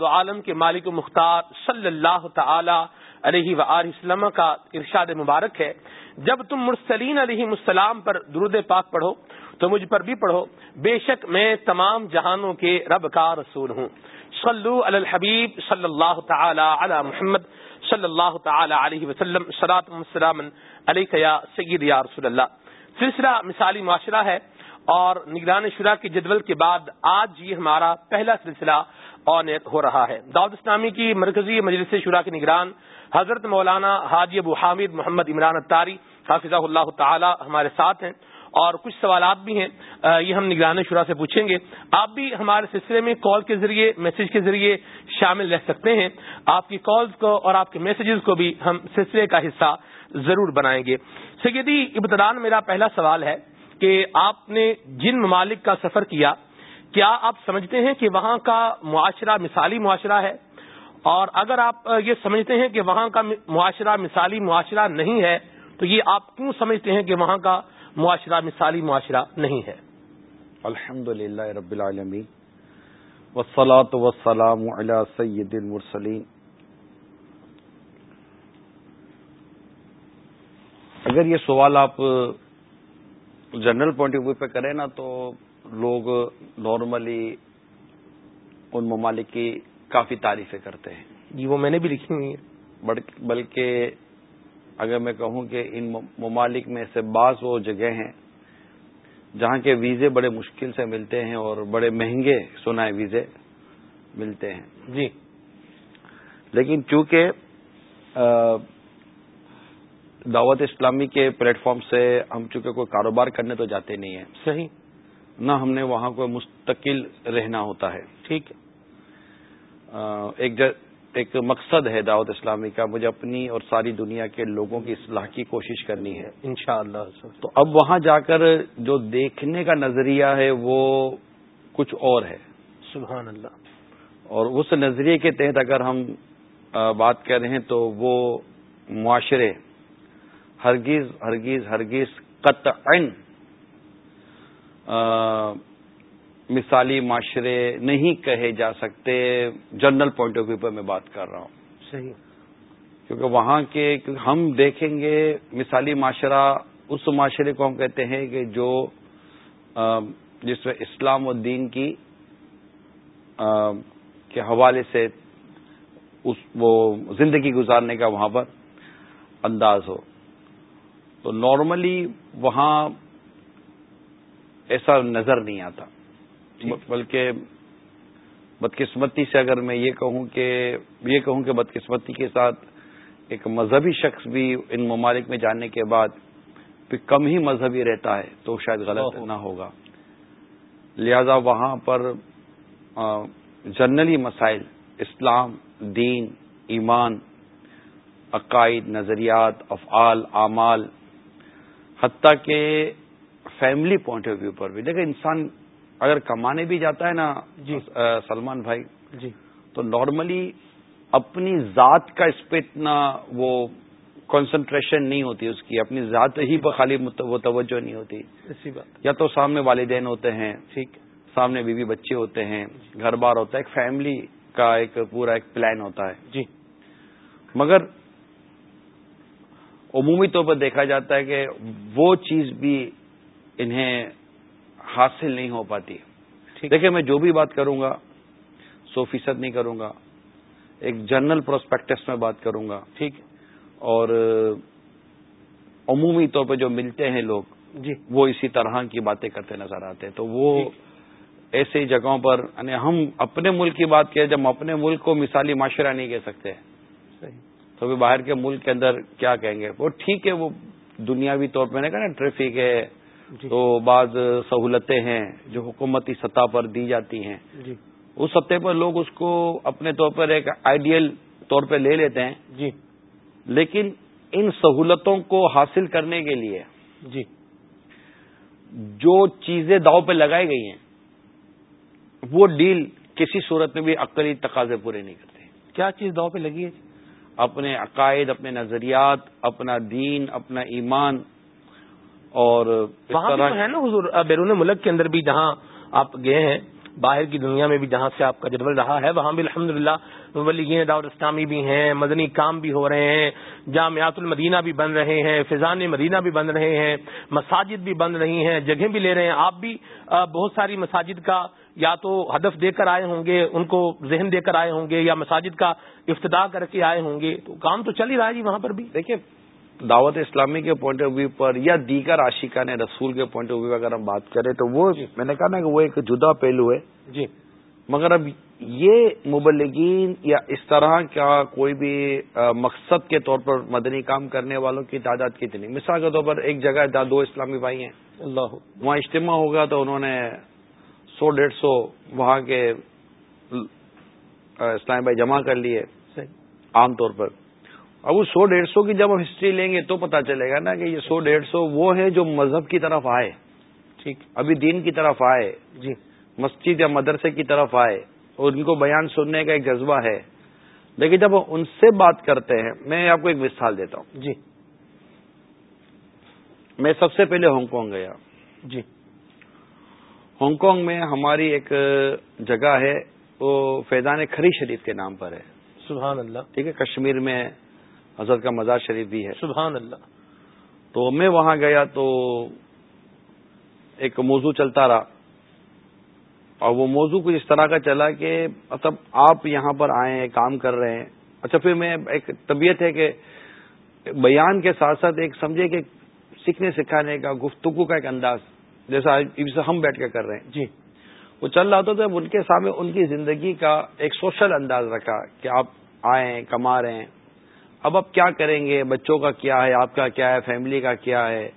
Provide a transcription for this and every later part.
دو عالم کے مالک و مختار صلی اللہ تعالی علیہ و وسلم کا ارشاد مبارک ہے۔ جب تم مرسلین علیہ السلام پر درود پاک پڑھو، تو مجھ پر بھی پڑھو۔ بے شک میں تمام جہانوں کے رب کا رسول ہوں۔ صلو علی الحبیب صلی اللہ تعالی علی محمد صلی اللہ تعالی علیہ وسلم۔ سلام علیہ سید یا رسول اللہ۔ سلسلہ مثالی معاشرہ ہے اور نگران شرح کے جدول کے بعد آج یہ ہمارا پہلا سلسلہ آن ہو رہا ہے۔ دعوت اسلامی کی مرکزی مجلس شرح کے نگران حضرت مولانا حاجی ابو حامد محمد عمران اتاری حافظ اللہ تعالی ہمارے ساتھ ہیں اور کچھ سوالات بھی ہیں۔ یہ ہم نگران شرح سے پوچھیں گے۔ آپ بھی ہمارے سلسلے میں کال کے ذریعے، میسج کے ذریعے شامل رہ سکتے ہیں۔ آپ کی کالز کو اور آپ کے میسجز کو بھی ہم سلسلے کا حصہ ضرور بنائیں گے۔ سیدی ابتدان میرا پہلا سوال ہے کہ آپ نے جن ممالک کا سفر کیا کیا آپ سمجھتے ہیں کہ وہاں کا معاشرہ مثالی معاشرہ ہے؟ اور اگر آپ یہ سمجھتے ہیں کہ وہاں کا معاشرہ مثالی معاشرہ نہیں ہے، تو یہ آپ کیوں سمجھتے ہیں کہ وہاں کا معاشرہ مثالی معاشرہ نہیں ہے؟ الحمد للہ رب العالمین وسلاۃ وسلام علی سید المرسلین. اگر یہ سوال آپ جنرل پوائنٹ آف ویو پہ کریں نا، تو لوگ نارملی ان ممالک کی کافی تعریفیں کرتے ہیں۔ جی وہ میں نے بھی لکھی ہوئی بلکہ اگر میں کہوں کہ ان ممالک میں سے بعض وہ جگہ ہیں جہاں کے ویزے بڑے مشکل سے ملتے ہیں اور بڑے مہنگے سنائے ویزے ملتے ہیں۔ جی۔ لیکن چونکہ دعوت اسلامی کے پلیٹ فارم سے ہم چونکہ کوئی کاروبار کرنے تو جاتے نہیں ہیں صحیح۔ نہ ہم نے وہاں کوئی مستقل رہنا ہوتا ہے ٹھیک؟ ایک ایک مقصد ہے دعوت اسلامی کا مجھے اپنی اور ساری دنیا کے لوگوں کی اصلاح کی کوشش کرنی ہے۔ انشاءاللہ تو اب وہاں جا کر جو دیکھنے کا نظریہ ہے وہ کچھ اور ہے۔ سبحان اللہ اور اس نظریے کے تحت اگر ہم بات کر رہے ہیں تو وہ معاشرے ہرگیز ہرگیز ہرگیز قطعا مثالی معاشرے نہیں کہے جا سکتے جنرل پوائنٹ آف ویو پر میں بات کر رہا ہوں۔ صحیح۔ کیونکہ وہاں کے ہم دیکھیں گے مثالی معاشرہ اس معاشرے کو ہم کہتے ہیں کہ جو جس میں اسلام و دین کی کے حوالے سے اس وہ زندگی گزارنے کا وہاں پر انداز ہو۔ تو نارملی وہاں ایسا نظر نہیں آتا۔ بلکہ بدقسمتی سے اگر میں یہ کہوں کہ یہ کہوں کہ بدقسمتی کے ساتھ ایک مذہبی شخص بھی ان ممالک میں جانے کے بعد پھر کم ہی مذہبی رہتا ہے تو شاید غلط نہ ہوگا۔ لہذا وہاں پر جنرلی مسائل اسلام دین ایمان عقائد نظریات افعال اعمال حتیٰ کہ فیملی پوائنٹ آف ویو پر بھی۔ دیکھیں انسان اگر کمانے بھی جاتا ہے نا جی۔ سلمان بھائی جی۔ تو نارملی اپنی ذات کا اس پہ اتنا وہ کنسنٹریشن نہیں ہوتی اس کی۔ اپنی ذات ہی پر خالی وہ توجہ نہیں ہوتی۔ اسی بات۔ یا تو سامنے والدین ہوتے ہیں ٹھیک۔ سامنے بیوی بچے ہوتے ہیں گھر بار ہوتا ہے ایک فیملی کا ایک پورا ایک پلان ہوتا ہے۔ جی۔ مگر عمومی طور پر دیکھا جاتا ہے کہ وہ چیز بھی انہیں حاصل نہیں ہو پاتی۔ دیکھیں میں جو بھی بات کروں گا سو فیصد نہیں کروں گا۔ ایک جنرل پروسپیکٹس میں بات کروں گا ٹھیک۔ اور عمومی طور پہ جو ملتے ہیں لوگ جی۔ وہ اسی طرح کی باتیں کرتے نظر آتے ہیں۔ تو وہ ایسی جگہوں پر یعنی ہم اپنے ملک کی بات کریں جب ہم اپنے ملک کو مثالی معاشرہ نہیں کہہ سکتے۔ صحیح۔ تو بھی باہر کے ملک کے اندر کیا کہیں گے؟ وہ ٹھیک ہے وہ دنیاوی طور پہ نہیں کہنا ٹریفک ہے تو بعض سہولتیں ہیں جو حکومتی سطح پر دی جاتی ہیں۔ جی۔ اس سطح پر لوگ اس کو اپنے طور پر ایک آئیڈیل طور پہ لے لیتے ہیں۔ جی۔ لیکن ان سہولتوں کو حاصل کرنے کے لیے جی۔ جو چیزیں داؤ پہ لگائی گئی ہیں وہ ڈیل کسی صورت میں بھی عقلی تقاضے پورے نہیں کرتے۔ کیا چیز داؤ پہ لگی ہے؟ اپنے عقائد اپنے نظریات اپنا دین اپنا ایمان اور وہاں ہے نا حضور بیرون ملک کے اندر بھی جہاں آپ گئے ہیں باہر کی دنیا میں بھی جہاں سے آپ کا جدول رہا ہے وہاں بھی الحمد للہ دعوت اسلامی بھی ہیں مدنی کام بھی ہو رہے ہیں جامعات المدینہ بھی بن رہے ہیں فضان مدینہ بھی بن رہے ہیں مساجد بھی بن رہی ہیں جگہیں بھی لے رہے ہیں۔ آپ بھی بہت ساری مساجد کا یا تو ہدف دے کر آئے ہوں گے ان کو ذہن دے کر آئے ہوں گے یا مساجد کا افتدا کر کے آئے ہوں گے۔ تو کام تو چل ہی رہا ہے جی وہاں پر بھی۔ دیکھیے دعوت اسلامی کے پوائنٹ آف ویو پر یا دیگر عاشقان رسول کے پوائنٹ آف ویو اگر ہم بات کریں تو وہ جی. میں نے کہا نا کہ وہ ایک جدا پہلو ہے۔ جی۔ مگر اب یہ مبلگین یا اس طرح کا کوئی بھی مقصد کے طور پر مدنی کام کرنے والوں کی تعداد کتنی؟ مثال کے طور پر ایک جگہ دو اسلامی بھائی ہیں۔ اللہ۔ وہاں اجتماع ہوگا تو انہوں نے سو ڈیڑھ سو وہاں کے اسلامی بھائی جمع کر لیے عام طور پر۔ اب وہ سو ڈیڑھ سو کی جب ہم ہسٹری لیں گے تو پتا چلے گا نا کہ یہ سو ڈیڑھ سو وہ ہیں جو مذہب کی طرف آئے۔ ٹھیک۔ ابھی دین کی طرف آئے۔ جی۔ مسجد یا مدرسے کی طرف آئے۔ اور ان کو بیان سننے کا ایک جذبہ ہے۔ لیکن جب ان سے بات کرتے ہیں میں آپ کو ایک مثال دیتا ہوں۔ جی۔ میں سب سے پہلے ہانگ کانگ گیا۔ جی۔ ہانگ کانگ میں ہماری ایک جگہ ہے وہ فیضان کھری شریف کے نام پر ہے۔ سبحان اللہ۔ ٹھیک ہے کشمیر میں حضرت کا مزار شریف بھی ہے۔ سبحان اللہ۔ تو میں وہاں گیا تو ایک موضوع چلتا رہا۔ اور وہ موضوع کچھ اس طرح کا چلا کہ مطلب آپ یہاں پر آئے ہیں کام کر رہے ہیں۔ اچھا پھر میں ایک طبیعت ہے کہ بیان کے ساتھ ساتھ ایک سمجھے کہ سیکھنے سکھانے کا گفتگو کا ایک انداز جیسا ہم بیٹھ کے کر رہے ہیں۔ جی۔ وہ چل رہا تھا تو ان کے سامنے ان کی زندگی کا ایک سوشل انداز رکھا کہ آپ آئے ہیں کما رہے ہیں۔ اب آپ کیا کریں گے؟ بچوں کا کیا ہے؟ آپ کا کیا ہے؟ فیملی کا کیا ہے؟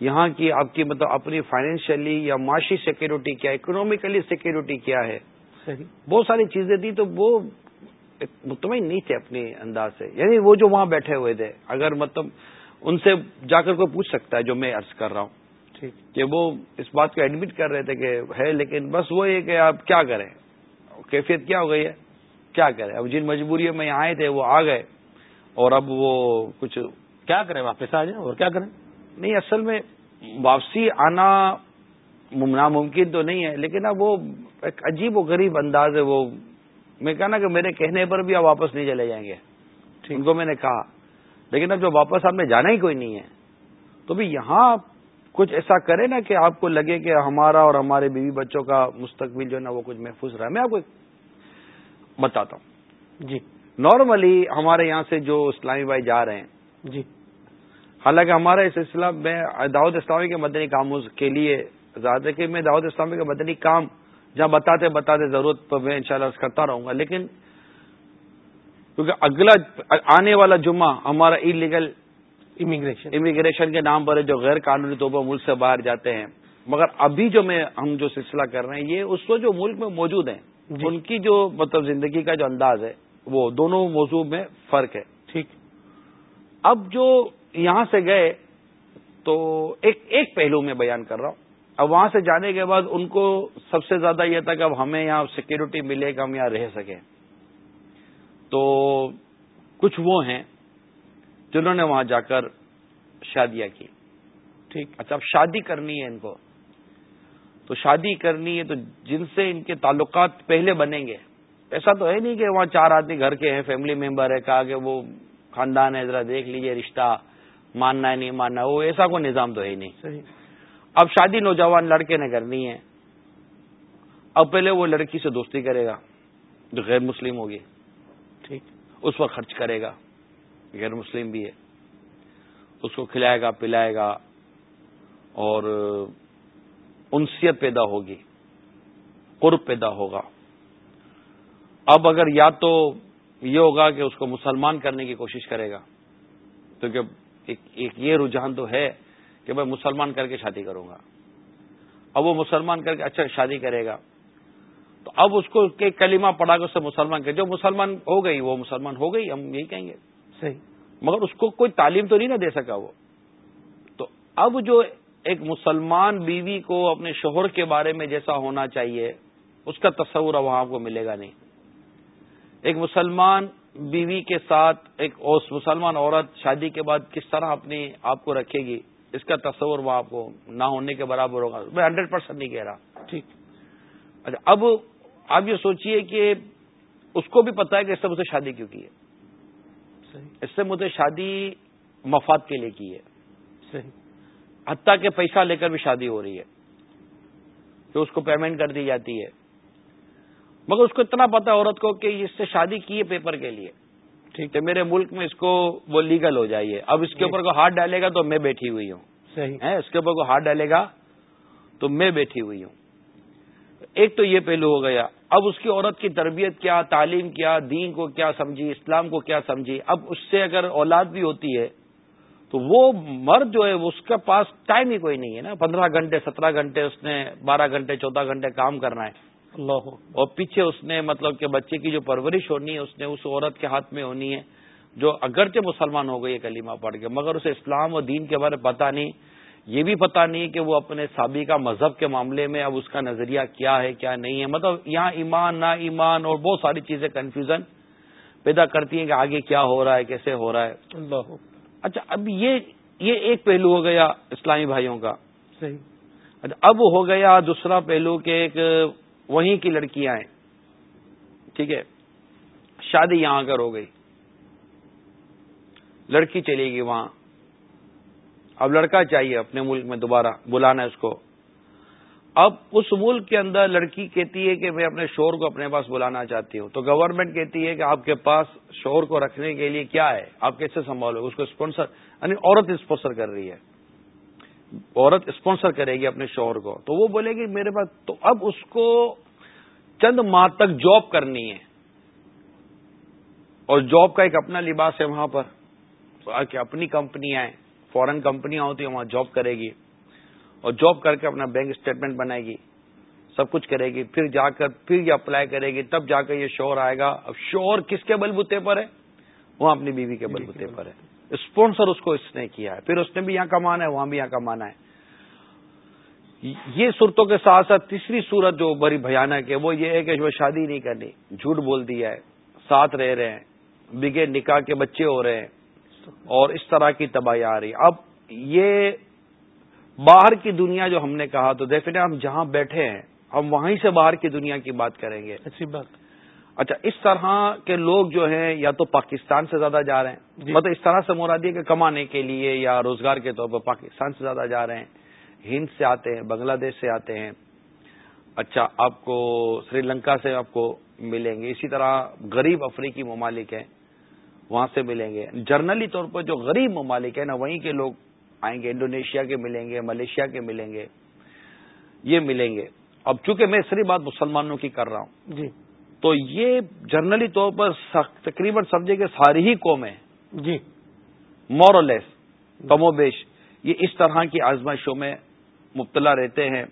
یہاں کی آپ کی مطلب اپنی فائنینشلی یا معاشی سیکورٹی کیا ہے؟ اکنامیکلی سیکورٹی کیا ہے؟ بہت ساری چیزیں تھیں تو وہ مطمئن نہیں تھے اپنے انداز سے۔ یعنی وہ جو وہاں بیٹھے ہوئے تھے اگر مطلب ان سے جا کر کوئی پوچھ سکتا ہے جو میں عرض کر رہا ہوں۔ کہ وہ اس بات کو ایڈمٹ کر رہے تھے کہ ہے لیکن بس وہ یہ کہ آپ کیا کریں؟ کیفیت کیا ہو گئی ہے؟ کیا کریں؟ اب جن مجبوریوں میں آئے تھے وہ آ گئے۔ اور اب وہ کچھ کیا کریں واپس آ جائیں اور کیا کریں؟ نہیں اصل میں واپسی آنا ناممکن تو نہیں ہے لیکن اب وہ ایک عجیب و غریب انداز ہے وہ۔ میں کہنا کہ میرے کہنے پر بھی آپ واپس نہیں چلے جائیں گے۔ ان کو میں نے کہا۔ لیکن اب جب واپس آپ نے جانا ہی کوئی نہیں ہے۔ تو بھی یہاں کچھ ایسا کرے نا کہ آپ کو لگے کہ ہمارا اور ہمارے بیوی بچوں کا مستقبل جو ہے نا وہ کچھ محفوظ رہا میں آپ کو بتاتا ہوں۔ جی۔ نارملی ہمارے یہاں سے جو اسلامی بھائی جا رہے ہیں جی۔ حالانکہ ہمارا اس سلسلہ میں دعوت اسلامی کے مدنی کاموں کے لیے زیادہ کہ میں دعوت اسلامی کے مدنی کام جہاں بتاتے بتاتے ضرورت پر میں انشاءاللہ شاء کرتا رہوں گا۔ لیکن کیونکہ اگلا آنے والا جمعہ ہمارا ای لیگل امیگریشن امیگریشن کے نام پر ہے جو غیر قانونی طور پر ملک سے باہر جاتے ہیں۔ مگر ابھی جو میں ہم جو سلسلہ کر رہے ہیں یہ اس وقت جو ملک میں موجود ہیں جی۔ ان کی جو مطلب زندگی کا جو انداز ہے وہ دونوں موضوع میں فرق ہے۔ ٹھیک۔ اب جو یہاں سے گئے تو ایک ایک پہلو میں بیان کر رہا ہوں۔ اب وہاں سے جانے کے بعد ان کو سب سے زیادہ یہ تھا کہ اب ہمیں یہاں سیکورٹی ملے کہ ہم یہاں رہ سکیں۔ تو کچھ وہ ہیں جنہوں نے وہاں جا کر شادیاں کی۔ ٹھیک۔ اچھا اب شادی کرنی ہے ان کو۔ تو شادی کرنی ہے تو جن سے ان کے تعلقات پہلے بنیں گے ایسا تو ہے نہیں کہ وہاں چار آدمی گھر کے ہیں فیملی ممبر ہے کہا کہ وہ خاندان ہے ذرا دیکھ لیجیے رشتہ ماننا ہے نہیں ماننا وہ ایسا کوئی نظام تو ہے ہی نہیں۔ صحیح۔ اب شادی نوجوان لڑکے نے کرنی ہے۔ اب پہلے وہ لڑکی سے دوستی کرے گا جو غیر مسلم ہوگی۔ ٹھیک۔ اس پر خرچ کرے گا۔ غیر مسلم بھی ہے۔ اس کو کھلائے گا پلائے گا اور انسیت پیدا ہوگی قرب پیدا ہوگا۔ اب اگر یا تو یہ ہوگا کہ اس کو مسلمان کرنے کی کوشش کرے گا کیونکہ ایک یہ رجحان تو ہے کہ میں مسلمان کر کے شادی کروں گا۔ اب وہ مسلمان کر کے اچھا شادی کرے گا۔ تو اب اس کو کلمہ پڑھا کے اس سے مسلمان کر جو مسلمان ہو گئی وہ مسلمان ہو گئی ہم یہی کہیں گے۔ صحیح۔ مگر اس کو کوئی تعلیم تو نہیں نہ دے سکا وہ۔ تو اب جو ایک مسلمان بیوی کو اپنے شوہر کے بارے میں جیسا ہونا چاہیے اس کا تصور وہاں آپ کو ملے گا نہیں۔ ایک مسلمان بیوی کے ساتھ ایک مسلمان عورت شادی کے بعد کس طرح اپنی آپ کو رکھے گی؟ اس کا تصور وہ آپ کو نہ ہونے کے برابر ہوگا۔ میں ہنڈریڈ پرسینٹ نہیں کہہ رہا۔ ٹھیک۔ اچھا اب آپ یہ سوچئے کہ اس کو بھی پتا ہے کہ اس سے مجھے شادی کیوں کی ہے۔ اس سے مجھے شادی مفاد کے لیے کی ہے۔ صحیح۔ حتیٰ کہ پیسہ لے کر بھی شادی ہو رہی ہے۔ کہ اس کو پیمنٹ کر دی جاتی ہے۔ مگر اس کو اتنا پتا عورت کو کہ اس سے شادی کی ہے پیپر کے لیے۔ ٹھیک۔ ہے میرے ملک میں اس کو وہ لیگل ہو جائیے اب اس کے اوپر کو ہاتھ ڈالے گا تو میں بیٹھی ہوئی ہوں۔ صحیح۔ اس کے اوپر کو ہاتھ ڈالے گا تو میں بیٹھی ہوئی ہوں۔ ایک تو یہ پہلو ہو گیا۔ اب اس کی عورت کی تربیت کیا تعلیم کیا دین کو کیا سمجھی اسلام کو کیا سمجھی۔ اب اس سے اگر اولاد بھی ہوتی ہے تو وہ مرد جو ہے اس کے پاس ٹائم ہی کوئی نہیں ہے نا۔ پندرہ گھنٹے سترہ گھنٹے اس نے بارہ گھنٹے چودہ گھنٹے کام کرنا ہے۔ اللہ اور پیچھے اس نے مطلب کہ بچے کی جو پرورش ہونی ہے اس نے اس عورت کے ہاتھ میں ہونی ہے جو اگرچہ مسلمان ہو گئی ہے کلیمہ پڑھ کے مگر اسے اسلام اور دین کے بارے میں پتا نہیں۔ یہ بھی پتا نہیں کہ وہ اپنے سابقہ مذہب کے معاملے میں اب اس کا نظریہ کیا ہے کیا نہیں ہے۔ مطلب یہاں ایمان نا ایمان اور بہت ساری چیزیں کنفیوژن پیدا کرتی ہیں کہ آگے کیا ہو رہا ہے کیسے ہو رہا ہے۔ اللہ اچھا اب یہ یہ ایک پہلو ہو گیا اسلامی بھائیوں کا۔ صحیح۔ اچھا اب ہو گیا دوسرا پہلو کہ ایک وہیں کی لڑکیاں ہیں۔ ٹھیک ہے؟ شادی یہاں کر ہو گئی۔ لڑکی چلے گی وہاں۔ اب لڑکا چاہیے اپنے ملک میں دوبارہ، بلانا ہے اس کو۔ اب اس ملک کے اندر لڑکی کہتی ہے کہ میں اپنے شور کو اپنے پاس بلانا چاہتی ہوں۔ تو گورنمنٹ کہتی ہے کہ آپ کے پاس شور کو رکھنے کے لیے کیا ہے؟ آپ کیسے سنبھالو اس کو اسپانسر یعنی عورت اسپانسر کر رہی ہے۔ عورت اسپانسر کرے گی اپنے شوہر کو تو وہ بولے گی میرے پاس تو اب اس کو چند ماہ تک جاب کرنی ہے۔ اور جاب کا ایک اپنا لباس ہے وہاں پر۔ اپنی کمپنیاں ہیں فورن کمپنیاں ہوتی ہیں وہاں جاب کرے گی۔ اور جاب کر کے اپنا بینک اسٹیٹمنٹ بنائے گی۔ سب کچھ کرے گی پھر جا کر پھر یہ اپلائی کرے گی۔ تب جا کر یہ شور آئے گا۔ اب شور کس کے بلبوتے پر ہے؟ وہ اپنی بیوی کے بلبوتے پر ہے۔ اسپانسر اس کو اس نے کیا ہے۔ پھر اس نے بھی یہاں کمانا ہے، وہاں بھی یہاں کمانا ہے۔ یہ صورتوں کے ساتھ ساتھ تیسری صورت جو بڑی بھیانک ہے، وہ یہ ہے کہ جو شادی نہیں کرنی۔ جھوٹ بول دیا ہے، ساتھ رہ رہے ہیں بگے نکاح کے بچے ہو رہے ہیں اور اس طرح کی تباہی آ رہی۔ اب یہ باہر کی دنیا جو ہم نے کہا تو دیکھنے ہم جہاں بیٹھے ہیں، ہم وہیں سے باہر کی دنیا کی بات کریں گے۔ اچھی بات۔ اچھا اس طرح کے لوگ جو ہیں یا تو پاکستان سے زیادہ جا رہے ہیں۔ جی۔ مطلب اس طرح سے مرادی کہ کمانے کے لیے یا روزگار کے طور پر پاکستان سے زیادہ جا رہے ہیں۔ ہند سے آتے ہیں بنگلہ دیش سے آتے ہیں۔ اچھا آپ کو سری لنکا سے آپ کو ملیں گے۔ اسی طرح غریب افریقی ممالک ہیں وہاں سے ملیں گے۔ جرنلی طور پر جو غریب ممالک ہیں نا وہیں کے لوگ آئیں گے انڈونیشیا کے ملیں گے ملیشیا کے ملیں گے یہ ملیں گے۔ اب چونکہ میں صرف بات مسلمانوں کی کر رہا ہوں جی۔ تو یہ جرنلی طور پر تقریباً سمجھے کہ ساری ہی قومیں جی۔ مورلیس کم و بیش۔ یہ اس طرح کی آزمائشوں میں مبتلا رہتے ہیں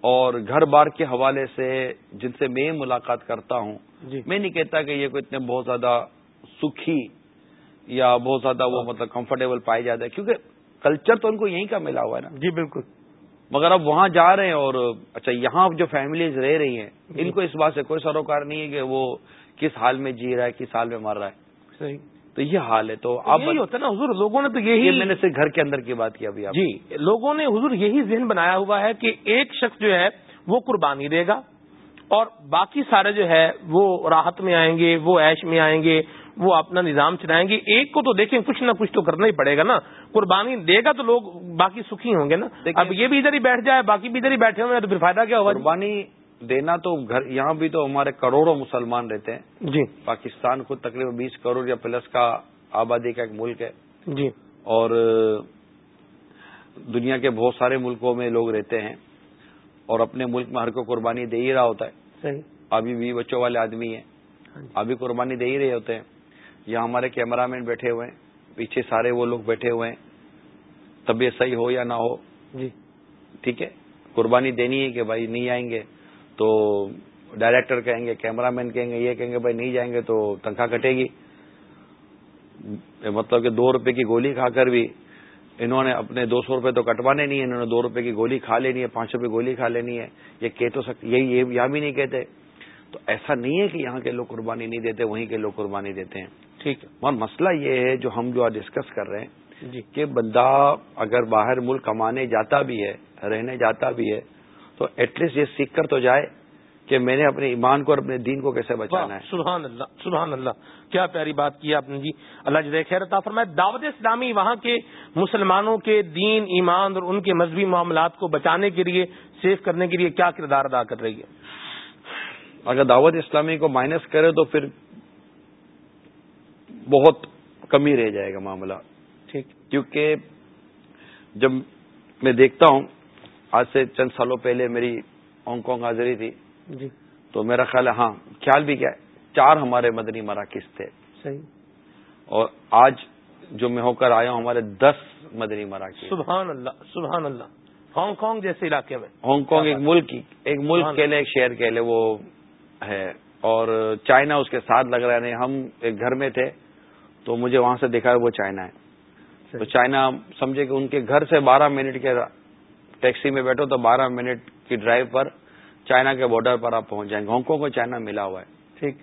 اور گھر بار کے حوالے سے جن سے میں ملاقات کرتا ہوں جی۔ میں نہیں کہتا کہ یہ کوئی اتنے بہت زیادہ سکھی یا بہت زیادہ وہ مطلب کمفرٹیبل پائے جاتے ہیں کیونکہ کلچر تو ان کو یہیں کا ملا ہوا ہے نا۔ جی بالکل۔ مگر اب وہاں جا رہے ہیں اور اچھا یہاں جو فیملیز رہ رہی ہیں ان جی۔ کو اس بات سے کوئی سروکار نہیں ہے کہ وہ کس حال میں جی رہا ہے کس حال میں مر رہا ہے۔ صحیح۔ تو یہ حال ہے۔ تو آپ ہوتا ہے نا حضور لوگوں نے تو یہی میں نے صرف گھر کے اندر کی بات کی ابھی جی لوگوں نے حضور یہی ذہن بنایا ہوا ہے کہ ایک شخص جو ہے وہ قربانی دے گا اور باقی سارے جو ہے وہ راحت میں آئیں گے وہ ایش میں آئیں گے وہ اپنا نظام چلائیں گے۔ ایک کو تو دیکھیں کچھ نہ کچھ تو کرنا ہی پڑے گا نا۔ قربانی دے گا تو لوگ باقی سکھی ہوں گے نا؟ اب یہ بھی ادھر ہی بیٹھ جائے باقی بھی ادھر ہی بیٹھے ہوں گے تو پھر فائدہ کیا ہوگا قربانی دینا تو گھر یہاں بھی تو ہمارے کروڑوں مسلمان رہتے ہیں۔ جی۔ پاکستان خود تقریباً بیس کروڑ یا پلس کا آبادی کا ایک ملک ہے۔ جی۔ اور دنیا کے بہت سارے ملکوں میں لوگ رہتے ہیں۔ اور اپنے ملک میں ہر کو قربانی دے ہی رہا ہوتا ہے۔ ابھی بھی بچوں والے آدمی ہیں۔ ہاں جی۔ ابھی قربانی دے ہی رہے ہوتے ہیں۔ یہاں ہمارے کیمرہ مین بیٹھے ہوئے ہیں۔ پیچھے سارے وہ لوگ بیٹھے ہوئے ہیں۔ طبیعت صحیح ہو یا نہ ہو۔ جی۔ ٹھیک ہے۔ قربانی دینی ہے کہ بھائی نہیں آئیں گے۔ تو ڈائریکٹر کہیں گے کیمرہ مین کہیں گے یہ کہیں گے بھائی نہیں جائیں گے تو تنخواہ کٹے گی۔ مطلب کہ دو روپے کی گولی کھا کر بھی انہوں نے اپنے دو سو روپے تو کٹوانے نہیں ہے انہوں نے دو روپے کی گولی کھا لینی ہے پانچ روپے گولی کھا لینی ہے۔ یہ کہہ تو سکتے یہی یہاں بھی نہیں کہتے۔ تو ایسا نہیں ہے کہ یہاں کے لوگ قربانی نہیں دیتے وہیں کے لوگ قربانی دیتے ہیں۔ ٹھیک ہے۔ اور مسئلہ یہ ہے جو ہم جو ڈسکس کر رہے ہیں جی۔ کہ بندہ اگر باہر ملک کمانے جاتا بھی ہے رہنے جاتا بھی ہے تو ایٹ لیسٹ یہ سیکھ کر تو جائے کہ میں نے اپنے ایمان کو اور اپنے دین کو کیسے بچانا ہے۔ سبحان اللہ سبحان اللہ۔ کیا پیاری بات کی آپ نے جی۔ اللہ جد خیر عطا فرمائے۔ دعوت اسلامی وہاں کے مسلمانوں کے دین ایمان اور ان کے مذہبی معاملات کو بچانے کے لیے سیف کرنے کے لیے کیا کردار ادا کر رہی ہے؟ اگر دعوت اسلامی کو مائنس کرے تو پھر بہت کمی رہ جائے گا معاملہ۔ ٹھیک۔ کیونکہ جب میں دیکھتا ہوں آج سے چند سالوں پہلے میری ہانگ کانگ حاضری تھی۔ جی۔ تو میرا خیال ہے ہاں خیال بھی کیا ہے چار ہمارے مدنی مراکز تھے۔ صحیح۔ اور آج جو میں ہو کر آیا ہوں ہمارے دس مدنی مراکز۔ سبحان اللہ سبحان اللہ۔ ہانگ کانگ جیسے علاقے میں۔ ہانگ کانگ ایک ملک ایک ملک کے لیے ایک شہر کے لیے وہ ہے۔ اور چائنا اس کے ساتھ لگ رہا ہے ہم ایک گھر میں تھے۔ تو مجھے وہاں سے دیکھا وہ چائنا ہے۔ تو چائنا سمجھے کہ ان کے گھر سے بارہ منٹ کے ٹیکسی میں بیٹھو تو بارہ منٹ کی ڈرائیو پر چائنا کے بارڈر پر آپ پہنچ جائیں گے۔ ہانگ کانگ کو چائنا ملا ہوا ہے۔ ٹھیک۔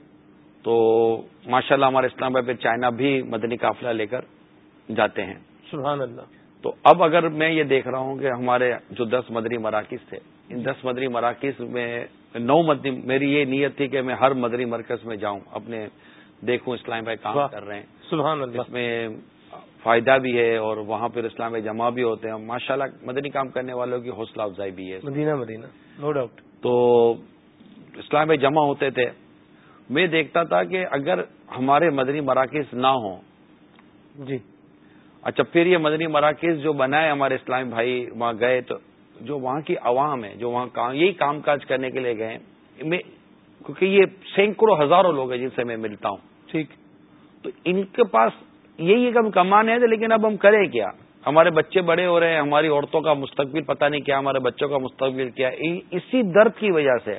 تو ماشاء اللہ ہمارے اسلام آباد پہ چائنا بھی مدنی قافلہ لے کر جاتے ہیں۔ سبحان اللہ۔ تو اب اگر میں یہ دیکھ رہا ہوں کہ ہمارے جو دس مدنی مراکز تھے ان دس مدنی مراکز میں نو مدنی میری یہ نیت تھی کہ میں ہر مدنی مرکز میں جاؤں اپنے دیکھوں اسلام بھائی کام کر رہے ہیں۔ سبحان اللہ. اس میں فائدہ بھی ہے اور وہاں پھر اسلام جمع بھی ہوتے ہیں. ماشاء اللہ مدنی کام کرنے والوں کی حوصلہ افزائی بھی ہے. مدینہ مدینہ. نو ڈاؤٹ تو اسلام جمع ہوتے تھے. میں دیکھتا تھا کہ اگر ہمارے مدنی مراکز نہ ہوں جی. اچھا پھر یہ مدنی مراکز جو بنائے ہمارے اسلامی بھائی وہاں گئے تو جو وہاں کی عوام ہے جو وہاں کام یہی کام کاج کرنے کے لیے گئے میں کیونکہ یہ سینکڑوں ہزاروں لوگ ہیں جن سے میں ملتا ہوں. ٹھیک. تو ان کے پاس یہی ایک ہم کمانے تھے لیکن اب ہم کریں کیا؟ ہمارے بچے بڑے ہو رہے ہیں ہماری عورتوں کا مستقبل پتہ نہیں کیا ہمارے بچوں کا مستقبل کیا اسی درد کی وجہ سے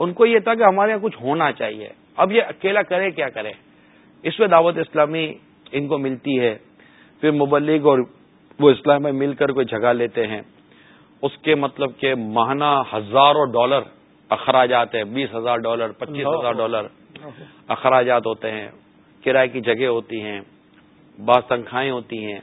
ان کو یہ تھا کہ ہمارے یہاں کچھ ہونا چاہیے۔ اب یہ اکیلا کرے کیا کرے اس میں دعوت اسلامی ان کو ملتی ہے پھر مبلغ اور وہ اسلام میں مل کر کوئی جگہ لیتے ہیں۔ اس کے مطلب کہ ماہانہ ہزاروں ڈالر اخراجات ہیں بیس ہزار ڈالر پچیس ہزار ڈالر اخراجات ہوتے ہیں۔ کرائے کی جگہ ہوتی ہیں بعض تنخواہیں ہوتی ہیں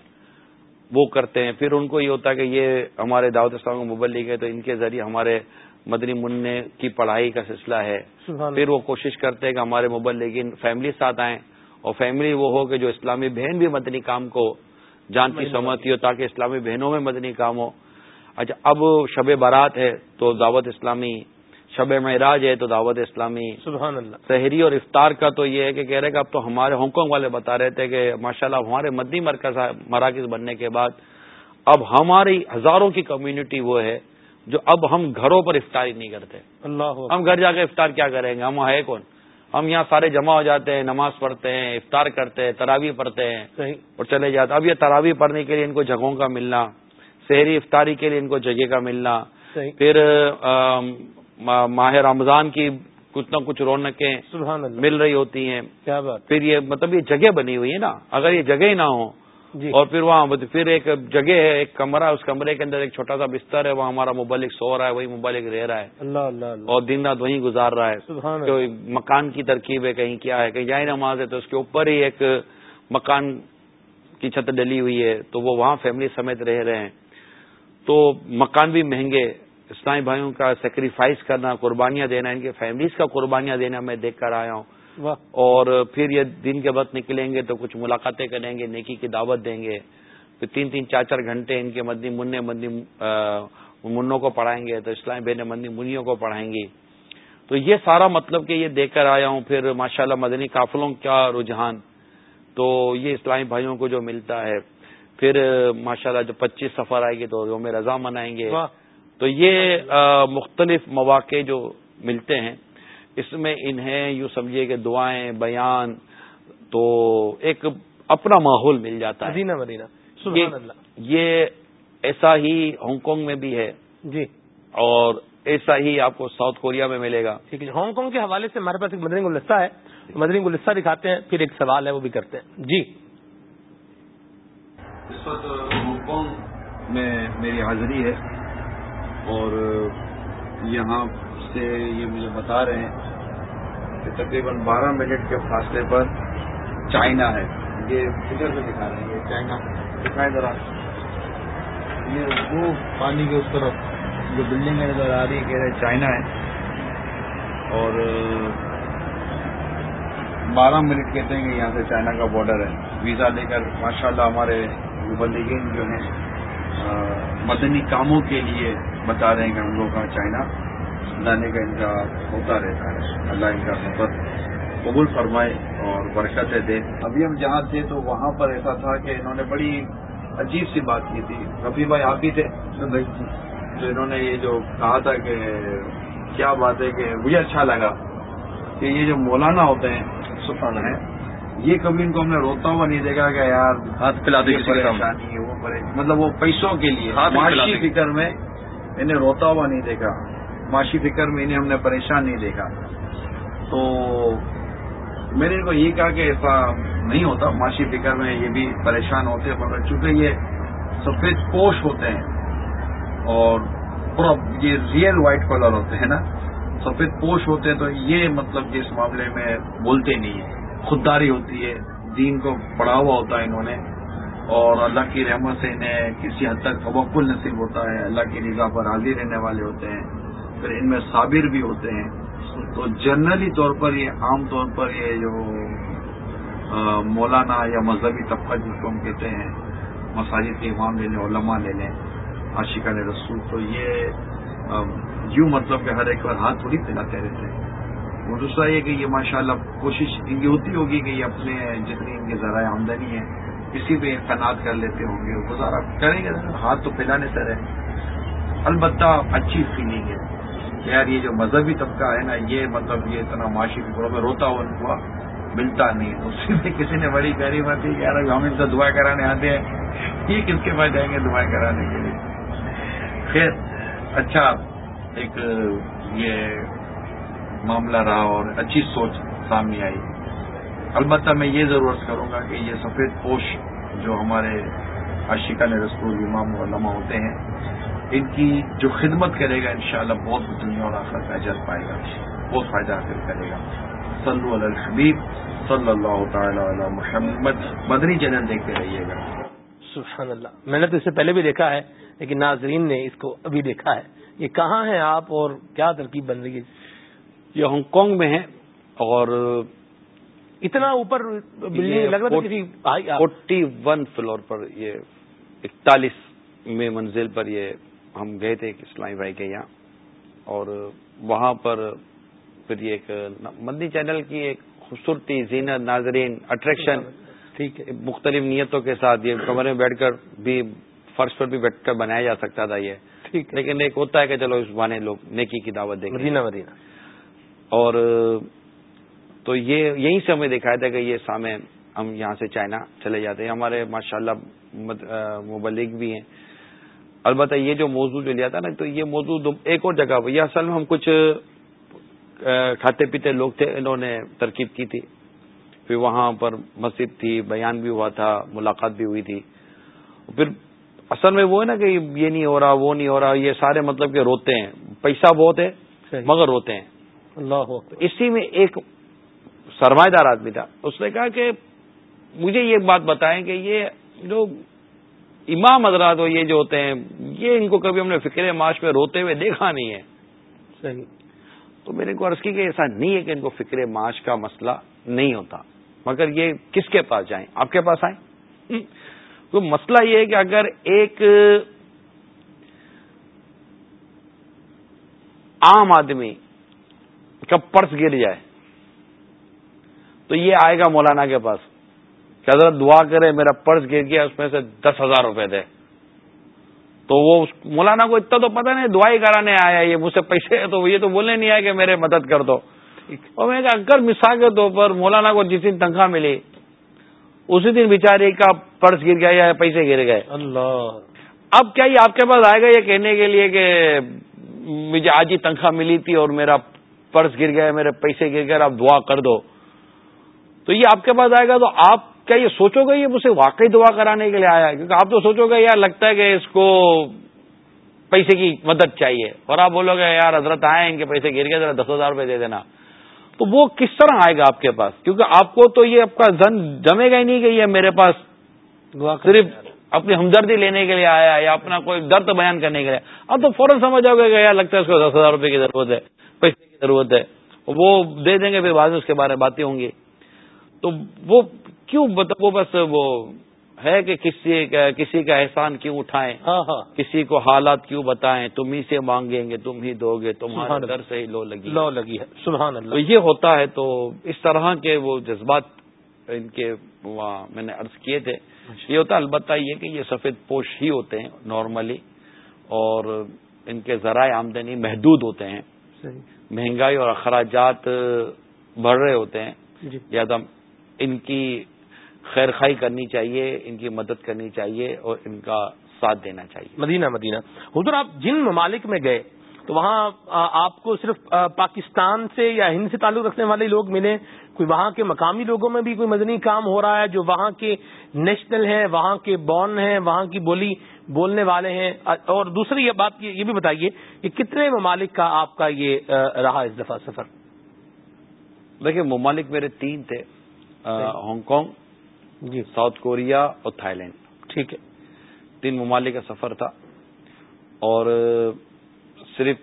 وہ کرتے ہیں۔ پھر ان کو یہ ہوتا ہے کہ یہ ہمارے دعوت اسلام کو مبلغ ہے تو ان کے ذریعے ہمارے مدنی منع کی پڑھائی کا سلسلہ ہے۔ پھر وہ کوشش کرتے ہیں کہ ہمارے مبلغین فیملی ساتھ آئیں اور فیملی وہ ہو کہ جو اسلامی بہن بھی مدنی کام کو جانتی سمجھتی ہو تاکہ اسلامی بہنوں میں مدنی کام ہو۔ اچھا اب شب بارات ہے تو دعوت اسلامی شب معراج ہے تو دعوت اسلامی سبحان اللہ۔ شہری اور افطار کا تو یہ ہے کہ کہہ رہے کہ اب تو ہمارے ہانگ کانگ والے بتا رہے تھے کہ ماشاءاللہ ہمارے مدنی مرکز مراکز بننے کے بعد اب ہماری ہزاروں کی کمیونٹی وہ ہے جو اب ہم گھروں پر افطاری نہیں کرتے۔ اللہ ہم گھر جا کے افطار کیا کریں گے؟ ہم ہے کون؟ ہم یہاں سارے جمع ہو جاتے ہیں نماز پڑھتے ہیں افطار کرتے ہیں تراوی پڑھتے ہیں صحیح۔ اور چلے جاتے اب یہ تراوی پڑھنے کے لیے ان کو جگہوں کا ملنا شہری افطاری کے لیے ان کو جگہ کا ملنا۔ صحیح۔ پھر ماہ رمضان کی کچھ نہ کچھ رونقیں سبحان اللہ. مل رہی ہوتی ہیں. کیا بات. پھر یہ مطلب یہ جگہ بنی ہوئی ہے نا. اگر یہ جگہ ہی نہ ہو جی. اور پھر وہاں پھر ایک جگہ ہے ایک کمرہ اس کمرے کے اندر ایک چھوٹا سا بستر ہے وہاں ہمارا مبلک سو رہا ہے وہی مبلک رہ رہا ہے. اللہ اللہ اللہ. اور دن رات وہیں گزار رہا ہے. سبحان تو مکان کی ترکیب ہے کہیں کیا ہے کہیں جائیں نماز ہے تو اس کے اوپر ہی ایک مکان کی چھت ڈلی ہوئی ہے تو وہ وہاں فیملی سمیت رہ رہے ہیں. تو مکان بھی مہنگے اسلامی بھائیوں کا سیکریفائز کرنا قربانیاں دینا ان کے فیملیز کا قربانیاں دینا میں دیکھ کر آیا ہوں۔ اور پھر یہ دن کے وقت نکلیں گے تو کچھ ملاقاتیں کریں گے نیکی کی دعوت دیں گے۔ پھر تین تین چار چار گھنٹے ان کے مدنی منع مدنی منوں کو پڑھائیں گے۔ تو اسلامی بہن مدنی منیوں کو پڑھائیں گی۔ تو یہ سارا مطلب کہ یہ دیکھ کر آیا ہوں۔ پھر ماشاءاللہ مدنی قافلوں کا رجحان۔ تو یہ اسلامی بھائیوں کو جو ملتا ہے۔ پھر ماشاءاللہ جو پچیس سفر آئے گی تو یوم رضا منائیں گے۔ واہ۔ تو یہ مختلف مواقع جو ملتے ہیں اس میں انہیں یوں سمجھیے کہ دعائیں بیان تو ایک اپنا ماحول مل جاتا ہے۔ مدینہ مدینہ۔ سبحان اللہ۔ یہ ایسا ہی ہانگ کانگ میں بھی ہے۔ جی۔ اور ایسا ہی آپ کو ساؤتھ کوریا میں ملے گا۔ ٹھیک ہے ہانگ کانگ کے حوالے سے ہمارے پاس ایک مدنی گلستہ ہے۔ مدنی گلستہ دکھاتے ہیں پھر ایک سوال ہے وہ بھی کرتے ہیں۔ جی۔ اس وقت ہانگ کانگ میں میری حاضری ہے۔ اور یہاں سے یہ مجھے بتا رہے ہیں کہ تقریباً بارہ منٹ کے فاصلے پر چائنا ہے۔ یہ فکر میں دکھا رہے ہیں۔ یہ چائنا۔ دکھائے ذرا۔ یہ وہ پانی کے اس طرف جو بلڈنگ ہے نظر آ رہی ہے کہہ رہے چائنا ہے۔ اور بارہ منٹ کہتے ہیں کہ یہاں سے چائنا کا بارڈر ہے۔ ویزا لے کر ماشاءاللہ ہمارے مبلغین جو ہیں مدنی کاموں کے لیے بتا رہے ہیں کہ ہم لوگ کا چائنا لانے کا ان کا ہوتا رہتا ہے۔ اللہ ان کا سفر قبول فرمائے اور برکتیں دے۔ ابھی ہم جہاں تھے تو وہاں پر ایسا تھا کہ انہوں نے بڑی عجیب سی بات کی تھی۔ رفیع بھائی آپ بھی تھے جو انہوں نے یہ جو کہا تھا کہ کیا بات ہے کہ مجھے اچھا لگا کہ یہ جو مولانا ہوتے ہیں سفر ہیں یہ کبھی ان کو ہم نے روتا ہوا نہیں دیکھا کہ یار ہاتھ پلا دے پریشانی وہ مطلب وہ پیسوں کے لیے معاشی فکر میں انہیں روتا ہوا نہیں دیکھا۔ معاشی فکر میں انہیں ہم نے پریشان نہیں دیکھا۔ تو میں نے ان کو یہ کہا کہ ایسا نہیں ہوتا۔ معاشی فکر میں یہ بھی پریشان ہوتے ہیں، مگر چونکہ یہ سفید پوش ہوتے ہیں اور پورا یہ ریئل وائٹ کلر ہوتے ہیں نا سفید پوش ہوتے ہیں تو یہ مطلب کہ اس معاملے میں بولتے نہیں ہیں۔ خودداری ہوتی ہے، دین کو پڑھا ہوا ہوتا ہے انہوں نے۔ اور اللہ کی رحمت سے انہیں کسی حد تک توکل نصیب ہوتا ہے، اللہ کی نگاہ پر حاضر رہنے والے ہوتے ہیں، پھر ان میں صابر بھی ہوتے ہیں۔ تو جنرلی طور پر یہ عام طور پر یہ جو مولانا یا مذہبی طبقہ جس کو ہم کہتے ہیں، مساجد کے امام لے لیں، علماء لے لیں، عاشقہ رسول، تو یہ یوں مطلب کہ ہر ایک بار ہاتھ تھوڑی پلاتے رہتے ہیں۔ وہ دوسرا یہ کہ یہ ماشاءاللہ کوشش ان کی ہوتی ہوگی کہ یہ اپنے جتنی ان کے ذرائع آمدنی ہے کسی بھی قناعت کر لیتے ہوں گے، گزارا کریں گے۔ ہاتھ تو پھیلانے سے رہے۔ البتہ اچھی فیلنگ ہے۔ یار، یہ جو مذہبی طبقہ ہے نا، یہ مطلب یہ اتنا معاشی فکروں میں روتا ہوا ملتا نہیں۔ اسی میں کسی نے بڑی پیاری بات کی یار ہم ان سے دعائیں کرانے آتے ہیں۔ یہ کس کے پاس جائیں گے دعائیں کرانے کے لیے؟ خیر اچھا ایک یہ معاملہ رہا اور اچھی سوچ سامنے آئی۔ البتہ میں یہ ضرورت کروں گا کہ یہ سفید پوش جو ہمارے عاشقہ نے رسول امام علماء ہوتے ہیں ان کی جو خدمت کرے گا انشاءاللہ بہت دنیا اور آخر کا اجر پائے گا بہت فائدہ حاصل کرے گا۔ صلو علی الحبیب صلی اللہ تعالی علی محمد۔ مدنی چینل دیکھتے رہیے گا۔ سبحان اللہ میں نے تو اس سے پہلے بھی دیکھا ہے لیکن ناظرین نے اس کو ابھی دیکھا ہے۔ یہ کہاں ہیں آپ اور کیا ترکیب بن رہی ہے؟ یہ ہانگ کانگ میں ہے اور اتنا اوپر بلڈنگ لگ رہا تھا فورٹی ون فلور پر یہ اکتالیس میں منزل پر یہ ہم گئے تھے اسلامی بھائی کے یہاں۔ اور وہاں پر پھر یہ ایک مندی چینل کی ایک خوبصورتی زینت ناظرین اٹریکشن ٹھیک ہے۔ مختلف نیتوں کے ساتھ یہ کمرے میں بیٹھ کر بھی فرش پر بھی بیٹھ کر بنایا جا سکتا تھا یہ۔ ٹھیک لیکن ایک ہوتا ہے کہ چلو اس بانے لوگ نیکی کی دعوت دیں مدینہ مدینہ۔ اور تو یہ یہیں سے ہمیں دکھایا تھا کہ یہ سامنے ہم یہاں سے چائنا چلے جاتے ہیں۔ ہمارے ماشاء اللہ مبلک بھی ہیں۔ البتہ یہ جو موضوع جو لیا تھا نا تو یہ موضوع ایک اور جگہ یہ اصل میں ہم کچھ کھاتے پیتے لوگ تھے انہوں نے ترکیب کی تھی۔ پھر وہاں پر مسجد تھی بیان بھی ہوا تھا ملاقات بھی ہوئی تھی۔ پھر اصل میں وہ ہے نا کہ یہ نہیں ہو رہا وہ نہیں ہو رہا یہ سارے مطلب کہ روتے ہیں۔ پیسہ بہت ہے مگر روتے ہیں۔ اللہ اسی میں ایک سرمایہ دار آدمی تھا۔ اس نے کہا کہ مجھے یہ بات بتائیں کہ یہ جو امام حضرات یہ جو ہوتے ہیں یہ ان کو کبھی ہم نے فکر معاش میں روتے ہوئے دیکھا نہیں ہے۔ صحیح۔ تو میں نے کو عرض کی کہ ایسا نہیں ہے کہ ان کو فکر معاش کا مسئلہ نہیں ہوتا۔ مگر یہ کس کے پاس جائیں؟ آپ کے پاس آئیں؟ تو مسئلہ یہ ہے کہ اگر ایک عام آدمی کا پرس گر جائے تو یہ آئے گا مولانا کے پاس کہ حضرت دعا کرے میرا پرس گر گیا اس میں سے دس ہزار روپے دے۔ تو وہ مولانا کو اتنا تو پتہ نہیں دعائی کرانے آیا یہ مجھ سے پیسے تو یہ تو بولنے نہیں آیا کہ میرے مدد کر دو۔ اور میں اگر مثال کے طور پر مولانا کو جس دن تنخواہ ملی اسی دن بیچارے کا پرس گر گیا یا پیسے گر گئے۔ اللہ۔ اب کیا یہ آپ کے پاس آئے گا یہ کہنے کے لیے کہ مجھے آج ہی تنخواہ ملی تھی اور میرا پرس گر گیا میرے پیسے گر گئے آپ دعا کر دو۔ تو یہ آپ کے پاس آئے گا تو آپ کیا یہ سوچو گے یہ مجھ سے واقعی دعا کرانے کے لیے آیا ہے؟ کیونکہ آپ تو سوچو گے یار لگتا ہے کہ اس کو پیسے کی مدد چاہیے۔ اور آپ بولو گے یار حضرت آئے ان کے پیسے گر گئے ذرا دس ہزار روپے دے دینا۔ تو وہ کس طرح آئے گا آپ کے پاس؟ کیونکہ آپ کو تو یہ آپ کا زن جمے گا ہی نہیں کہ یہ میرے پاس صرف اپنی ہمدردی لینے کے لیے آیا یا اپنا کوئی درد بیان کرنے کے لیے۔ اب تو فوراً سمجھ آؤ گے کہ یار لگتا ہے اس کو دس ہزار روپے کی ضرورت ہے پیسے کی ضرورت ہے۔ وہ دے دیں گے پھر بعد میں اس کے بارے میں باتیں ہوں گی۔ تو وہ کیوں مطلب وہ بس وہ ہے کہ کسی کا کسی کا احسان کیوں اٹھائیں؟ ہاں ہاں۔ کسی کو حالات کیوں بتائیں؟ تم ہی سے مانگیں گے تم ہی دو گے تمہارے در سے ہی لو لگی۔ لو لگی ہے۔ سبحان تو اللہ یہ ہوتا ہے تو اس طرح کے وہ جذبات ان کے وہاں میں نے عرض کیے تھے۔ یہ ہوتا ہے البتہ یہ کہ یہ سفید پوش ہی ہوتے ہیں نارملی اور ان کے ذرائع آمدنی محدود ہوتے ہیں۔ مہنگائی اور اخراجات بڑھ رہے ہوتے ہیں۔ جی۔ لہٰذا ان کی خیر خائی کرنی چاہیے ان کی مدد کرنی چاہیے اور ان کا ساتھ دینا چاہیے۔ مدینہ مدینہ۔ حضور آپ جن ممالک میں گئے تو وہاں آپ کو صرف پاکستان سے یا ہند سے تعلق رکھنے والے لوگ ملے کوئی وہاں کے مقامی لوگوں میں بھی کوئی مدنی کام ہو رہا ہے جو وہاں کے نیشنل ہیں وہاں کے بورن ہیں وہاں کی بولی بولنے والے ہیں۔ اور دوسری یہ بات یہ بھی بتائیے کہ کتنے ممالک کا آپ کا یہ رہا اس دفعہ سفر؟ دیکھیں ممالک میرے تین تھے۔ ہانگ کانگ جی. ساؤتھ کوریا اور تھائی لینڈ ٹھیک ہے۔ تین ممالک کا سفر تھا۔ اور صرف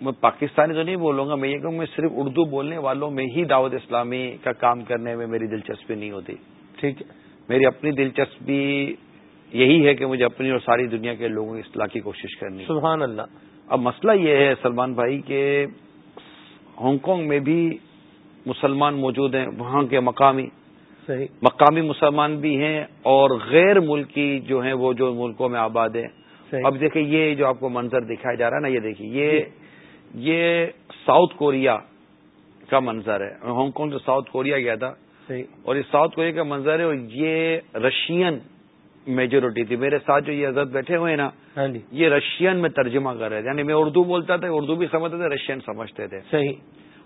میں پاکستانی تو نہیں بولوں گا میں یہ کہوں میں صرف اردو بولنے والوں میں ہی دعوت اسلامی کا کام کرنے میں میری دلچسپی نہیں ہوتی۔ ٹھیک ہے۔ میری اپنی دلچسپی یہی ہے کہ مجھے اپنی اور ساری دنیا کے لوگوں کی اصلاح کی کوشش کرنی۔ ہے سبحان اللہ۔ اب مسئلہ یہ ہے سلمان بھائی کہ ہانگ کانگ میں بھی مسلمان موجود ہیں وہاں کے مقامی۔ صحیح۔ مقامی مسلمان بھی ہیں اور غیر ملکی جو ہیں وہ جو ملکوں میں آباد ہیں۔ اب دیکھیں یہ جو آپ کو منظر دکھایا جا رہا ہے نا یہ دیکھیے یہ یہ ساؤتھ کوریا کا منظر ہے۔ ہانگ کانگ جو ساؤتھ کوریا گیا تھا۔ صحیح۔ اور یہ ساؤتھ کوریا کا منظر ہے اور یہ رشین میجورٹی تھی۔ میرے ساتھ جو یہ حضرت بیٹھے ہوئے ہیں نا ہاں جی۔ یہ رشین میں ترجمہ کر رہے تھے۔ یعنی میں اردو بولتا تھا اردو بھی سمجھتے تھے رشین سمجھتے تھے۔ صحیح۔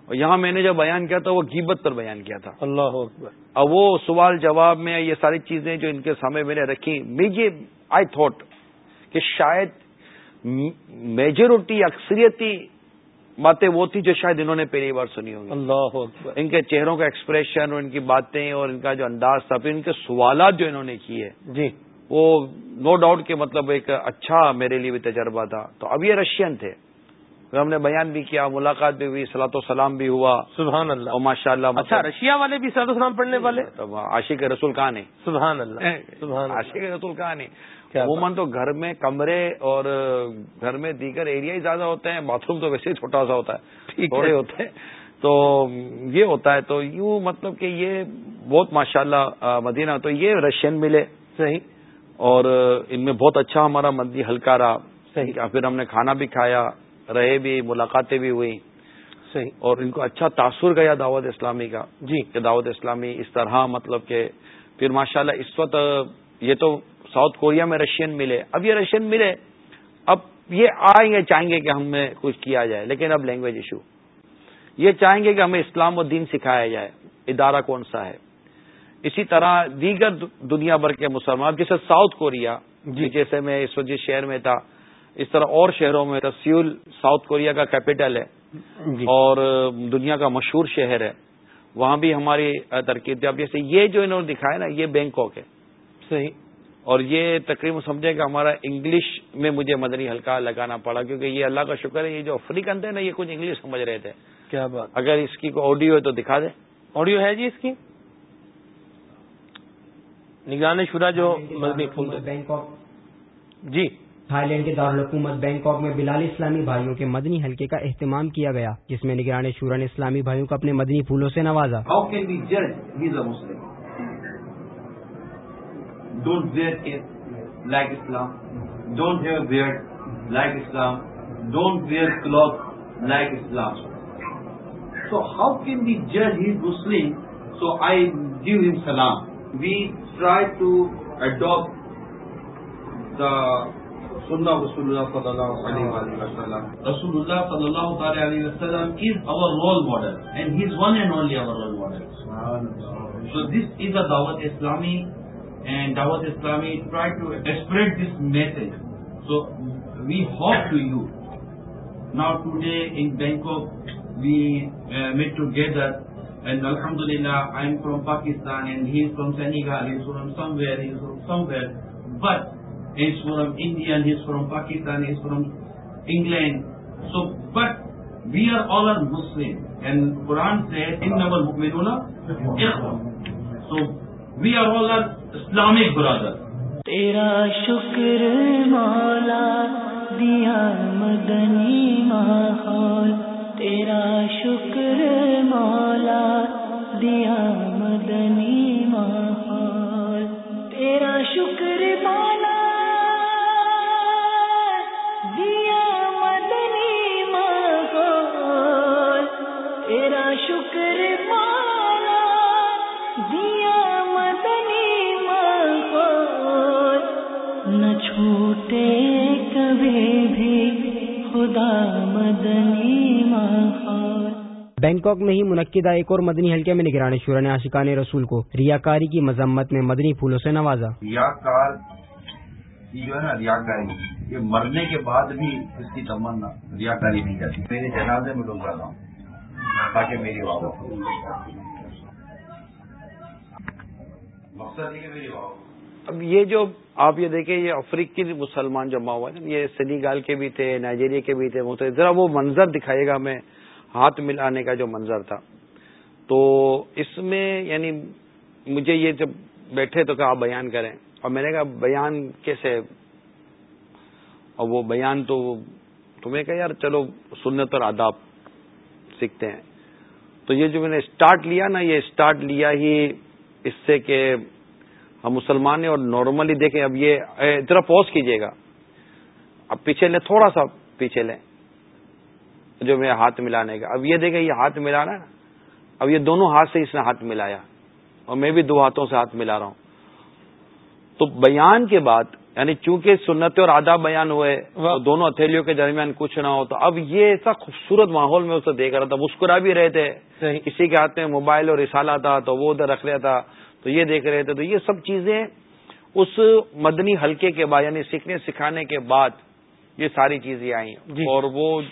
اور یہاں میں نے جو بیان کیا تھا وہ گیبت پر بیان کیا تھا۔ اللہ اکبر۔ اب وہ سوال جواب میں یہ ساری چیزیں جو ان کے سامنے میں نے رکھی مجھے آئی تھوٹ کہ شاید میجورٹی اکثریتی باتیں وہ تھی جو شاید انہوں نے پہلی بار سنی ہوں گی۔ اللہ اکبر۔ ان کے چہروں کا ایکسپریشن اور ان کی باتیں اور ان کا جو انداز تھا پھر ان کے سوالات جو انہوں نے کیے جی۔ وہ نو ڈاؤٹ کہ مطلب ایک اچھا میرے لیے بھی تجربہ تھا۔ تو اب یہ رشین تھے۔ پھر ہم نے بیان بھی کیا ملاقات بھی ہوئی سلاۃ و سلام بھی ہوا۔ سبحان اور اللہ ماشاء اللہ اچھا رشیا والے بھی سلام السلام پڑھنے والے؟ عاشق رسول کہاں ہے سبحان اللہ سبحان عاشق رسول کہاں کیا عموماً تو گھر میں کمرے اور گھر میں دیگر ایریا ہی زیادہ ہوتے ہیں باتھ روم تو ویسے ہی چھوٹا سا ہوتا ہے۔ تھوڑے ہوتے ہیں۔ تو یہ ہوتا ہے تو یوں مطلب کہ یہ بہت ماشاء اللہ مدینہ تو یہ رشین ملے۔ صحیح۔ اور ان میں بہت اچھا ہمارا مندی ہلکا رہا صحیح پھر ہم نے کھانا بھی کھایا۔ رہے بھی ملاقاتیں بھی ہوئی صحیح۔ اور ان کو اچھا تاثر گیا دعوت اسلامی کا۔ جی۔ کہ دعوت اسلامی اس طرح مطلب کہ پھر ماشاءاللہ اس وقت یہ تو ساؤتھ کوریا میں رشین ملے۔ اب یہ رشین ملے۔ اب یہ آئیں گے چاہیں گے کہ ہمیں کچھ کیا جائے لیکن اب لینگویج ایشو یہ چاہیں گے کہ ہمیں اسلام و دین سکھایا جائے۔ ادارہ کون سا ہے؟ اسی طرح دیگر دنیا بھر کے مسلمان جیسے ساؤتھ کوریا جی۔ جیسے میں اس وقت جس شہر میں تھا اس طرح اور شہروں میں سیول ساؤتھ کوریا کا کیپٹل ہے جی۔ اور دنیا کا مشہور شہر ہے۔ وہاں بھی ہماری ترکیب اب جیسے یہ جو انہوں نے دکھایا نا یہ بینکاک ہے۔ صحیح۔ اور یہ تقریباً سمجھے کہ ہمارا انگلش میں مجھے مدنی ہلکا لگانا پڑا کیونکہ یہ اللہ کا شکر ہے یہ جو افریقن تھے نا یہ کچھ انگلش سمجھ رہے تھے۔ کیا بات۔ اگر اس کی کوئی آڈیو ہے تو دکھا دیں۔ آڈیو ہے جی اس کی؟ نگران شورا جو مدنی بینکاک۔ جی۔ تھائی لینڈ کے دارالحکومت بینکاک میں بلال اسلامی بھائیوں کے مدنی حلقے کا اہتمام کیا گیا، جس میں نگران شورا نے اسلامی بھائیوں کو اپنے مدنی پھولوں سے نوازا۔ How can we judge he's a Muslim? Don't wear cape like Islam. Don't have beard like اللہ علیہ رسول اللہ صلی اللہ تعالی علی وسلام is our role model and he is one and only our role model so this is a Dawat Islami and Dawat Islami try to spread this message so we have to you now today in Bangkok we get together and welcome Delhi I am from Pakistan and he's from Senegal he is from somewhere where but he's from India, and he's from Pakistan, he's from England. So, but We are all are Muslim. And Quran says, إِنَّمَا الْمُؤْمِنُونَ إِخْوَةٌ So, we are all are Islamic brothers. تیرا شکر مولا دیا مدنی ماحول تیرا شکر مولا دیا مدنی ماحول تیرا شکر مولا بینکاک میں ہی منعقدہ ایک اور مدنی حلقے میں نگران شورا نے عاشقان رسول کو ریاکاری کی مذمت میں مدنی پھولوں سے نوازا۔ ریاکار جو ہے نا ریاکاری یہ مرنے کے بعد بھی اس کی تمنا ریاکاری نہیں کرتی۔ میرے جنازے میں لوگ جاتا ہوں تاکہ میری ہو۔ مقصد یہ کہ میری ہو۔ اب یہ جو آپ یہ دیکھیں یہ افریقی مسلمان جمع ہوا ہے یہ سنیگال کے بھی تھے نائجیریا کے بھی تھے ذرا وہ منظر دکھائے گا میں ہاتھ ملانے کا جو منظر تھا۔ تو اس میں یعنی مجھے یہ جب بیٹھے تو کہا آپ بیان کریں۔ اور میں نے کہا بیان کیسے؟ اور وہ بیان تو تمہیں کہا یار چلو سنت اور آداب سیکھتے ہیں۔ تو یہ جو میں نے اسٹارٹ لیا نا، یہ اسٹارٹ لیا ہی اس سے کہ ہم مسلمان ہیں اور نارملی دیکھیں، اب یہ ذرا پوز کیجیے گا۔ اب پیچھے لیں، تھوڑا سا پیچھے لیں۔ جو میں ہاتھ ملانے کا۔ اب یہ دیکھیں یہ ہاتھ ملا رہا ہے۔ اب یہ دونوں ہاتھ سے اس نے ہاتھ ملایا۔ اور میں بھی دو ہاتھوں سے ہاتھ ملا رہا ہوں۔ تو بیان کے بعد یعنی چونکہ سنت اور آداب بیان ہوئے دونوں ہتھیلیوں کے درمیان کچھ نہ ہو تو اب یہ ایسا خوبصورت ماحول میں اسے دیکھ رہا تھا۔ مسکرا بھی رہے تھے۔ کسی کے ہاتھ میں موبائل اور رسالہ تھا تو وہ ادھر رکھ رہا تھا۔ تو یہ دیکھ رہے تھے۔ تو یہ سب چیزیں اس مدنی حلقے کے بعد یعنی سیکھنے سکھانے کے بعد یہ ساری چیزیں آئیں۔ جی۔ اور وہ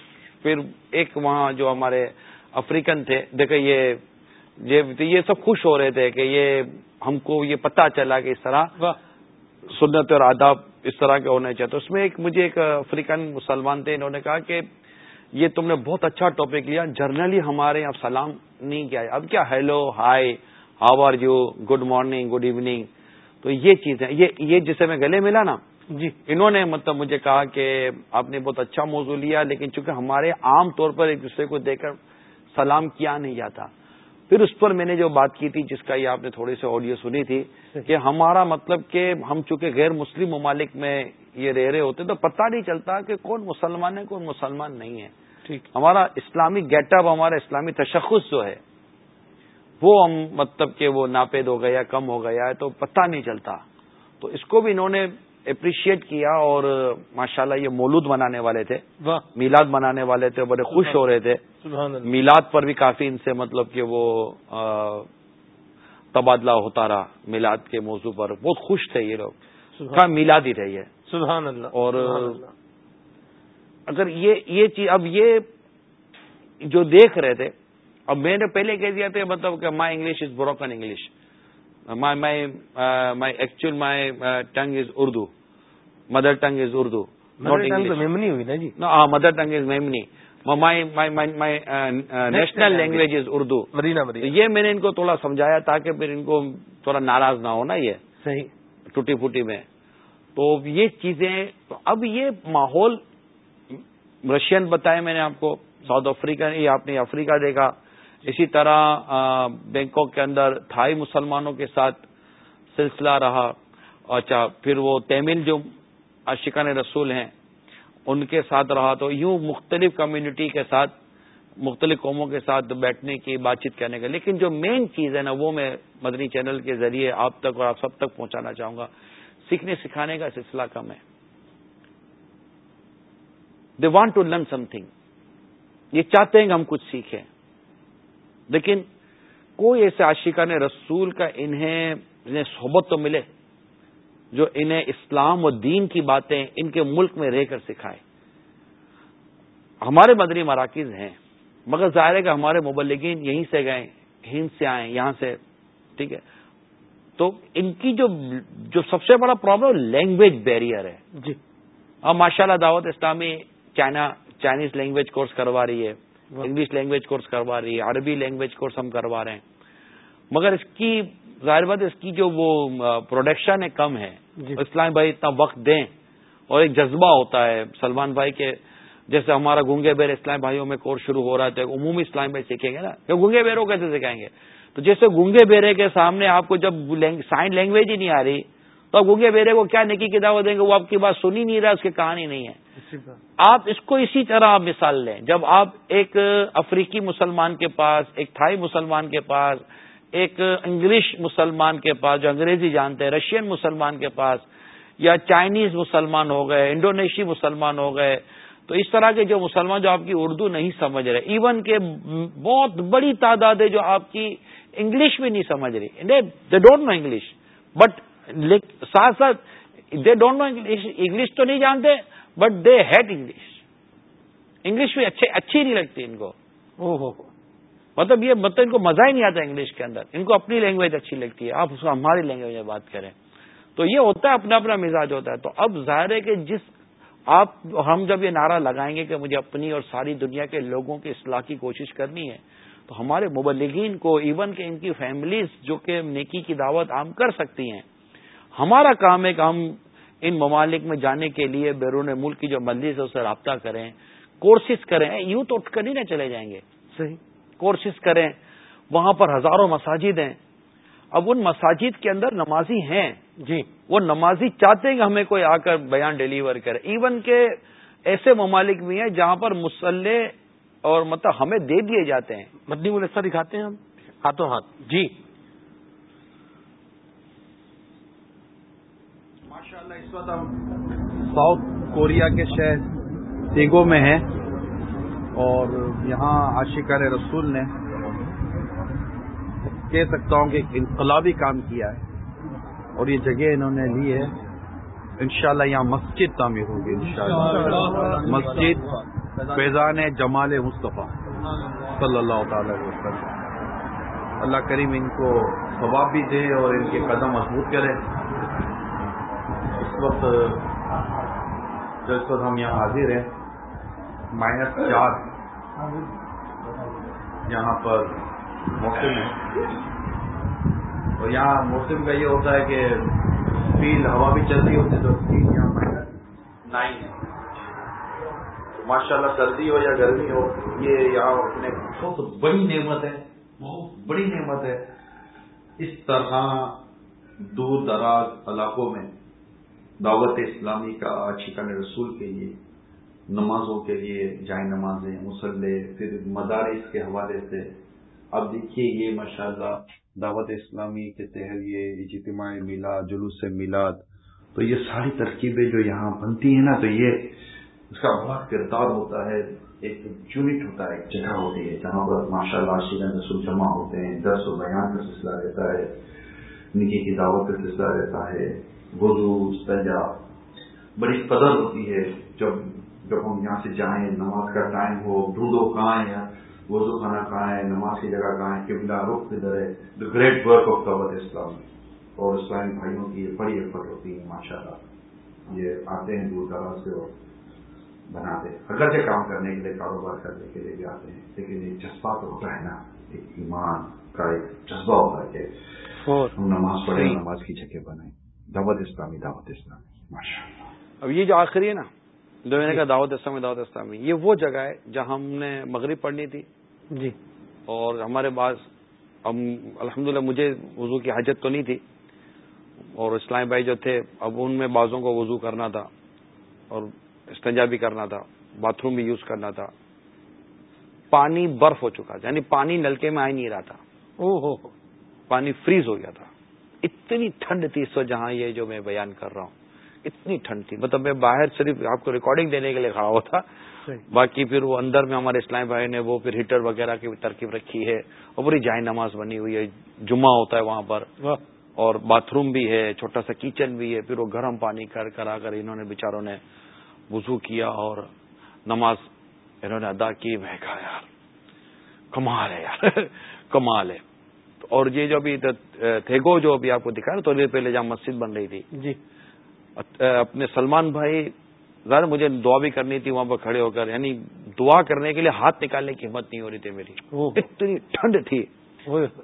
پھر ایک وہاں جو ہمارے افریقن تھے دیکھیں یہ یہ سب خوش ہو رہے تھے کہ یہ ہم کو یہ پتا چلا کہ اس طرح سنت اور آداب اس طرح کے ہونے چاہیے۔ تو اس میں ایک مجھے ایک افریقن مسلمان تھے انہوں نے کہا کہ یہ تم نے بہت اچھا ٹاپک لیا جرنلی ہمارے یہاں سلام نہیں کیا۔ اب کیا؟ Hello hi how are you good morning good evening تو یہ چیزیں یہ جسے میں گلے ملا نا جی۔ انہوں نے مطلب مجھے کہا کہ آپ نے بہت اچھا موضوع لیا لیکن چونکہ ہمارے عام طور پر ایک دوسرے کو دیکھ کر سلام کیا نہیں جاتا۔ پھر اس پر میں نے جو بات کی تھی جس کا یہ آپ نے تھوڑی سی آڈیو سنی تھی کہ ہمارا مطلب کہ ہم چونکہ غیر مسلم ممالک میں یہ رہ رہے ہوتے تو پتہ نہیں چلتا کہ کون مسلمان ہے کون مسلمان نہیں ہے۔ ٹھیک۔ ہمارا اسلامی گیٹ اپ ہمارا اسلامی تشخص جو ہے وہ ہم مطلب کہ وہ ناپید ہو گیا کم ہو گیا ہے تو پتہ نہیں چلتا۔ تو اس کو بھی انہوں نے اپریشیٹ کیا اور ماشاءاللہ یہ مولود بنانے والے تھے۔ میلاد بنانے والے تھے بڑے خوش ہو رہے تھے۔ میلاد پر بھی کافی ان سے مطلب کہ وہ تبادلہ ہوتا رہا میلاد کے موضوع پر۔ بہت خوش تھے یہ لوگ۔ میلاد ہی رہی ہے سبحان اللہ اور اگر یہ یہ چیز اب یہ جو دیکھ رہے تھے اب میں نے پہلے کہہ دیا تھا مطلب کہ my English is broken English. My actual my tongue is Urdu mother tongue is Urdu Memoni ہوئی نا جی ہاں mother tongue is Memoni national language is Urdu مدینہ مدینہ یہ میں نے ان کو تھوڑا سمجھایا تاکہ پھر ان کو تھوڑا ناراض نہ ہونا یہ صحیح ٹوٹی پھوٹی میں تو یہ چیزیں اب یہ ماحول رشین بتائے میں نے آپ کو ساؤتھ افریقہ یہ آپ نے افریقہ دیکھا اسی طرح بینکاک کے اندر تھائی مسلمانوں کے ساتھ سلسلہ رہا۔ اچھا پھر وہ تیمل جو عاشقان رسول ہیں، ان کے ساتھ رہا۔ تو یوں مختلف کمیونٹی کے ساتھ، مختلف قوموں کے ساتھ بیٹھنے کی، بات چیت کرنے کا لیکن جو مین چیز ہے نا، وہ میں مدنی چینل کے ذریعے آپ تک اور آپ سب تک پہنچانا چاہوں گا۔ سیکھنے، سکھانے کا سلسلہ کم ہے۔ They want to learn something یہ چاہتے ہیں کہ ہم کچھ سیکھیں۔ لیکن کوئی ایسے عاشقہ نے رسول کا انہیں انہیں صحبت تو ملے جو انہیں اسلام و دین کی باتیں ان کے ملک میں رہ کر سکھائے۔ ہمارے مدنی مراکز ہیں مگر ظاہر ہے کہ ہمارے مبلگین یہیں سے گئے ہند سے آئے یہاں سے ٹھیک ہے۔ تو ان کی جو جو سب سے بڑا پرابلم لینگویج بیریئر ہے۔ جی۔ اب ماشاء اللہ دعوت اسلامی چائنا چائنیز لینگویج کورس کروا رہی ہے۔ انگلش لینگویج کورس کروا رہی ہے عربی لینگویج کورس ہم کروا رہے ہیں۔ مگر اس کی ظاہر بات اس کی جو وہ پروڈکشن ہے کم ہے۔ جی۔ اسلام بھائی اتنا وقت دیں اور ایک جذبہ ہوتا ہے سلمان بھائی کے جیسے ہمارا گونگے بیر اسلام بھائیوں میں کورس شروع ہو رہا ہے تو عمومی اسلام بھائی سیکھیں گے نا۔ کہ گونگے بیروں کیسے سکھائیں گے؟ تو جیسے گونگے بیرے کے سامنے آپ کو جب سائن لینگویج ہی نہیں آ رہی تو آپ گونگے بیرے کو کیا نکی کی دعوت دیں گے؟ وہ آپ کی بات سنی نہیں رہا اس کی کہانی نہیں ہے۔ آپ اس کو اسی طرح آپ مثال لیں۔ جب آپ ایک افریقی مسلمان کے پاس ایک تھائی مسلمان کے پاس ایک انگلش مسلمان کے پاس جو انگریزی جانتے ہیں رشین مسلمان کے پاس یا چائنیز مسلمان ہو گئے انڈونیشی مسلمان ہو گئے تو اس طرح کے جو مسلمان جو آپ کی اردو نہیں سمجھ رہے ایون کہ بہت بڑی تعداد ہے جو آپ کی انگلش بھی نہیں سمجھ رہی۔ They don't know English but ساتھ ساتھ they don't know English English تو نہیں جانتے but they hate English English بھی اچھے اچھی نہیں لگتی ان کو. مطلب یہ مطلب ان کو مزہ ہی نہیں آتا انگلش کے اندر. ان کو اپنی لینگویج اچھی لگتی ہے. آپ اس کو ہماری لینگویج میں بات کریں. تو یہ ہوتا ہے اپنا اپنا مزاج ہوتا ہے. تو اب ظاہر ہے کہ جس آپ ہم جب یہ نعرہ لگائیں گے کہ مجھے اپنی اور ساری دنیا کے لوگوں کی اصلاح کی کوشش کرنی ہے تو ہمارے مبلغین کو ایون کہ ان کی فیملیز جو کہ نیکی کی دعوت عام کر سکتی ہیں ہمارا کام ہے کہ ہم ان ممالک میں جانے کے لیے بیرون ملک کی جو مندر ہے اسے رابطہ کریں کورسز کریں یوں تو اٹھ کر نہیں نہ چلے جائیں گے۔ صحیح۔ کورسز کریں وہاں پر ہزاروں مساجد ہیں۔ اب ان مساجد کے اندر نمازی ہیں۔ جی۔ وہ نمازی چاہتے ہیں کہ ہمیں کوئی آ کر بیان ڈیلیور کرے۔ ایون کہ ایسے ممالک بھی ہیں جہاں پر مسلح اور مطلب ہمیں دے دیے جاتے ہیں۔ مدنی ملسہ دکھاتے ہیں ہم ہاتھوں ہاتھ۔ جی ماشاء اللہ اس وقت ہم ساؤتھ کوریا کے شہر تیگو میں ہیں اور یہاں عاشقان رسول نے کہہ سکتا ہوں کہ ایک انقلابی کام کیا ہے اور یہ جگہ انہوں نے لی ہے۔ انشاءاللہ یہاں مسجد تعمیر ہوگی انشاءاللہ۔ مسجد فیضان جمال مصطفیٰ صلی اللہ تعالی وسلم۔ اللہ کریم ان کو ثواب بھی دے اور ان کے قدم مضبوط کرے۔ اس وقت جو اس وقت ہم یہاں حاضر ہیں مائنس چار یہاں پر موسم ہے۔ اور یہاں موسم کا یہ ہوتا ہے کہ فیل ہوا بھی چل رہی ہوتی ہے تو فیل یہاں مائنس نائن ہے۔ ماشاء اللہ سردی ہو یا گرمی ہو، یہ یہاں اپنے بہت بڑی نعمت ہے، بہت بڑی نعمت ہے۔ اس طرح دور دراز علاقوں میں دعوت اسلامی کا چکن رسول کے لیے، نمازوں کے لیے جائیں نمازیں، مسلح، پھر مدارس کے حوالے سے۔ اب دیکھیے یہ ماشاء اللہ دعوت اسلامی کے تحت یہ اجتماعی میلاد، جلوس میلاد، تو یہ ساری ترکیبیں جو یہاں بنتی ہیں نا، تو یہ اس کا بڑا کردار ہوتا ہے، ایک یونٹ ہوتا ہے، ایک جگہ ہوتی ہے، جہاں پر ماشاء اللہ شیرن رسول جمع ہوتے ہیں، درس و بیان کا سلسلہ رہتا ہے نکی کی دعوت کا سلسلہ رہتا ہے۔ وضو سجا بڑی قدر ہوتی ہے جب جب ہم یہاں سے جائیں نماز کا ٹائم ہو ڈھونڈو کہاں ہے وضو خانہ کہاں ہے نماز کی جگہ کہاں ہے قبلہ رخ کدھر ہے دا گریٹ ورک آف دعوت اسلام اور اسلامی بھائیوں کی یہ بڑی ایفرٹ ہوتی ہے ماشاء اللہ یہ آتے ہیں دور دراز سے اور بناتے اگرچہ کام کرنے کے لیے کاروبار کرنے کے لیے بھی آتے ہیں لیکن ایک جذبہ تو ہوتا ہے نا۔ ایک ایمان کا ایک جذبہ ہوتا ہے کہ ہم نماز پڑھیں نماز کی جگہ بنائیں۔ دعوت اسلامی دعوت اسلامی ماشاء اللہ اب یہ جو آخری ہے نا جو میں نے کہا دعوت اسلامی دعوت اسلامی یہ وہ جگہ ہے جہاں ہم نے مغرب پڑھنی تھی۔ جی۔ اور ہمارے پاس ہم الحمد مجھے وضو کی حاجت تو نہیں تھی۔ اور اسلام بھائی جو تھے اب ان میں بازوں کو وضو کرنا تھا اور استنجا بھی کرنا تھا باتھ روم بھی یوز کرنا تھا۔ پانی برف ہو چکا تھا یعنی پانی نلکے میں آ نہیں رہا تھا۔ او ہو۔ پانی فریز ہو گیا تھا۔ اتنی ٹھنڈ تھی اس وقت جہاں یہ جو میں بیان کر رہا ہوں۔ اتنی ٹھنڈ تھی۔ مطلب میں باہر صرف آپ کو ریکارڈنگ دینے کے لیے کھڑا ہوا تھا۔ باقی پھر وہ اندر میں ہمارے اسلام بھائی نے وہ پھر ہیٹر وغیرہ کی ترکیب رکھی ہے اور پوری جائیں نماز بنی ہوئی ہے۔ جمعہ ہوتا ہے وہاں پر۔ اور باتھ روم بھی ہے چھوٹا سا کچن بھی ہے۔ پھر وہ گرم پانی کر کر آ کر انہوں نے بےچاروں نے وضو کیا اور نماز انہوں نے ادا کی۔ میں کہا یار کمال ہے یار۔ کمال ہے۔ اور یہ جو ابھی تھیگو جو ابھی آپ کو دکھا نا تو پہلے جہاں مسجد بن رہی تھی۔ جی۔ اپنے سلمان بھائی ظاہر مجھے دعا بھی کرنی تھی وہاں پر کھڑے ہو کر یعنی دعا کرنے کے لیے ہاتھ نکالنے کی ہمت نہیں ہو رہی تھی میری۔ اتنی ٹھنڈ تھی۔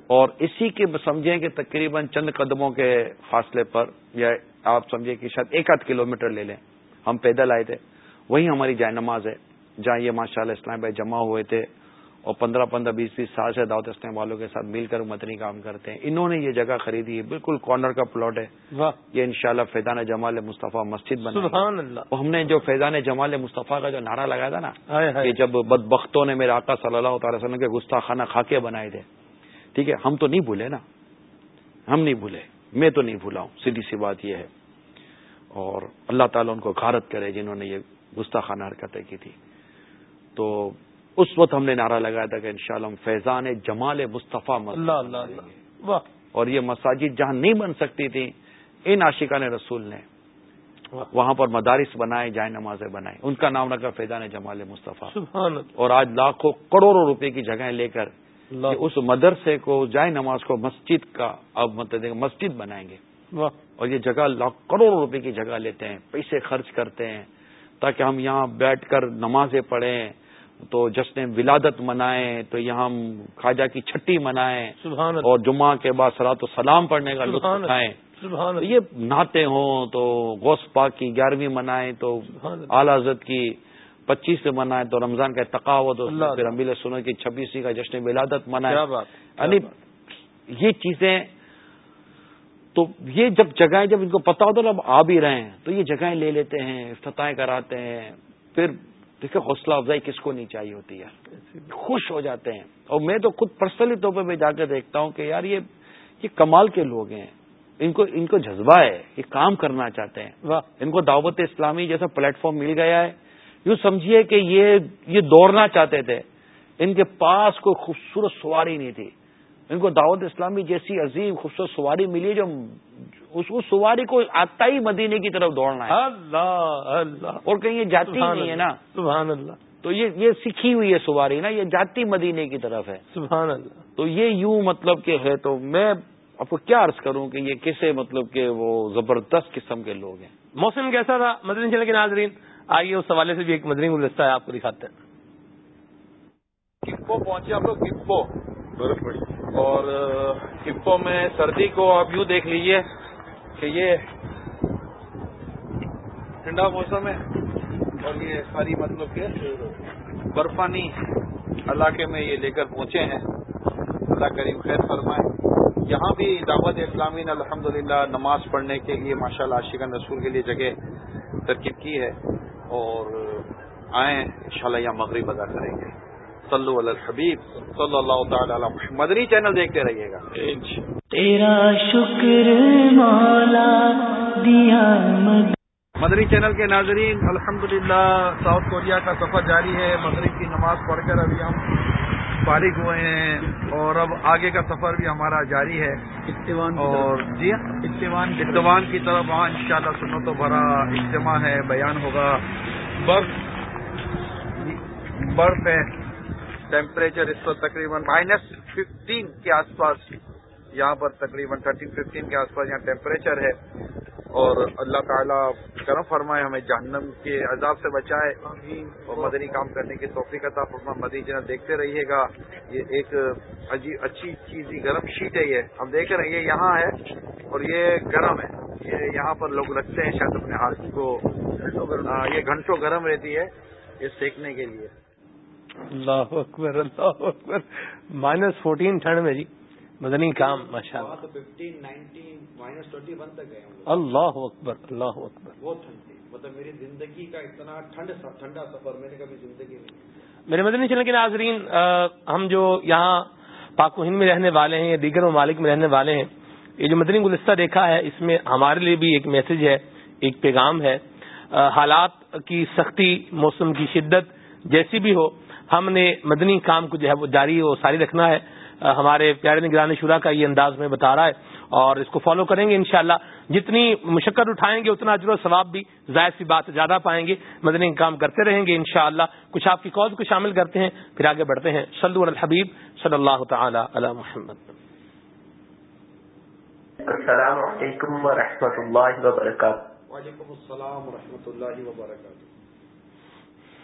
اور اسی کے سمجھیں کہ تقریباً چند قدموں کے فاصلے پر یا آپ سمجھیں کہ شاید ایک آدھ کلو لے لیں۔ ہم پیدل آئے تھے۔ وہی ہماری جائے نماز ہے جہاں یہ ماشاء اللہ اسلام بھائی جمع ہوئے تھے۔ اور پندرہ پندرہ بیس بیس سال سے دعوت اسلام والوں کے ساتھ مل کر مدنی کام کرتے ہیں۔ انہوں نے یہ جگہ خریدی ہے بالکل کارنر کا پلاٹ ہے۔ یہ انشاءاللہ فیضان جمال مصطفیٰ مسجد بنا۔ ہم نے جو فیضان جمال مصطفیٰ کا جو نعرہ لگایا تھا نا کہ جب بدبختوں نے میرے آقا صلی اللہ تعالی وسلم کے گستاخانہ خاکے بنائے تھے۔ ٹھیک ہے ہم تو نہیں بھولے نا۔ ہم نہیں بھولے۔ میں تو نہیں بھولا ہوں سیدھی سی بات یہ ہے۔ اور اللہ تعالیٰ ان کو غارت کرے جنہوں نے یہ گستاخانہ حرکتیں کی تھی۔ تو اس وقت ہم نے نعرہ لگایا تھا کہ انشاءاللہ ہم فیضان جمال مصطفیٰ اور یہ مساجد جہاں نہیں بن سکتی تھی ان عاشقان رسول نے وہاں پر مدارس بنائے جائے نمازیں بنائے۔ ان کا نام رکھا فیضان جمال مصطفیٰ۔ اور آج لاکھوں کروڑوں روپے کی جگہیں لے کر اس مدرسے کو جائے نماز کو مسجد کا اب مطلب مسجد بنائیں گے۔ اور یہ جگہ لاکھ کروڑوں روپے کی جگہ لیتے ہیں پیسے خرچ کرتے ہیں تاکہ ہم یہاں بیٹھ کر نمازیں پڑھیں۔ تو جشن ولادت منائیں تو یہاں ہم خواجہ کی چھٹی منائیں اور جمعہ کے بعد سلاۃ و سلام پڑھنے کا لطف اٹھائیں یہ ناطے ہوں تو غوث پاک کی گیارہویں منائیں تو اعلی حضرت کی پچیس سے منائیں تو رمضان کا تقاوت پھر امبیل سنو کی چھبیسویں کا جشن ولادت منائے۔ یعنی یہ چیزیں تو یہ جب جگہیں جب ان کو پتا ہوتا ہے اب آ بھی رہے ہیں۔ تو یہ جگہیں لے لیتے ہیں افتتاح کراتے ہیں۔ پھر دیکھیں حوصلہ افزائی کس کو نہیں چاہیے ہوتی ہے۔ خوش ہو جاتے ہیں۔ اور میں تو خود پرسنلی طور پہ میں جا کے دیکھتا ہوں کہ یار یہ یہ کمال کے لوگ ہیں۔ ان کو ان کو جذبہ ہے۔ یہ کام کرنا چاہتے ہیں۔ ان کو دعوت اسلامی جیسا پلیٹ فارم مل گیا ہے۔ یوں سمجھیے کہ یہ یہ دوڑنا چاہتے تھے۔ ان کے پاس کوئی خوبصورت سواری نہیں تھی۔ ان کو دعوت اسلامی جیسی عظیم خوبصورت سواری ملی جو اس سواری کو آتا ہی مدینے کی طرف دوڑنا ہے۔ اللہ اللہ۔ اور کہیں یہ جاتی نہیں ہے نا۔ سبحان اللہ۔ تو یہ یہ سیکھی ہوئی ہے سواری نا یہ جاتی مدینے کی طرف ہے۔ سبحان اللہ۔ تو یہ یوں مطلب کہ ہے تو میں آپ کو کیا عرض کروں کہ یہ کیسے مطلب کہ وہ زبردست قسم کے لوگ ہیں۔ موسم کیسا تھا؟ مدنی چلے کے ناظرین آئیے اس حوالے سے بھی ایک مدنی گلدستہ ہے آپ کو دکھاتے ہیں۔ کپو پہنچے آپ لوگ کپو برف پڑی اور ہپو میں سردی کو آپ یوں دیکھ لیجیے کہ یہ ٹھنڈا موسم ہے اور یہ ساری مطلب کہ برفانی علاقے میں یہ لے کر پہنچے ہیں۔ اللہ کریم خیر فرمائے۔ یہاں بھی دعوت اسلامی نے الحمد نماز پڑھنے کے لیے ماشاء اللہ عاشقان رسول کے لیے جگہ ترکیب کی ہے اور، آئیں انشاءاللہ شاء یہاں مغرب ادا کریں گے۔ صلو علی الحبیب صلی اللہ تعالی علیہ مدنی چینل دیکھتے رہیے گا۔ تیرا شکر مولا دیا مدنی چینل کے ناظرین الحمدللہ ساؤتھ کوریا کا سفر جاری ہے۔ مغرب کی نماز پڑھ کر ابھی ہم فارغ ہوئے ہیں اور اب آگے کا سفر بھی ہمارا جاری ہے۔ اور جی اتوان کی طرف۔ وہاں ان شاء اللہ سنو تو بڑا اجتماع ہے بیان ہوگا۔ برف۔ برف ہے۔ ٹیمپریچر اس وقت تقریباً مائنس ففٹین کے آس پاس یہاں پر تقریباً تھرٹین ففٹین کے آس پاس یہاں ٹیمپریچر ہے۔ اور اللہ تعالیٰ کرم فرمائے، ہمیں جہنم کے عذاب سے بچائے۔ اور مدنی کام کرنے کی توفیق عطا فرمائے مدنی جناب دیکھتے رہیے گا، یہ ایک عجیب، اچھی چیز گرم شیٹ ہے یہ۔ ہم دیکھ رہے ہیں، یہ یہاں ہے اور یہ گرم ہے۔ یہ یہاں پر لوگ رکھتے ہیں شاید اپنے ہاتھ کو۔ یہ گھنٹوں گرم رہتی ہے یہ سیکنے کے لیے۔ اللہ اکبر اللہ اکبر۔ مائنس فورٹین ٹھنڈ میں جی۔ مدنی کام ماشاء اللہ اللہ اکبر اللہ اکبر۔ بہت ٹھنڈ مطلب میری زندگی کا اتنا ٹھنڈا سفر میں نے کبھی زندگی میں میرے مدنی چلنے کے ناظرین ہم جو یہاں پاک و ہند میں رہنے والے ہیں یا دیگر ممالک میں رہنے والے ہیں یہ جو مدنی گلستہ دیکھا ہے اس میں ہمارے لیے بھی ایک میسج ہے ایک پیغام ہے۔ حالات کی سختی موسم کی شدت جیسی بھی ہو ہم نے مدنی کام کو جو ہے وہ جاری و ساری رکھنا ہے۔ ہمارے پیارے نگران شورا کا یہ انداز میں بتا رہا ہے اور اس کو فالو کریں گے انشاءاللہ۔ جتنی مشقت اٹھائیں گے اتنا اجر و ثواب بھی ظاہر سی بات زیادہ پائیں گے۔ مدنی کام کرتے رہیں گے انشاءاللہ۔ کچھ آپ کی کال کو شامل کرتے ہیں پھر آگے بڑھتے ہیں۔ سلو الحبیب صلی اللہ تعالی علی محمد۔ السلام علیکم و اللہ وبرکاتہ۔ وعلیکم السلام ورحمۃ اللہ وبرکاتہ۔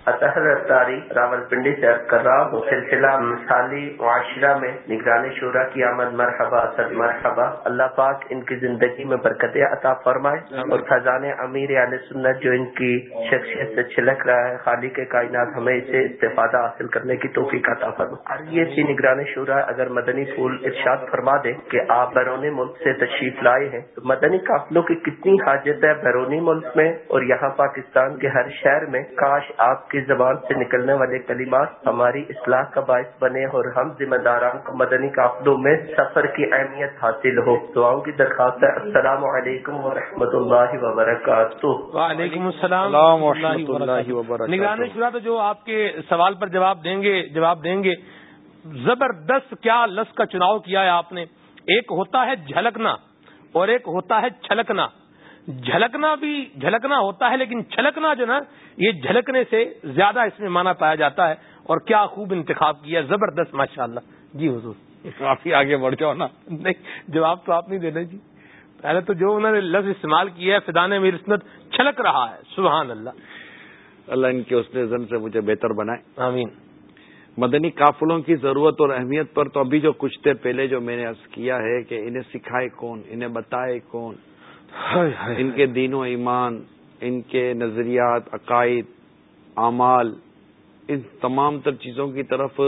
اطہر اطاری راول پنڈی سے کر رہا ہوں سلسلہ مثالی معاشرہ میں نگرانی شورا کی آمد مرحبا اصل مرحبا۔ اللہ پاک ان کی زندگی میں برکت عطا فرمائے اور خزان امیر علیہ سنت جو ان کی شخصیت سے چھلک رہا ہے خالی کے کائنات ہمیں اسے استفادہ حاصل کرنے کی توفیق عطا فرمائے۔ یہ سی نگرانی شورا اگر مدنی پھول ارشاد فرما دے کہ آپ بیرون ملک سے تشریف لائے ہیں تو مدنی قافلوں کی کتنی حاجت ہے بیرونی ملک میں اور یہاں پاکستان کے ہر شہر میں کاش آپ کی زبان سے نکلنے والے کلمات ہماری اصلاح کا باعث بنے اور ہم ذمہ داران کو مدنی قافلوں میں سفر کی اہمیت حاصل ہو۔ دعاؤں کی درخواست ہے۔ السلام علیکم ورحمۃ اللہ وبرکاتہ۔ وعلیکم السلام ورحمۃ اللہ وبرکاتہ۔ نگرانی شورا تو جو آپ کے سوال پر جواب دیں گے جواب دیں گے۔ زبردست کیا لفظ کا چناؤ کیا ہے آپ نے؟ ایک ہوتا ہے جھلکنا اور ایک ہوتا ہے چھلکنا۔ جھلکنا بھی جھلکنا ہوتا ہے لیکن چھلکنا جو نا یہ جھلکنے سے زیادہ اس میں مانا پایا جاتا ہے اور کیا خوب انتخاب کیا زبردست ماشاء اللہ جی حضور۔ کافی آگے بڑھ جاؤ نا۔ نہیں جواب تو آپ نہیں دینا جی۔ پہلے تو جو انہوں نے لفظ استعمال کیا ہے فدان میری سنت چھلک رہا ہے۔ سبحان اللہ۔ اللہ ان کے اس زن سے مجھے بہتر بنائے۔ آمین۔ مدنی قافلوں کی ضرورت اور اہمیت پر تو ابھی جو کچھ دیر پہلے جو میں نے عرض کیا ہے کہ انہیں سکھائے کون انہیں بتائے کون ان کے دین و ایمان، ان کے نظریات، عقائد، اعمال، ان تمام تر چیزوں کی طرف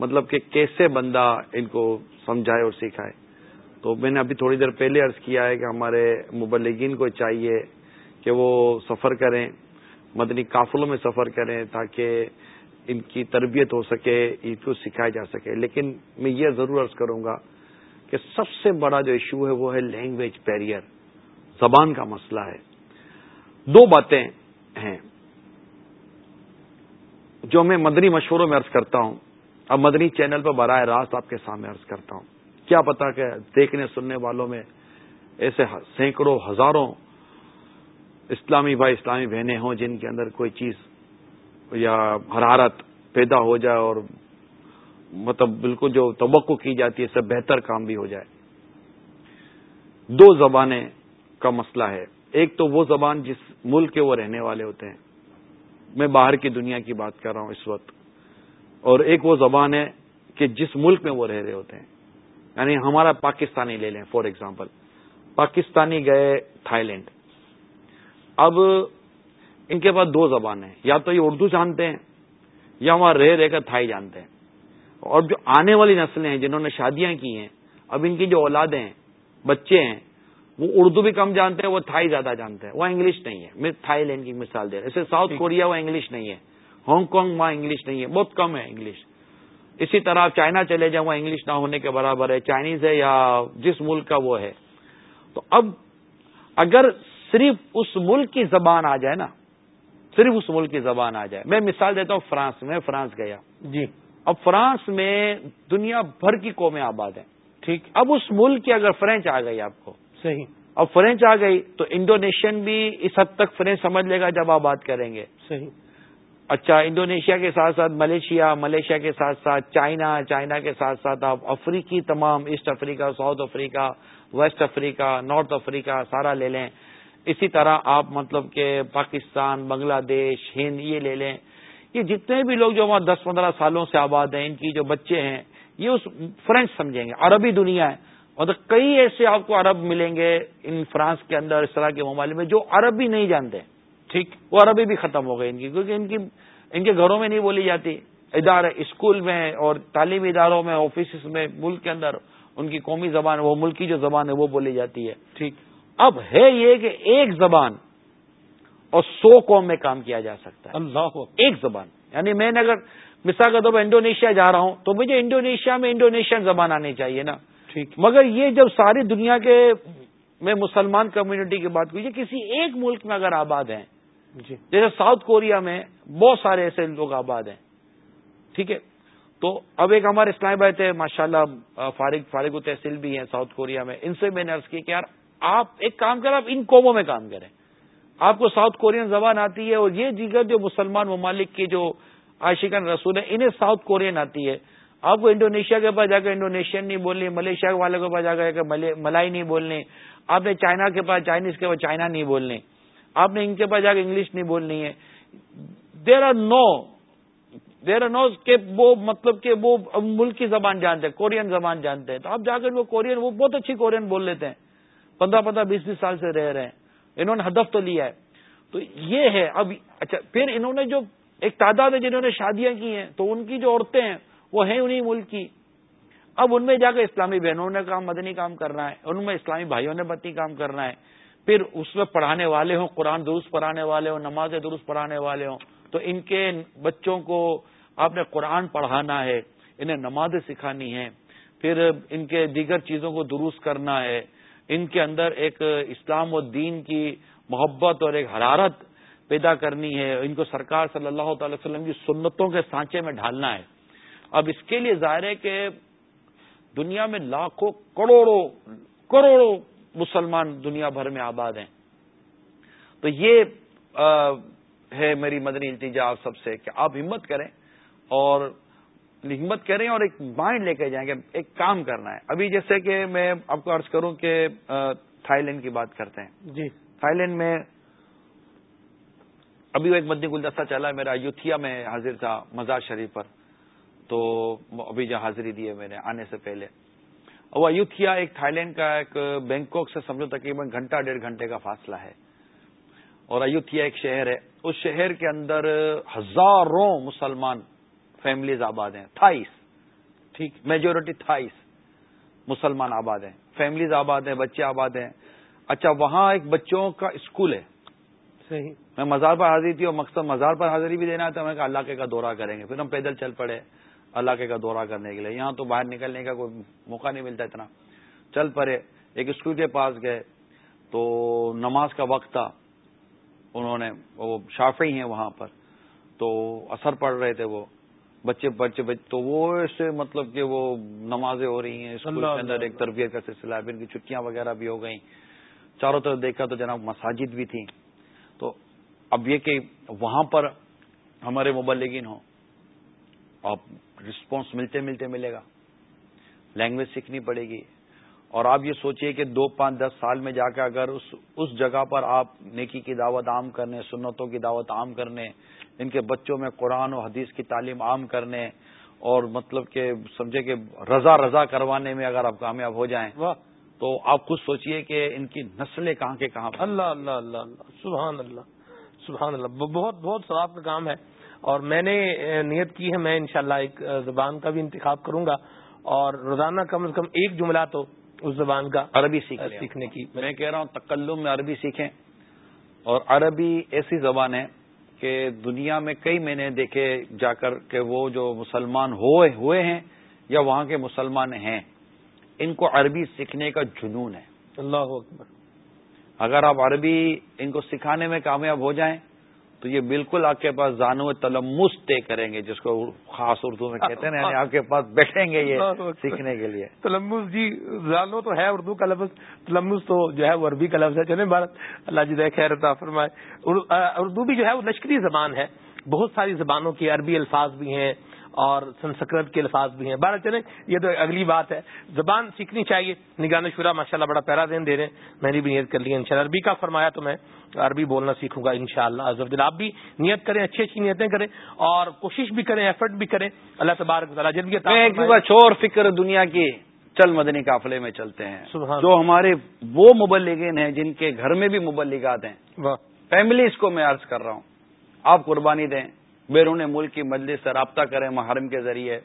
مطلب کہ کیسے بندہ ان کو سمجھائے اور سکھائے۔ تو میں نے ابھی تھوڑی دیر پہلے عرض کیا ہے کہ ہمارے مبلگین کو چاہیے کہ وہ سفر کریں، مدنی قافلوں میں سفر کریں تاکہ ان کی تربیت ہو سکے، ان کو سکھایا جا سکے۔ لیکن میں یہ ضرور عرض کروں گا کہ سب سے بڑا جو ایشو ہے وہ ہے لینگویج بیریئر زبان کا مسئلہ ہے۔ دو باتیں ہیں جو میں مدنی مشوروں میں عرض کرتا ہوں۔ اب مدنی چینل پر براہ راست آپ کے سامنے عرض کرتا ہوں۔ کیا پتا کہ دیکھنے سننے والوں میں ایسے سینکڑوں، ہزاروں اسلامی بھائی، اسلامی بہنیں ہوں جن کے اندر کوئی چیز یا حرارت پیدا ہو جائے اور مطلب بالکل جو توقع کی جاتی ہے، اس سے بہتر کام بھی ہو جائے۔ دو زبانیں کا مسئلہ ہے۔ ایک تو وہ زبان جس ملک کے وہ رہنے والے ہوتے ہیں۔ میں باہر کی دنیا کی بات کر رہا ہوں اس وقت۔ اور ایک وہ زبان ہے کہ جس ملک میں وہ رہ رہے ہوتے ہیں۔ یعنی ہمارا پاکستانی لے لیں، فار ایگزامپل۔ پاکستانی گئے تھائی لینڈ۔ اب ان کے پاس دو زبانیں یا تو یہ اردو جانتے ہیں، یا وہاں رہ رہ کر تھائی جانتے ہیں۔ اور جو آنے والی نسلیں ہیں، جنہوں نے شادیاں کی ہیں، اب ان کی جو اولادیں ہیں، بچے ہیں وہ اردو بھی کم جانتے ہیں وہ تھائی زیادہ جانتے ہیں۔ وہ انگلش نہیں ہے۔ میں تھائی لینڈ کی مثال دے رہا جیسے ساؤتھ کوریا وہ انگلش نہیں ہے۔ ہانگ کانگ وہاں انگلش نہیں ہے۔ بہت کم ہے انگلش۔ اسی طرح آپ چائنا چلے جائیں وہاں انگلش نہ ہونے کے برابر ہے۔ چائنیز ہے یا جس ملک کا وہ ہے۔ تو اب اگر صرف اس ملک کی زبان آ جائے نا صرف اس ملک کی زبان آ جائے۔ میں مثال دیتا ہوں فرانس میں فرانس گیا۔ جی۔ اب فرانس میں دنیا بھر کی قومیں آباد ہیں۔ ٹھیک۔ اب اس ملک کی اگر فرینچ آ گئی آپ کو صحیح۔ اب فرینچ آ گئی تو انڈونیشین بھی اس حد تک فرینچ سمجھ لے گا جب آپ بات کریں گے۔ صحیح۔ اچھا انڈونیشیا کے ساتھ ساتھ ملیشیا ملیشیا کے ساتھ ساتھ چائنا چائنا کے ساتھ ساتھ آپ افریقی تمام East Africa South Africa West Africa North Africa سارا لے لیں۔ اسی طرح آپ مطلب کہ پاکستان بنگلہ دیش ہند یہ لے لیں۔ یہ جتنے بھی لوگ جو وہاں دس پندرہ سالوں سے آباد ہیں ان کی جو بچے ہیں یہ اس فرینچ سمجھیں گے۔ عربی دنیا ہے۔ اور کئی ایسے آپ کو عرب ملیں گے ان فرانس کے اندر اس طرح کے ممالک میں جو عربی نہیں جانتے ٹھیک۔ وہ عربی بھی ختم ہو گئی ان کی کیونکہ ان کی ان کے گھروں میں نہیں بولی جاتی۔ ادارے اسکول میں اور تعلیمی اداروں میں آفیسز میں ملک کے اندر ان کی قومی زبان وہ ملک کی جو زبان ہے وہ بولی جاتی ہے۔ ٹھیک۔ اب ہے یہ کہ ایک زبان اور سو قوم میں کام کیا جا سکتا ہے۔ اللہ۔ ایک زبان۔ یعنی میں نے اگر مثال کے طور پر انڈونیشیا جا رہا ہوں تو مجھے انڈونیشیا میں انڈونیشین زبان آنی چاہیے نا۔ ٹھیک مگر یہ جب ساری دنیا کے میں مسلمان کمیونٹی کی بات کی کسی ایک ملک میں اگر آباد ہیں جی۔ جیسے ساؤتھ کوریا میں بہت سارے ایسے لوگ آباد ہیں ٹھیک ہے۔ تو اب ایک ہمارے اسلامی بھائی تھے ماشاء اللہ فارغ فارغ و تحصیل بھی ہیں ساؤتھ کوریا میں۔ ان سے میں نے عرض کی کہ یار آپ ایک کام کریں آپ ان قوموں میں کام کریں۔ آپ کو ساؤتھ کورین زبان آتی ہے اور یہ دیگر جو مسلمان ممالک کی جو عاشقان رسول ہیں انہیں ساؤتھ کورین آتی ہے۔ آپ کو انڈونیشیا کے پاس جا کر انڈونیشین نہیں بولنی، ملیشیا والے کے پاس جا کر ملائی نہیں بولنی۔ آپ نے چائنا کے پاس، چائنیز کے پاس چائنا نہیں بولنی۔ آپ نے ان کے پاس جا کے انگلش نہیں بولنی ہے۔ There are know there are نو کہ وہ مطلب کہ وہ ملک کی زبان جانتے ہیں، کورین زبان جانتے ہیں۔ تو آپ جا کر وہ کورین، وہ بہت اچھی کورین بول لیتے ہیں۔ پندرہ پندرہ بیس بیس سال سے رہ رہے ہیں۔ انہوں نے ہدف تو لیا ہے۔ تو یہ ہے، اب اچھا پھر انہوں نے جو ایک تعداد ہے جنہوں نے شادیاں کی ہیں، تو ان کی جو عورتیں ہیں وہ ہیں انہیں ملک کی اب ان میں جا کے اسلامی بہنوں نے کام، مدنی کام کرنا ہے ان میں اسلامی بھائیوں نے مدنی کام کرنا ہے۔ پھر اس میں پڑھانے والے ہوں، قرآن درست پڑھانے والے ہوں، نماز درست پڑھانے والے ہوں۔ تو ان کے بچوں کو آپ نے قرآن پڑھانا ہے، انہیں نماز سکھانی ہے۔ پھر ان کے دیگر چیزوں کو درست کرنا ہے۔ ان کے اندر ایک اسلام و دین کی محبت اور ایک حرارت پیدا کرنی ہے۔ ان کو سرکار صلی اللہ تعالی وسلم کی سنتوں کے سانچے میں ڈھالنا ہے۔ اب اس کے لیے ظاہر ہے کہ دنیا میں لاکھوں کروڑوں کروڑوں مسلمان دنیا بھر میں آباد ہیں۔ تو یہ ہے میری مدنی التجا آپ سب سے کہ آپ ہمت کریں اور ہمت کریں اور ایک مائنڈ لے کے جائیں گے ایک کام کرنا ہے۔ ابھی جیسے کہ میں آپ کو عرض کروں کہ تھائی لینڈ کی بات کرتے ہیں۔ جی۔ تھائی لینڈ میں ابھی وہ ایک مدنی گلدستہ چلا میرا یوتھیا میں حاضر تھا مزار شریف پر۔ تو ابھی جہاں حاضری دی ہے میں نے آنے سے پہلے۔ وہ ایوتھیا ایک تھائی لینڈ کا ایک بینکاک سے سمجھو تقریباً گھنٹہ ڈیڑھ گھنٹے کا فاصلہ ہے۔ اور ایوتھیا ایک شہر ہے۔ اس شہر کے اندر ہزاروں مسلمان فیملیز آباد ہیں۔ تھائیس۔ ٹھیک۔ میجورٹی تھائیس مسلمان آباد ہیں۔ فیملیز آباد ہیں بچے آباد ہیں۔ اچھا وہاں ایک بچوں کا اسکول ہے۔ صحیح۔ میں مزار پر حاضری تھی اور مقصد مزار پر حاضری بھی دینا تھا۔ میں کہا علاقے کا دورہ کریں گے۔ پھر ہم پیدل چل پڑے۔ علاقے کا دورہ کرنے کے لیے۔ یہاں تو باہر نکلنے کا کوئی موقع نہیں ملتا اتنا۔ چل پڑے ایک اسکول کے پاس گئے تو نماز کا وقت تھا۔ انہوں نے وہ شافی ہیں وہاں پر۔ تو اثر پڑ رہے تھے وہ۔ بچے بچے بچے تو وہ ایسے مطلب کہ وہ نمازیں ہو رہی ہیں۔ اسکول کے اندر ایک تربیت کا سلسلہ ہے پھر کی چھٹیاں وغیرہ بھی ہو گئیں۔ چاروں طرف دیکھا تو جناب مساجد بھی تھیں۔ تو اب یہ کہ وہاں پر ہمارے مبلگین ہوں آپ رسپانس ملتے ملتے ملے گا۔ لینگویج سیکھنی پڑے گی۔ اور آپ یہ سوچئے کہ دو پانچ دس سال میں جا کے اگر اس اس جگہ پر آپ نیکی کی دعوت عام کرنے سنتوں کی دعوت عام کرنے ان کے بچوں میں قرآن و حدیث کی تعلیم عام کرنے اور مطلب کہ سمجھے کہ رضا رضا کروانے میں اگر آپ کامیاب ہو جائیں تو آپ خود سوچئے کہ ان کی نسلیں کہاں کے کہاں اللہ اللہ اللہ اللہ سبحان اللہ سبحان اللہ بہت بہت ثواب کا کام ہے۔ اور میں نے نیت کی ہے میں انشاءاللہ ایک زبان کا بھی انتخاب کروں گا اور روزانہ کم از کم ایک جملہ تو اس زبان کا عربی سیکھنے کی۔ میں کہہ رہا ہوں تکلم میں عربی سیکھیں۔ اور عربی ایسی زبان ہے کہ دنیا میں کئی میں نے دیکھے جا کر کہ وہ جو مسلمان ہوئے ہوئے ہیں یا وہاں کے مسلمان ہیں ان کو عربی سیکھنے کا جنون ہے۔ اللہ اکبر۔ اگر آپ عربی ان کو سکھانے میں کامیاب ہو جائیں تو یہ بالکل آپ کے پاس زانو تلمس طے کریں گے جس کو خاص اردو میں کہتے ہیں یعنی آپ کے پاس بیٹھیں گے یہ سیکھنے کے لیے۔ تلمس جی زانو تو ہے اردو کا لفظ تلمس تو جو ہے وہ عربی کا لفظ ہے۔ چلے بھارت اللہ جی خیر فرمائے۔ اردو بھی جو ہے وہ لشکری زبان ہے۔ بہت ساری زبانوں کی عربی الفاظ بھی ہیں۔ اور سنسکرت کے الفاظ بھی ہیں۔ بارہ چلیں یہ تو اگلی بات ہے۔ زبان سیکھنی چاہیے۔ نگان شورا ماشاء اللہ بڑا پیرا دین دے رہے ہیں۔ میں نے بھی نیت کر لی ان عربی کا فرمایا تو میں عربی بولنا سیکھوں گا ان شاء اللہ آپ بھی نیت کریں اچھی اچھی نیتیں کریں اور کوشش بھی کریں ایفرٹ بھی کریں۔ اللہ تبارک چور فکر دنیا کی چل مدنی قافلے میں چلتے ہیں۔ جو ہمارے وہ مبلگین ہیں جن کے گھر میں بھی مبلگات ہیں۔ فیملیز کو میں عرض کر رہا ہوں۔ آپ قربانی دیں۔ بیرون ملک کی مجلس سے رابطہ کریں محرم کے ذریعے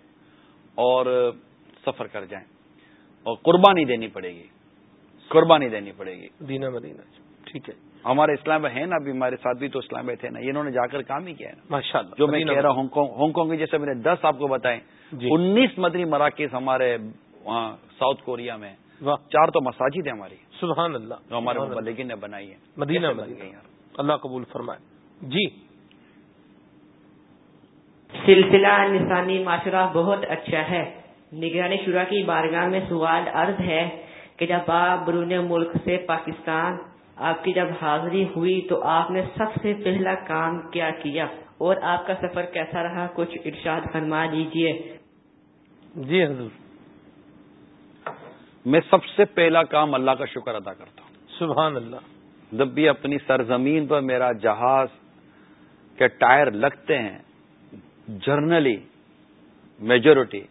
اور سفر کر جائیں اور قربانی دینی پڑے گی۔ قربانی دینی پڑے گی۔ دینا مدینہ۔ ٹھیک ہے۔ ہمارے اسلام میں ہے نا ابھی ہمارے ساتھ بھی تو اسلام میں تھے نا انہوں نے جا کر کام ہی کیا ہے۔ ماشاء اللہ جو میں کہہ رہا ہوں ہانگ کانگ کی جیسے میں نے دس آپ کو بتائیں۔ جی۔ انیس مدنی مراکز ہمارے وہاں ساؤتھ کوریا میں چار تو مساجد ہیں ہماری۔ سبحان اللہ جو ہمارے مبلگین نے بنائی ہے مدینہ اللہ قبول فرمائے۔ جی۔ سلسلہ نسانی معاشرہ بہت اچھا ہے۔ نگرانی شورا کی بارگاہ میں سوال عرض ہے کہ جب آپ برون ملک سے پاکستان آپ کی جب حاضری ہوئی تو آپ نے سب سے پہلا کام کیا کیا اور آپ کا سفر کیسا رہا؟ کچھ ارشاد فرما لیجیے جی حضور۔ میں سب سے پہلا کام اللہ کا شکر ادا کرتا ہوں۔ سبحان اللہ۔ جب بھی اپنی سرزمین پر میرا جہاز کے ٹائر لگتے ہیں جرنلی میجورٹی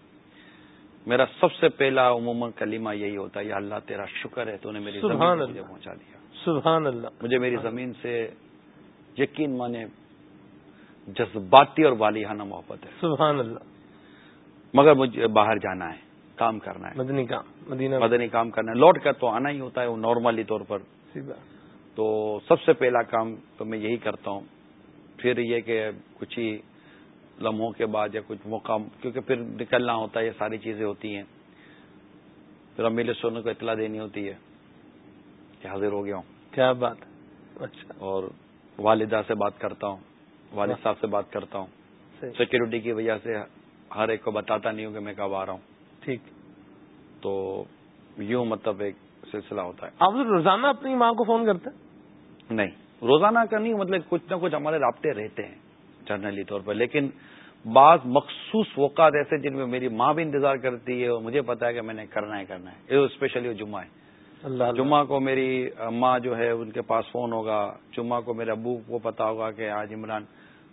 میرا سب سے پہلا عموماً کلمہ یہی ہوتا ہے یا اللہ تیرا شکر ہے تو نے میری سبحان زمین اللہ پہنچا دیا۔ سبحان اللہ۔ مجھے میری زمین سے یقین مانے جذباتی اور والیانہ محبت ہے۔ سبحان اللہ۔ مگر مجھے باہر جانا ہے کام کرنا ہے۔ مدنی کام مدینہ۔ مدنی کام کرنا ہے۔ لوٹ کر تو آنا ہی ہوتا ہے وہ نارملی طور پر۔ تو سب سے پہلا کام تو میں یہی کرتا ہوں۔ پھر یہ کہ کچھ ہی لمحوں کے بعد یا کچھ موقع کیونکہ پھر نکلنا ہوتا ہے یہ ساری چیزیں ہوتی ہیں۔ پھر امیل سونے کو اطلاع دینی ہوتی ہے کہ حاضر ہو گیا ہوں۔ کیا بات اچھا۔ اور والدہ سے بات کرتا ہوں والد صاحب سے بات کرتا ہوں۔ سیکورٹی کی وجہ سے ہر ایک کو بتاتا نہیں ہوں کہ میں کب آ رہا ہوں۔ ٹھیک۔ تو یوں مطلب ایک سلسلہ ہوتا ہے۔ آپ روزانہ اپنی ماں کو فون کرتے ہیں؟ نہیں روزانہ کا نہیں مطلب کچھ نہ کچھ ہمارے رابطے رہتے ہیں۔ جرنلی طور پر لیکن بعض مخصوص اوقات ایسے جن میں میری ماں بھی انتظار کرتی ہے اور مجھے پتا ہے کہ میں نے کرنا ہے کرنا ہے اسپیشلی جمعہ ہے۔ اللہ جمعہ کو میری ماں جو ہے ان کے پاس فون ہوگا جمعہ کو میرے ابو کو پتا ہوگا کہ آج عمران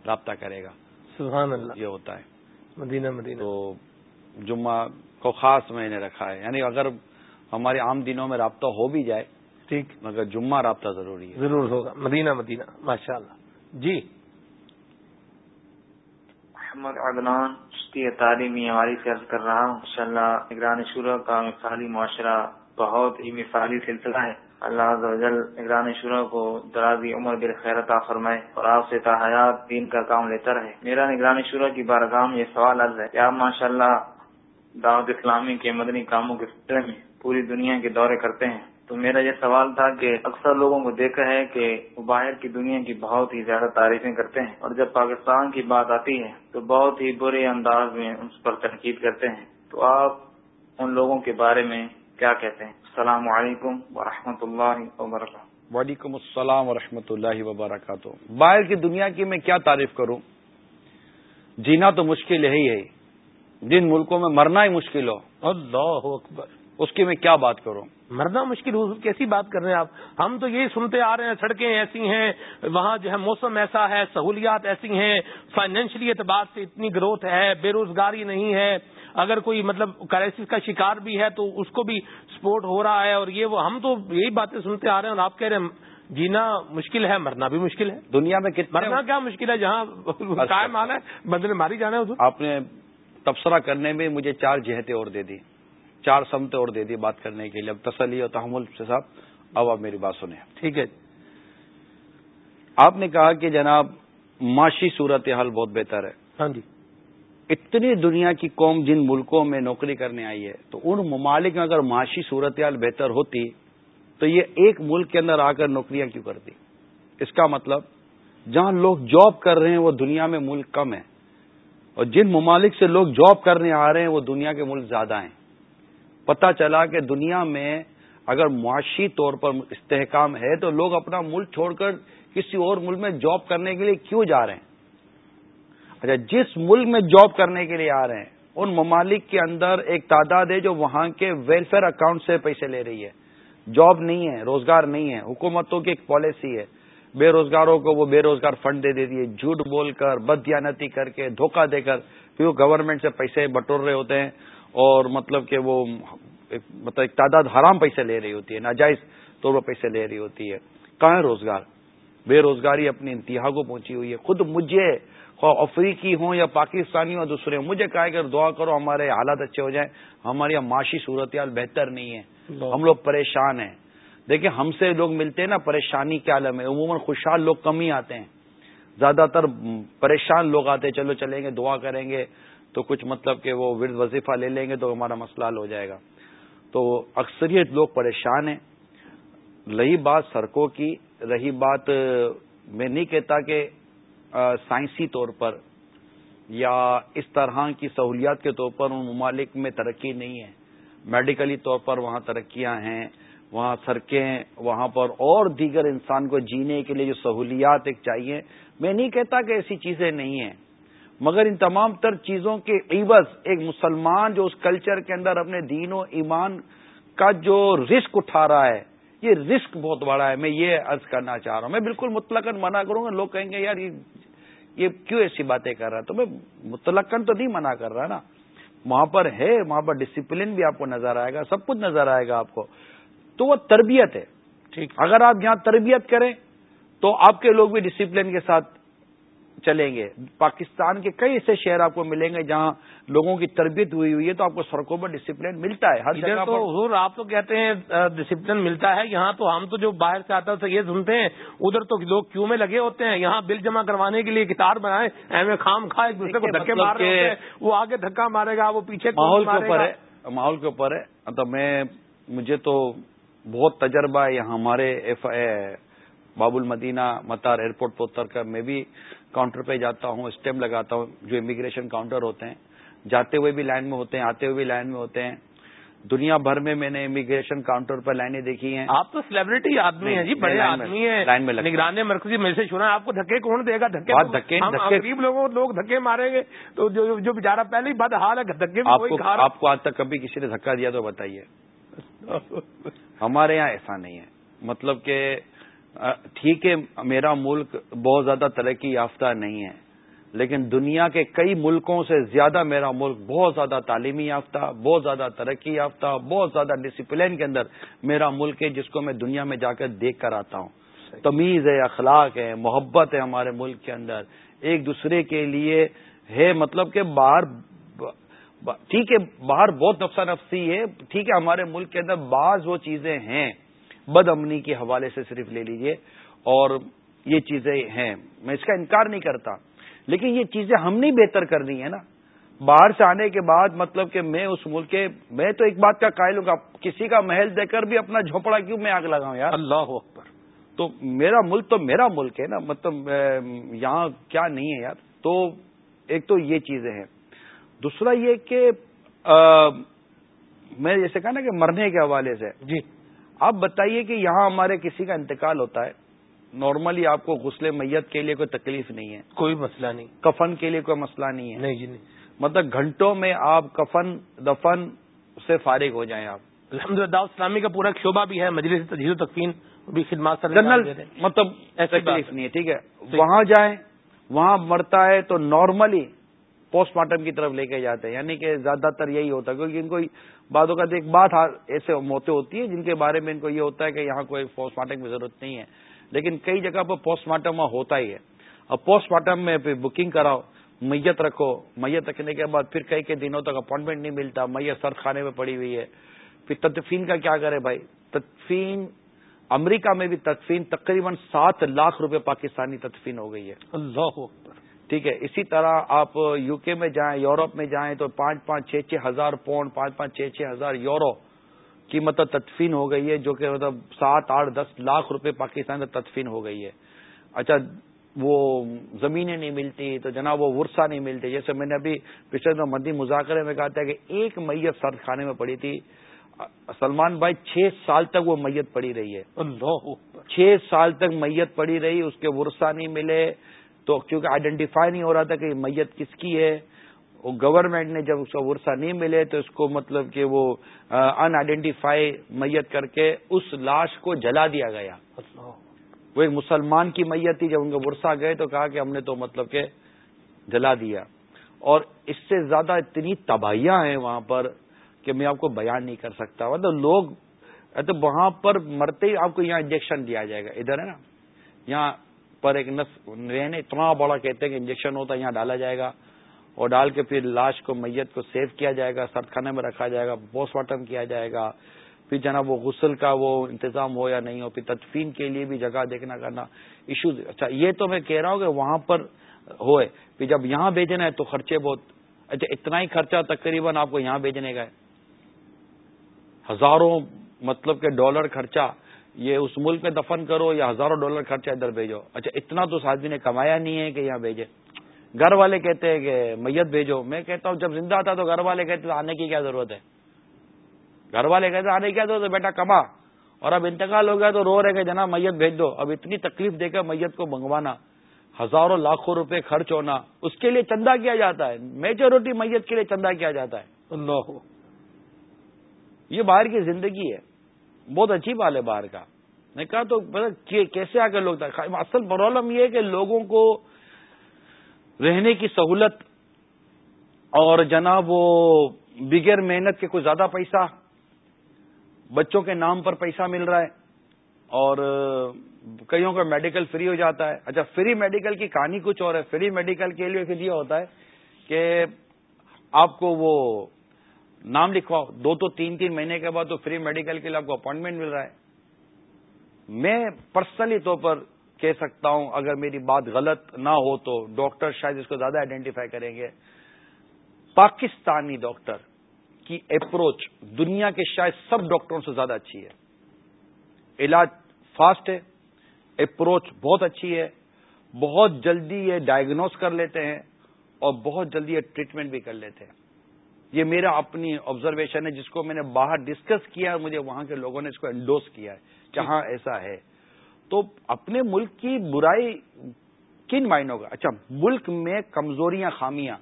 رابطہ کرے گا۔ سبحان اللہ۔ یہ ہوتا ہے۔ مدینہ مدینہ۔ تو جمعہ کو خاص میں نے رکھا ہے۔ یعنی اگر ہمارے عام دنوں میں رابطہ ہو بھی جائے ٹھیک۔ مگر جمعہ رابطہ ضروری ہے۔ ضرور ہوگا۔ مدینہ مدینہ۔ ماشاء اللہ جی۔ محمد عدنان کی تعلیمی ہماری سے عرض کر رہا ہوں ان اللہ نگران شورا کا مثالی معاشرہ بہت ہی مثالی سلسلہ ہے۔ اللہ عز و جل نگران شورا کو درازی عمر بالخیرتا فرمائے اور آپ سے تاحیات دین کا کام لیتا رہے۔ میرا نگران شورا کی بارگاہ میں یہ سوال عرض ہے، کیا ماشاء اللہ دعوت اسلامی کے مدنی کاموں کے سلسلے میں پوری دنیا کے دورے کرتے ہیں؟ تو میرا یہ سوال تھا کہ اکثر لوگوں کو دیکھا ہے کہ وہ باہر کی دنیا کی بہت ہی زیادہ تعریفیں کرتے ہیں اور جب پاکستان کی بات آتی ہے تو بہت ہی برے انداز میں اس پر تنقید کرتے ہیں۔ تو آپ ان لوگوں کے بارے میں کیا کہتے ہیں؟ السلام علیکم ورحمۃ اللہ وبرکاتہ۔ وعلیکم السلام ورحمۃ اللہ وبرکاتہ۔ باہر کی دنیا کی میں کیا تعریف کروں؟ جینا تو مشکل ہے ہی جن ملکوں میں مرنا ہی مشکل ہو۔ اللہ اکبر۔ اس کی میں کیا بات کروں؟ مرنا مشکل ہو کیسی بات کر رہے ہیں آپ۔ ہم تو یہی سنتے آ رہے ہیں سڑکیں ایسی ہیں وہاں جو ہے موسم ایسا ہے سہولیات ایسی ہیں فائنینشلی اعتبار سے اتنی گروتھ ہے بے روزگاری نہیں ہے۔ اگر کوئی مطلب کرائسس کا شکار بھی ہے تو اس کو بھی سپورٹ ہو رہا ہے اور یہ وہ ہم تو یہی باتیں سنتے آ رہے ہیں اور آپ کہہ رہے ہیں جینا مشکل ہے مرنا بھی مشکل ہے۔ دنیا میں مرنا کیا مشکل ہے؟ جہاں قائم آنا ہے بدلے ماری جانا ہے آپ نے تبصرہ کرنے میں مجھے چار جہتیں اور دے دی۔ چار سمتیں اور دے دی بات کرنے کے لیے. اب تسلی اور تحمل سے صاحب اب آپ میری بات سنیں. ٹھیک ہے آپ نے کہا کہ جناب معاشی صورت حال بہت بہتر ہے. ہاں جی. اتنی دنیا کی قوم جن ملکوں میں نوکری کرنے آئی ہے تو ان ممالک میں اگر معاشی صورتحال بہتر ہوتی تو یہ ایک ملک کے اندر آ کر نوکریاں کیوں کرتی؟ اس کا مطلب جہاں لوگ جاب کر رہے ہیں وہ دنیا میں ملک کم ہے اور جن ممالک سے لوگ جاب کرنے آ رہے ہیں وہ دنیا کے ملک زیادہ ہیں. پتا چلا کہ دنیا میں اگر معاشی طور پر استحکام ہے تو لوگ اپنا ملک چھوڑ کر کسی اور ملک میں جاب کرنے کے لیے کیوں جا رہے ہیں؟ اچھا جس ملک میں جاب کرنے کے لیے آ رہے ہیں، ان ممالک کے اندر ایک تعداد ہے جو وہاں کے ویلفیئر اکاؤنٹ سے پیسے لے رہی ہے۔ جاب نہیں ہے، روزگار نہیں ہے۔ حکومتوں کی ایک پالیسی ہے۔ بے روزگاروں کو وہ بے روزگار فنڈ دے دیتی ہے۔ جھوٹ بول کر، بدیانتی کر کے، دھوکہ دے کر پھر وہ گورنمنٹ سے پیسے بٹور رہے ہوتے ہیں؟ اور مطلب کہ وہ مطلب ایک تعداد حرام پیسے لے رہی ہوتی ہے ناجائز طور پر پیسے لے رہی ہوتی ہے۔ کہاں ہے روزگار؟ بے روزگاری اپنی انتہا کو پہنچی ہوئی ہے۔ خود مجھے افریقی ہوں یا پاکستانی ہوں دوسرے ہوں مجھے کہا کہ دعا کرو ہمارے حالات اچھے ہو جائیں ہماری معاشی صورتحال بہتر نہیں ہے۔ ہم لوگ پریشان ہیں۔ دیکھیں ہم سے لوگ ملتے ہیں نا پریشانی کے عالم ہے۔ عموماً خوشحال لوگ کم ہی آتے ہیں۔ زیادہ تر پریشان لوگ آتے چلو چلیں گے دعا کریں گے۔ تو کچھ مطلب کہ وہ ورد وظیفہ لے لیں گے تو ہمارا مسئلہ حل ہو جائے گا۔ تو اکثریت لوگ پریشان ہیں۔ رہی بات سڑکوں کی، رہی بات، میں نہیں کہتا کہ سائنسی طور پر یا اس طرح کی سہولیات کے طور پر ان ممالک میں ترقی نہیں ہے۔ میڈیکلی طور پر وہاں ترقیاں ہیں، وہاں سڑکیں، وہاں پر اور دیگر انسان کو جینے کے لیے جو سہولیات ایک چاہیے۔ میں نہیں کہتا کہ ایسی چیزیں نہیں ہیں۔ مگر ان تمام تر چیزوں کے عوض ایک مسلمان جو اس کلچر کے اندر اپنے دین و ایمان کا جو رسک اٹھا رہا ہے یہ رسک بہت بڑا ہے میں یہ عرض کرنا چاہ رہا ہوں۔ میں بالکل مطلق منع کروں گا لوگ کہیں گے یار یہ کیوں ایسی باتیں کر رہا ہے؟ تو میں مطلقن تو نہیں منع کر رہا نا۔ وہاں پر ہے وہاں پر ڈسپلن بھی آپ کو نظر آئے گا سب کچھ نظر آئے گا آپ کو۔ تو وہ تربیت ہے۔ ٹھیک۔ اگر آپ یہاں تربیت کریں تو آپ کے لوگ بھی ڈسپلن کے ساتھ چلیں گے۔ پاکستان کے کئی ایسے شہر آپ کو ملیں گے جہاں لوگوں کی تربیت ہوئی ہوئی ہے تو آپ کو سڑکوں پر ڈسپلن ملتا ہے۔ ہر جگہ تو حضور آپ تو کہتے ہیں ڈسپلن ملتا ہے۔ یہاں تو ہم تو جو باہر سے آتا ہے یہ سنتے ہیں ادھر تو لوگ کیوں میں لگے ہوتے ہیں؟ یہاں بل جمع کروانے کے لیے کتار بنائے ایم خام کھا ایک دوسرے کو دھکے مار رہے ہیں وہ آگے دھکا مارے گا وہ پیچھے ماحول کے اوپر ہے ماحول کے اوپر ہے۔ مطلب میں مجھے تو بہت تجربہ ہے یہاں ہمارے باب المدینہ متار ایئرپورٹ پر اتر کر میں بھی کاؤنٹر پہ جاتا ہوں اسٹیمپ لگاتا ہوں جو امیگریشن کاؤنٹر ہوتے ہیں جاتے ہوئے بھی لائن میں ہوتے ہیں آتے ہوئے بھی لائن میں ہوتے ہیں۔ دنیا بھر میں میں نے امیگریشن کاؤنٹر پر لائنیں دیکھی ہیں۔ آپ تو سیلیبریٹی آدمی ہیں جی بڑے آدمی ہیں۔ لائن میں نگران مرکزی میں سے سنا آپ کو دھکے کون دے گا؟ دھکے دھکے غریب لوگوں لوگ دھکے ماریں گے۔ تو جو بیچارہ پہلے ہی بد حال ہے۔ دھکے آپ کو آج تک کبھی کسی نے دھکا دیا تو بتائیے۔ ہمارے یہاں ایسا نہیں ہے۔ مطلب کہ ٹھیک ہے، میرا ملک بہت زیادہ ترقی یافتہ نہیں ہے، لیکن دنیا کے کئی ملکوں سے زیادہ میرا ملک بہت زیادہ تعلیمی یافتہ، بہت زیادہ ترقی یافتہ، بہت زیادہ ڈسپلن کے اندر میرا ملک ہے، جس کو میں دنیا میں جا کر دیکھ کر آتا ہوں۔ تمیز ہے، اخلاق ہے، محبت ہے ہمارے ملک کے اندر۔ ایک دوسرے کے لیے ہے مطلب کہ باہر ٹھیک ہے، باہر بہت نفسا نفسی ہے، ٹھیک ہے، ہمارے ملک کے اندر بعض وہ چیزیں ہیں۔ بد امنی کے حوالے سے صرف لے لیجیے اور یہ چیزیں ہیں۔ میں اس کا انکار نہیں کرتا لیکن یہ چیزیں ہم نہیں بہتر کرنی ہے نا۔ باہر سے آنے کے بعد مطلب کہ میں اس ملک کے میں تو ایک بات کا قائل ہوں گا کسی کا محل دے کر بھی اپنا جھوپڑا کیوں میں آگ لگاؤں یار؟ اللہ اکبر۔ تو میرا ملک تو میرا ملک ہے نا مطلب یہاں کیا نہیں ہے یار۔ تو ایک تو یہ چیزیں ہیں۔ دوسرا یہ کہ میں جیسے کہا نا کہ مرنے کے حوالے سے۔ جی۔ آپ بتائیے کہ یہاں ہمارے کسی کا انتقال ہوتا ہے؟ نارملی آپ کو غسل میت کے لیے کوئی تکلیف نہیں ہے۔ کوئی مسئلہ نہیں۔ کفن کے لیے کوئی مسئلہ نہیں ہے۔ نہیں جی نہیں۔ مطلب گھنٹوں میں آپ کفن دفن سے فارغ ہو جائیں آپ۔ الحمد للہ اسلامی کا پورا شعبہ بھی ہے مجلس تجزیز و تقفین بھی خدمات جنرل مطلب تکلیف نہیں ہے ٹھیک ہے؟ وہاں جائیں وہاں مرتا ہے تو نارملی پوسٹ مارٹم کی طرف لے کے جاتے ہیں یعنی کہ زیادہ تر یہی ہوتا ہے کیونکہ ان کو بعدوں کا ایک بات ایسے موتیں ہوتی ہیں جن کے بارے میں ان کو یہ ہوتا ہے کہ یہاں کوئی پوسٹ مارٹم کی ضرورت نہیں ہے۔ لیکن کئی جگہ پر پوسٹ مارٹم وہاں ہوتا ہی ہے۔ اب پوسٹ مارٹم میں پھر بکنگ کراؤ، میت رکھو۔ میت رکھنے کے بعد پھر کئی کئی دنوں تک اپوائنٹمنٹ نہیں ملتا۔ میت سرد خانے میں پڑی ہوئی ہے۔ پھر تدفین کا کیا کرے بھائی؟ تدفین امریکہ میں بھی تدفین تقریباً سات لاکھ روپے پاکستانی تدفین ہو گئی ہے۔ اللہ ٹھیک ہے اسی طرح آپ یو کے میں جائیں یورپ میں جائیں تو پانچ پانچ چھ چھ ہزار پونڈ پانچ پانچ چھ چھ ہزار یورو کی مطلب تدفین ہو گئی ہے جو کہ مطلب سات آٹھ دس لاکھ روپے پاکستان میں تدفین ہو گئی ہے۔ اچھا وہ زمینیں نہیں ملتی تو جناب وہ ورثہ نہیں ملتی جیسے میں نے ابھی پچھلے مدی مذاکرے میں کہا تھا کہ ایک میت سرد خانے میں پڑی تھی۔ سلمان بھائی چھ سال تک وہ میت پڑی رہی ہے۔ چھ سال تک میت پڑی رہی اس کے ورثہ نہیں ملے۔ تو کیونکہ آئیڈینٹیفائی نہیں ہو رہا تھا کہ میت کس کی ہے وہ گورنمنٹ نے جب اس کا ورثہ نہیں ملے تو اس کو مطلب کہ وہ ان آئیڈینٹیفائی میت کر کے اس لاش کو جلا دیا گیا۔ وہ ایک مسلمان کی میت تھی جب ان کا ورثہ گئے تو کہا کہ ہم نے تو مطلب کہ جلا دیا۔ اور اس سے زیادہ اتنی تباہیاں ہیں وہاں پر کہ میں آپ کو بیان نہیں کر سکتا۔ مطلب لوگ تو وہاں پر مرتے ہی آپ کو یہاں انجیکشن دیا جائے گا۔ ادھر ہے نا یہاں پر ایک نس رہنے یعنی اتنا بڑا کہتے ہیں کہ انجیکشن ہوتا ہے، یہاں ڈالا جائے گا اور ڈال کے پھر لاش کو میت کو سیو کیا جائے گا، سرد خانے میں رکھا جائے گا پوسٹ مارٹم کیا جائے گا۔ پھر جناب وہ غسل کا وہ انتظام ہو یا نہیں ہو، پھر تدفین کے لیے بھی جگہ دیکھنا کرنا ایشوز اچھا یہ تو میں کہہ رہا ہوں کہ وہاں پر ہوئے۔ پھر جب یہاں بھیجنا ہے تو خرچے بہت اچھا اتنا ہی خرچہ تقریباً آپ کو یہاں بھیجنے کا ہے۔ ہزاروں مطلب کہ ڈالر خرچہ۔ یہ اس ملک میں دفن کرو یا ہزاروں ڈالر خرچہ ادھر بھیجو۔ اچھا اتنا تو اس آدمی نے کمایا نہیں ہے کہ یہاں بھیجے۔ گھر والے کہتے ہیں کہ میت بھیجو۔ میں کہتا ہوں جب زندہ تھا تو گھر والے کہتے آنے کی کیا ضرورت ہے؟ گھر والے کہتے آنے کی کیا ضرورت ہے؟ بیٹا کما۔ اور اب انتقال ہو گیا تو رو رہے کہ جناب میت بھیج دو۔ اب اتنی تکلیف دے کر میت کو منگوانا ہزاروں لاکھوں روپے خرچ ہونا اس کے لیے چندہ کیا جاتا ہے؟ میجورٹی میت کے لیے چندہ کیا جاتا ہے؟ اللہ۔ یہ باہر کی زندگی ہے۔ بہت عجیب حال ہے باہر کا۔ میں کہا تو کیسے آ کر لوگ اصل پرابلم یہ ہے کہ لوگوں کو رہنے کی سہولت اور جناب وہ بغیر محنت کے کوئی زیادہ پیسہ، بچوں کے نام پر پیسہ مل رہا ہے اور کئیوں کا میڈیکل فری ہو جاتا ہے۔ اچھا فری میڈیکل کی کہانی کچھ اور ہے۔ فری میڈیکل کے لیے پھر یہ ہوتا ہے کہ آپ کو وہ نام لکھواؤ۔ دو تو تین تین مہینے کے بعد تو فری میڈیکل کے لیے آپ کو اپوائنٹمنٹ مل رہا ہے۔ میں پرسنلی طور پر کہہ سکتا ہوں، اگر میری بات غلط نہ ہو تو ڈاکٹر شاید اس کو زیادہ آئیڈینٹیفائی کریں گے۔ پاکستانی ڈاکٹر کی اپروچ دنیا کے شاید سب ڈاکٹروں سے زیادہ اچھی ہے۔ علاج فاسٹ ہے اپروچ بہت اچھی ہے۔ بہت جلدی یہ ڈائگنوز کر لیتے ہیں اور بہت جلدی یہ ٹریٹمنٹ بھی کر لیتے ہیں۔ یہ میرا اپنی آبزرویشن ہے جس کو میں نے باہر ڈسکس کیا مجھے وہاں کے لوگوں نے اس کو انڈوس کیا ہے جہاں ایسا ہے۔ تو اپنے ملک کی برائی کن معنوں کا؟ اچھا ملک میں کمزوریاں خامیاں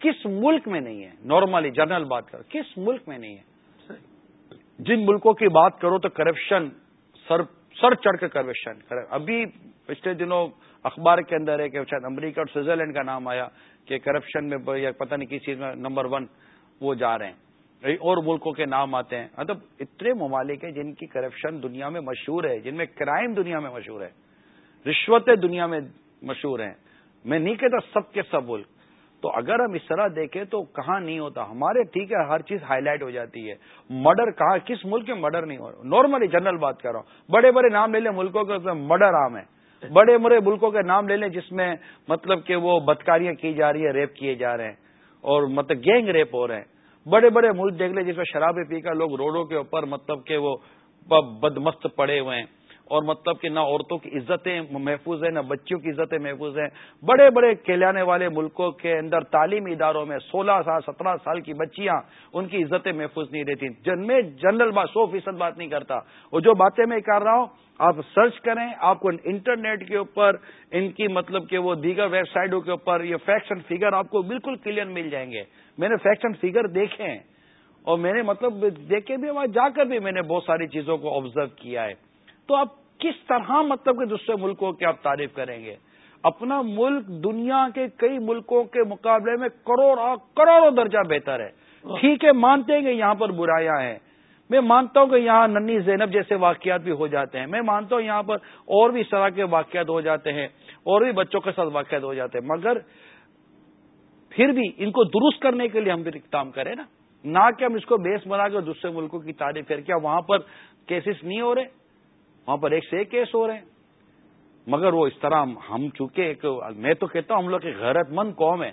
کس ملک میں نہیں ہے نارملی جنرل بات کر کس ملک میں نہیں ہے جن ملکوں کی بات کرو تو کرپشن سر سر چڑھ کے کرپشن ابھی پچھلے دنوں اخبار کے اندر ہے کہ شاید امریکہ اور سوئٹزرلینڈ کا نام آیا کہ کرپشن میں یا پتہ نہیں کس چیز میں نمبر ون وہ جا رہے ہیں، اور ملکوں کے نام آتے ہیں۔ مطلب اتنے ممالک ہیں جن کی کرپشن دنیا میں مشہور ہے، جن میں کرائم دنیا میں مشہور ہے، رشوتیں دنیا میں مشہور ہیں۔ میں نہیں کہتا سب کے سب ملک، تو اگر ہم اس طرح دیکھیں تو کہاں نہیں ہوتا؟ ہمارے ٹھیک ہے، ہر چیز ہائی لائٹ ہو جاتی ہے۔ مرڈر کہاں، کس ملک میں مرڈر نہیں ہو؟ رہا نارملی جنرل بات کر رہا ہوں۔ بڑے بڑے نام لے لیں ملکوں کے مرڈر عام ہے۔ بڑے بڑے ملکوں کے نام لے لیں جس میں مطلب کہ وہ بدکاریاں کی جا رہی ہیں ریپ کیے جا رہے ہیں۔ اور مطلب گینگ ریپ ہو رہے ہیں۔ بڑے بڑے ملک دیکھ لیں جس میں شرابیں پی کر لوگ روڈوں کے اوپر مطلب کہ وہ بدمست پڑے ہوئے ہیں۔ اور مطلب کہ نہ عورتوں کی عزتیں محفوظ ہیں، نہ بچیوں کی عزتیں محفوظ ہیں۔ بڑے بڑے کہلانے والے ملکوں کے اندر تعلیمی اداروں میں سولہ سال، سترہ سال کی بچیاں ان کی عزتیں محفوظ نہیں رہتی۔ جن میں جنرل بات سو فیصد بات نہیں کرتا۔ اور جو باتیں میں کر رہا ہوں آپ سرچ کریں آپ کو انٹرنیٹ کے اوپر ان کی مطلب کہ وہ دیگر ویب سائٹوں کے اوپر یہ فیکٹس اینڈ فیگر آپ کو بالکل کلیئر مل جائیں گے۔ میں نے فیکٹس اینڈ فیگر دیکھے ہیں۔ اور میں نے مطلب دیکھے بھی وہاں جا کر بھی میں نے بہت ساری چیزوں کو آبزرو کیا ہے۔ تو آپ کس طرح مطلب کہ دوسرے ملکوں کی آپ تعریف کریں گے؟ اپنا ملک دنیا کے کئی ملکوں کے مقابلے میں کروڑ کروڑوں درجہ بہتر ہے۔ ٹھیک ہے مانتے ہیں کہ یہاں پر برایاں ہیں۔ میں مانتا ہوں کہ یہاں ننی زینب جیسے واقعات بھی ہو جاتے ہیں۔ میں مانتا ہوں یہاں پر اور بھی اس طرح کے واقعات ہو جاتے ہیں، اور بھی بچوں کے ساتھ واقعات ہو جاتے ہیں۔ مگر پھر بھی ان کو درست کرنے کے لیے ہم بھی کام کریں نا۔ نہ کہ ہم اس کو بیس بنا کر دوسرے ملکوں کی تعریف کر کیا وہاں پر کیسز نہیں ہو رہے، وہاں پر ایک سے ایک کیس ہو رہے ہیں۔ مگر وہ اس طرح ہم چونکہ ایک میں تو کہتا ہوں ہم لوگ ایک غیرت مند قوم ہے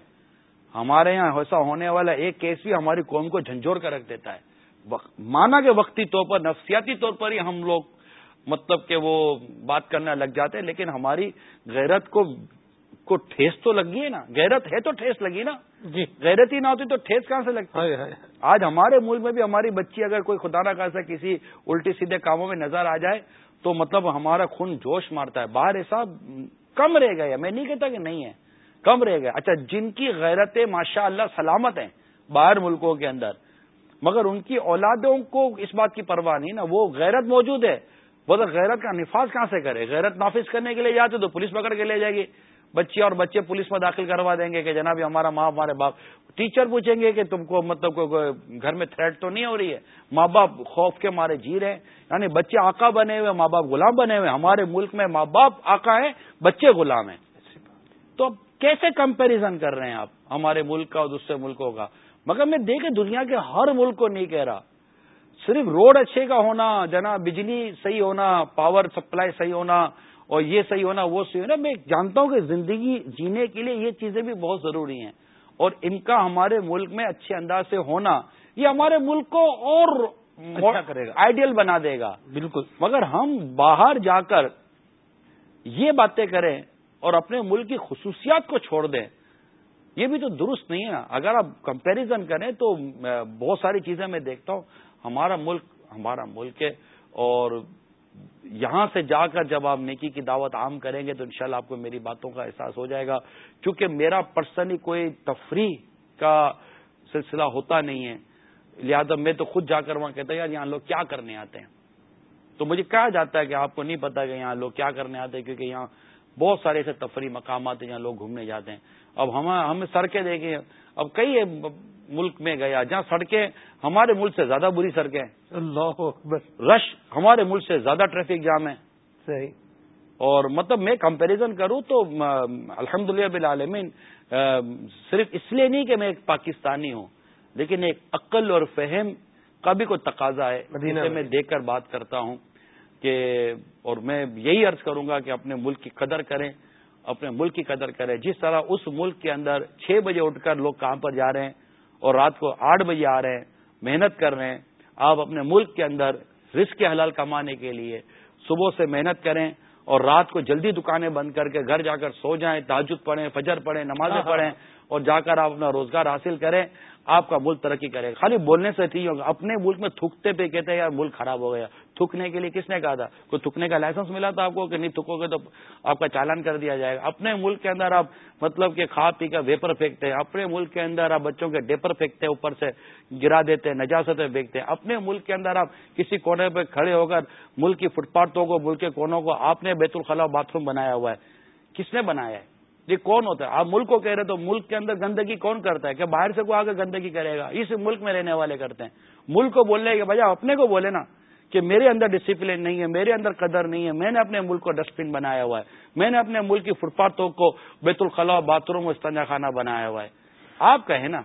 ہمارے یہاں ایسا ہونے والا ایک کیس بھی ہماری قوم کو جھنجھوڑ کر رکھ دیتا ہے۔ مانا کہ وقتی طور پر نفسیاتی طور پر ہی ہم لوگ مطلب کہ وہ بات کرنے لگ جاتے ہیں لیکن ہماری غیرت کو کو ٹھیس تو لگی ہے نا؟ غیرت ہے تو ٹھیس لگی نا؟ جی۔ غیرت ہی نہ ہوتی تو ٹھیس کہاں سے لگتی؟ آج ہمارے ملک میں بھی ہماری بچی اگر کوئی خدا نہ کہا کسی الٹی سیدھے کاموں میں نظر آ جائے تو مطلب ہمارا خون جوش مارتا ہے۔ باہر ایسا کم رہ گیا میں نہیں کہتا کہ نہیں ہے کم رہ گیا۔ اچھا جن کی غیرتیں ماشاء اللہ سلامت ہیں باہر ملکوں کے اندر مگر ان کی اولادوں کو اس بات کی پرواہ نہیں نا، وہ غیرت موجود ہے۔ وہ تو غیرت کا نفاذ کہاں سے کرے؟ غیرت نافذ کرنے کے لیے جاتے تو پولیس پکڑ کے لے جائے گی۔ بچے اور بچے پولیس میں داخل کروا دیں گے کہ جناب ہمارا ماں ہمارے باپ۔ ٹیچر پوچھیں گے کہ تم کو مطلب گھر میں تھریٹ تو نہیں ہو رہی ہے؟ ماں باپ خوف کے مارے جی رہے ہیں۔ یعنی بچے آقا بنے ہوئے، ماں باپ غلام بنے ہوئے۔ ہمارے ملک میں ماں باپ آقا ہیں، بچے غلام ہیں۔ تو کیسے کمپیریزن کر رہے ہیں آپ؟ ہمارے ملک کا اور دوسرے ملکوں کا۔ مگر میں دیکھے دنیا کے ہر ملک کو نہیں کہہ رہا۔ صرف روڈ اچھے کا ہونا جنا بجلی صحیح ہونا پاور سپلائی صحیح ہونا اور یہ صحیح ہونا وہ صحیح ہونا میں جانتا ہوں کہ زندگی جینے کے لیے یہ چیزیں بھی بہت ضروری ہیں۔ اور ان کا ہمارے ملک میں اچھے انداز سے ہونا یہ ہمارے ملک کو اور اچھا کرے گا۔ آئیڈیل بنا دے گا۔ بالکل۔ مگر ہم باہر جا کر یہ باتیں کریں اور اپنے ملک کی خصوصیات کو چھوڑ دیں۔ یہ بھی تو درست نہیں ہے۔ اگر آپ کمپیریزن کریں تو بہت ساری چیزیں میں دیکھتا ہوں۔ ہمارا ملک ہمارا ملک ہے اور یہاں سے جا کر جب آپ نیکی کی دعوت عام کریں گے تو انشاءاللہ شاء آپ کو میری باتوں کا احساس ہو جائے گا۔ کیونکہ میرا پرسنلی کوئی تفریح کا سلسلہ ہوتا نہیں ہے۔ لہذا میں تو خود جا کر وہاں کہتا ہوں، یار یہاں لوگ کیا کرنے آتے ہیں؟ تو مجھے کہا جاتا ہے کہ آپ کو نہیں پتا کہ یہاں لوگ کیا کرنے آتے ہیں، کیونکہ یہاں بہت سارے ایسے تفریح مقامات ہیں جہاں لوگ گھومنے جاتے ہیں۔ اب ہم ہمیں سڑکیں دیکھیں اب کئی ملک میں گیا جہاں سڑکیں ہمارے ملک سے زیادہ بری سڑکیں اللہ رش ہمارے ملک سے زیادہ ٹریفک جام ہے۔ صحیح۔ اور مطلب میں کمپیریزن کروں تو الحمد للہ بالعالمین صرف اس لیے نہیں کہ میں ایک پاکستانی ہوں لیکن ایک عقل اور فہم کا بھی کوئی تقاضا ہے جسے میں۔ دیکھ کر بات کرتا ہوں۔ کہ اور میں یہی عرض کروں گا کہ اپنے ملک کی قدر کریں اپنے ملک کی قدر کریں۔ جس طرح اس ملک کے اندر چھ بجے اٹھ کر لوگ کام پر جا رہے ہیں اور رات کو آٹھ بجے آ رہے ہیں محنت کر رہے ہیں آپ اپنے ملک کے اندر رسک کے حلال کمانے کے لیے صبح سے محنت کریں اور رات کو جلدی دکانیں بند کر کے گھر جا کر سو جائیں تاجد پڑھیں فجر پڑھیں نمازیں پڑھیں اور جا کر آپ اپنا روزگار حاصل کریں آپ کا ملک ترقی کرے۔ گا خالی بولنے سے ٹھیک ہوگا۔ اپنے ملک میں تھکتے پہ کہتے ہیں یار ملک خراب ہو گیا۔ تھکنے کے لیے کس نے کہا تھا؟ کوئی تھکنے کا لائسنس ملا تھا آپ کو کہ نہیں تھکو گے تو آپ کا چالان کر دیا جائے گا۔ اپنے ملک کے اندر آپ مطلب کہ کھا پی کر ویپر پھینکتے ہیں۔ اپنے ملک کے اندر آپ بچوں کے ڈیپر پھینکتے ہیں، اوپر سے گرا دیتے ہیں نجاستیں پھینکتے ہیں۔ اپنے ملک کے اندر آپ کسی کونے پہ کھڑے ہو کر ملک کی فٹ پاتھوں کو، ملک کے کونوں کو، آپ نے بیت الخلا باتھ روم بنایا ہوا ہے۔ کس نے بنایا ہے؟ یہ کون ہوتا ہے؟ آپ ملک کو کہہ رہے تو ملک کے اندر گندگی کون کرتا ہے؟ کہ باہر سے کوئی آگے گندگی کرے گا۔ اس ملک میں رہنے والے کرتے ہیں۔ ملک کو بولنے کے بجائے اپنے کو بولے نا۔ کہ میرے اندر ڈسپلن نہیں ہے، میرے اندر قدر نہیں ہے، میں نے اپنے ملک کو ڈسٹ بن بنایا ہوا ہے، میں نے اپنے ملک کی فٹ پاتھوں کو بیت الخلا باتھ روم استنجا خانہ بنایا ہوا ہے۔ آپ کہیں نا